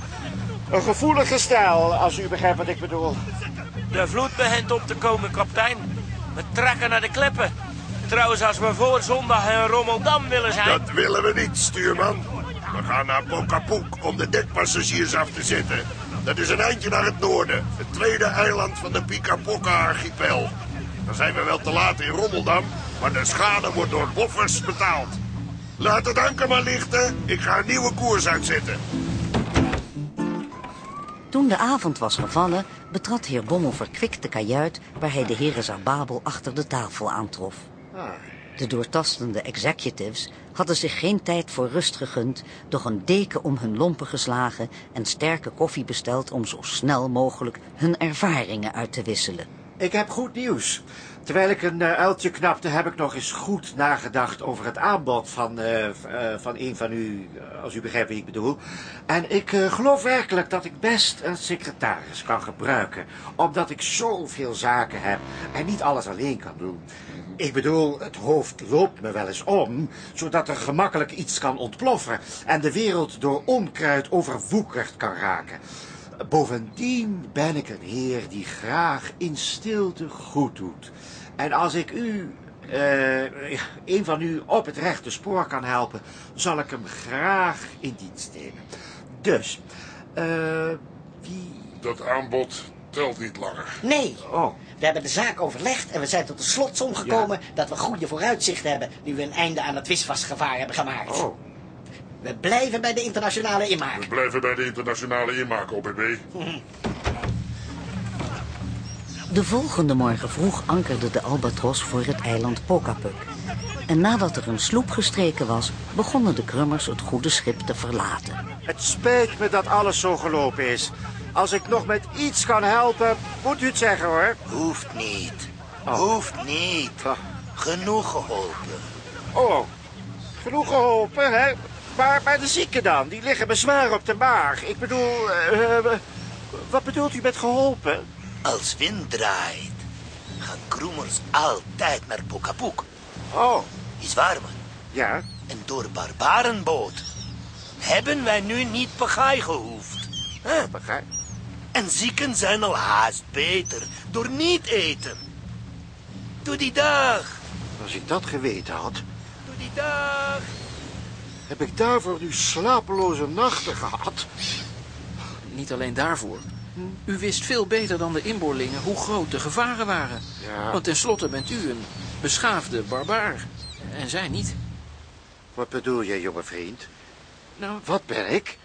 [SPEAKER 6] Een gevoelige stijl, als u begrijpt wat ik bedoel.
[SPEAKER 17] De vloed begint op te komen, kapitein. We trekken naar de kleppen. Trouwens, als we voor zondag in Rommeldam willen zijn...
[SPEAKER 13] Dat willen we niet, stuurman. We gaan naar Pokapoek om de dekpassagiers af te zetten. Dat is een eindje naar het noorden. Het tweede eiland van de Picapoca-archipel. Dan zijn we wel te laat in Rommeldam, maar de schade wordt door boffers betaald. Laat het anker maar lichten. Ik ga een nieuwe koers uitzetten.
[SPEAKER 2] Toen de avond was gevallen, betrad heer Bommel verkwikt de kajuit... waar hij de heren Zababel achter de tafel aantrof. De doortastende executives hadden zich geen tijd voor rust gegund... doch een deken om hun lompen geslagen... en sterke koffie besteld om zo snel mogelijk hun ervaringen uit te wisselen.
[SPEAKER 6] Ik heb goed nieuws. Terwijl ik een uh, uiltje knapte, heb ik nog eens goed nagedacht over het aanbod van, uh, uh, van een van u, als u begrijpt wie ik bedoel. En ik geloof werkelijk dat ik best een secretaris kan gebruiken, omdat ik zoveel zaken heb en niet alles alleen kan doen. Ik bedoel, het hoofd loopt me wel eens om, zodat er gemakkelijk iets kan ontploffen en de wereld door onkruid overwoekerd kan raken. Bovendien ben ik een heer die graag in stilte goed doet. En als ik u, uh, een van u, op het rechte spoor kan helpen, zal ik hem graag in dienst nemen. Dus, eh, uh, wie...
[SPEAKER 29] Dat aanbod telt niet langer.
[SPEAKER 10] Nee.
[SPEAKER 6] Oh.
[SPEAKER 10] We hebben de zaak overlegd en we zijn tot de slotsom gekomen ja. dat we goede vooruitzichten hebben, nu we een einde aan het wisvastgevaar hebben gemaakt.
[SPEAKER 6] Oh.
[SPEAKER 10] We blijven bij de internationale inmaak.
[SPEAKER 29] We blijven bij de internationale inmaak, OPB.
[SPEAKER 2] De volgende morgen vroeg ankerde de Albatros voor het eiland Pokapuk. En nadat er een sloep gestreken was, begonnen de krummers het goede schip te verlaten.
[SPEAKER 6] Het spijt me dat alles zo gelopen is. Als ik nog met iets kan helpen, moet u het zeggen hoor.
[SPEAKER 23] Hoeft niet. Hoeft niet. Genoeg geholpen.
[SPEAKER 6] Oh, genoeg geholpen, hè? Maar, maar de zieken dan, die liggen bezwaar op de maag. Ik bedoel, uh, wat bedoelt u met geholpen?
[SPEAKER 23] Als wind draait, gaan kroemers altijd naar Pokapuk.
[SPEAKER 6] Oh.
[SPEAKER 23] Is warmer.
[SPEAKER 6] Ja.
[SPEAKER 23] En door barbarenboot hebben wij nu niet pagaai gehoefd.
[SPEAKER 6] Huh? Pagaai?
[SPEAKER 23] En zieken zijn al haast beter door niet eten. Doe die dag.
[SPEAKER 6] Als ik dat geweten had.
[SPEAKER 23] Doe die dag.
[SPEAKER 6] Heb ik daarvoor nu slapeloze nachten gehad?
[SPEAKER 7] Niet alleen daarvoor. U wist veel beter dan de inboorlingen hoe groot de gevaren waren.
[SPEAKER 6] Ja.
[SPEAKER 7] Want tenslotte bent u een beschaafde barbaar. En zij niet.
[SPEAKER 6] Wat bedoel je, jonge vriend?
[SPEAKER 7] Nou...
[SPEAKER 6] Wat ben ik?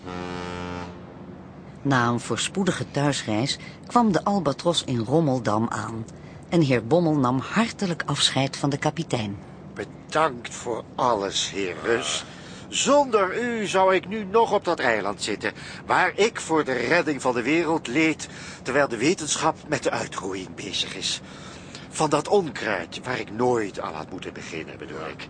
[SPEAKER 2] Na een voorspoedige thuisreis kwam de Albatros in Rommeldam aan. En heer Bommel nam hartelijk afscheid van de kapitein.
[SPEAKER 6] Bedankt voor alles, heer Rus. Zonder u zou ik nu nog op dat eiland zitten, waar ik voor de redding van de wereld leed, terwijl de wetenschap met de uitroeiing bezig is. Van dat onkruid, waar ik nooit aan had moeten beginnen, bedoel ik.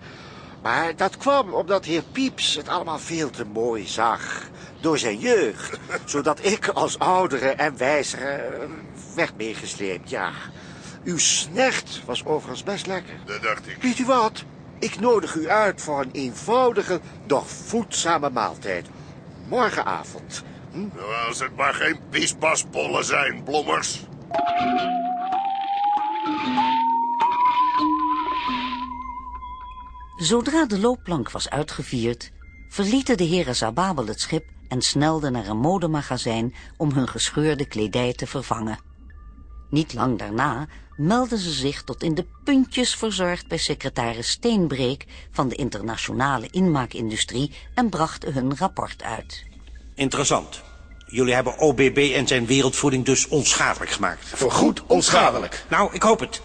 [SPEAKER 6] Maar dat kwam omdat heer Pieps het allemaal veel te mooi zag. Door zijn jeugd. Zodat ik als oudere en wijzere werd meegesleept, ja. Uw snecht was overigens best lekker.
[SPEAKER 13] Dat dacht ik.
[SPEAKER 6] Weet u wat? Ik nodig u uit voor een eenvoudige, doch voedzame maaltijd. Morgenavond. Hm?
[SPEAKER 13] Nou, als het maar geen pisbasbollen zijn, blommers.
[SPEAKER 2] Zodra de loopplank was uitgevierd, verlieten de heren Zababel het schip en snelden naar een modemagazijn om hun gescheurde kledij te vervangen. Niet lang daarna meldden ze zich tot in de puntjes verzorgd bij secretaris Steenbreek van de internationale inmaakindustrie en brachten hun rapport uit.
[SPEAKER 5] Interessant. Jullie hebben OBB en zijn wereldvoeding dus onschadelijk gemaakt.
[SPEAKER 30] Voorgoed onschadelijk.
[SPEAKER 5] Nou, ik hoop het.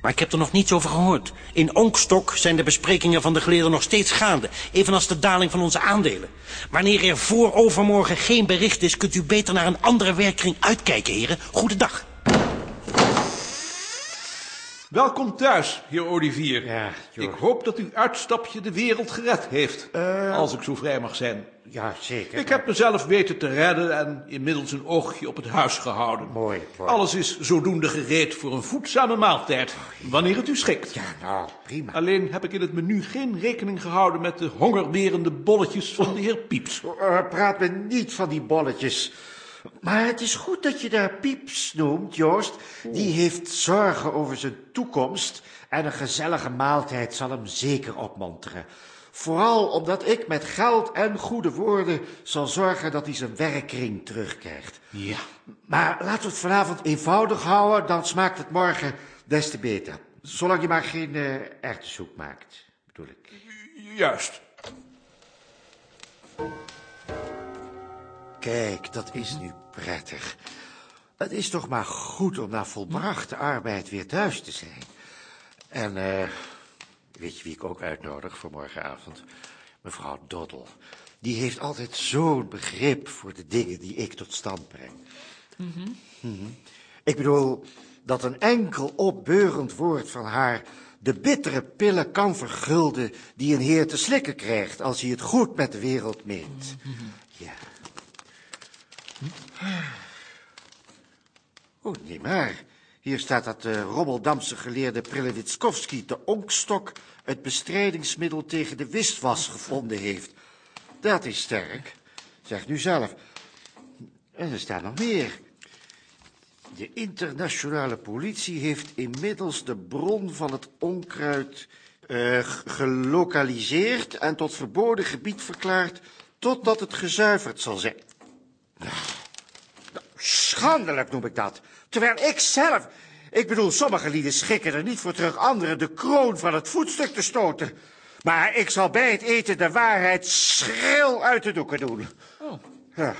[SPEAKER 5] Maar ik heb er nog niets over gehoord. In Onkstok zijn de besprekingen van de geleerden nog steeds gaande. Evenals de daling van onze aandelen. Wanneer er voor overmorgen geen bericht is... kunt u beter naar een andere werkkring uitkijken, heren. Goedendag.
[SPEAKER 30] Welkom thuis, heer Olivier.
[SPEAKER 6] Ja,
[SPEAKER 30] ik hoop dat uw uitstapje de wereld gered heeft.
[SPEAKER 6] Uh,
[SPEAKER 30] als ik zo vrij mag zijn.
[SPEAKER 6] Ja, zeker.
[SPEAKER 30] Ik heb mezelf weten te redden en inmiddels een oogje op het huis gehouden.
[SPEAKER 6] Mooi, mooi.
[SPEAKER 30] Alles is zodoende gereed voor een voedzame maaltijd, wanneer het u schikt.
[SPEAKER 6] Ja, nou, prima.
[SPEAKER 30] Alleen heb ik in het menu geen rekening gehouden met de hongerwerende bolletjes van de heer Pieps.
[SPEAKER 6] Uh, praat me niet van die bolletjes. Maar het is goed dat je daar Pieps noemt, Joost. Die heeft zorgen over zijn toekomst en een gezellige maaltijd zal hem zeker opmonteren. Vooral omdat ik met geld en goede woorden zal zorgen dat hij zijn werkkring terugkrijgt.
[SPEAKER 30] Ja.
[SPEAKER 6] Maar laten we het vanavond eenvoudig houden, dan smaakt het morgen des te beter. Zolang je maar geen uh, maakt, bedoel ik.
[SPEAKER 30] Juist.
[SPEAKER 6] Kijk, dat is nu prettig. Het is toch maar goed om na volbrachte arbeid weer thuis te zijn. En, eh, weet je wie ik ook uitnodig voor morgenavond? Mevrouw Doddel. Die heeft altijd zo'n begrip voor de dingen die ik tot stand breng.
[SPEAKER 7] Mhm.
[SPEAKER 6] Mhm. Ik bedoel, dat een enkel opbeurend woord van haar de bittere pillen kan vergulden die een heer te slikken krijgt als hij het goed met de wereld meent. Ja. Oh, nee maar. Hier staat dat de Rommeldamse geleerde Prillewitskowski de onkstok het bestrijdingsmiddel tegen de wistwas gevonden heeft. Dat is sterk. Zeg nu zelf. En er staat nog meer. De internationale politie heeft inmiddels de bron van het onkruid uh, gelokaliseerd en tot verboden gebied verklaard totdat het gezuiverd zal zijn. Schandelijk noem ik dat. Terwijl ik zelf, ik bedoel, sommige lieden schikken er niet voor terug anderen de kroon van het voetstuk te stoten. Maar ik zal bij het eten de waarheid schril uit de doeken doen. Oh. Ja.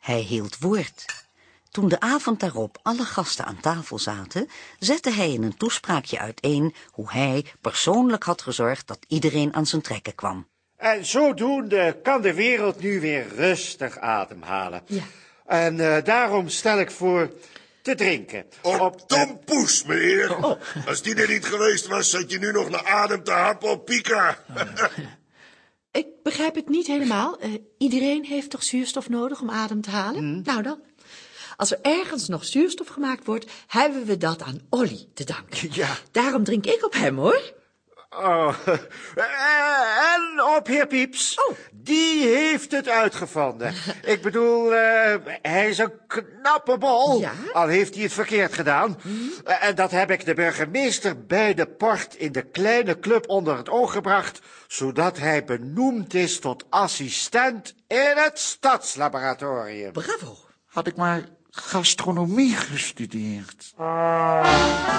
[SPEAKER 2] Hij hield woord. Toen de avond daarop alle gasten aan tafel zaten, zette hij in een toespraakje uiteen hoe hij persoonlijk had gezorgd dat iedereen aan zijn trekken kwam.
[SPEAKER 6] En zodoende kan de wereld nu weer rustig ademhalen. Ja. En uh, daarom stel ik voor te drinken.
[SPEAKER 13] Op, op Tom Poes, meneer. Oh. Als die er niet geweest was, zat je nu nog naar adem te happen op Pika.
[SPEAKER 31] Ik begrijp het niet helemaal. Uh, iedereen heeft toch zuurstof nodig om adem te halen? Hmm. Nou dan. Als er ergens nog zuurstof gemaakt wordt, hebben we dat aan Olly te danken. Ja. Daarom drink ik op hem, hoor.
[SPEAKER 6] Oh, en op heer Pieps. Oh. Die heeft het uitgevonden. Ik bedoel, uh, hij is een knappe bol. Ja? Al heeft hij het verkeerd gedaan. Hmm. Uh, en dat heb ik de burgemeester bij de port in de kleine club onder het oog gebracht, zodat hij benoemd is tot assistent in het stadslaboratorium.
[SPEAKER 26] Bravo. Had ik maar gastronomie gestudeerd. Ah.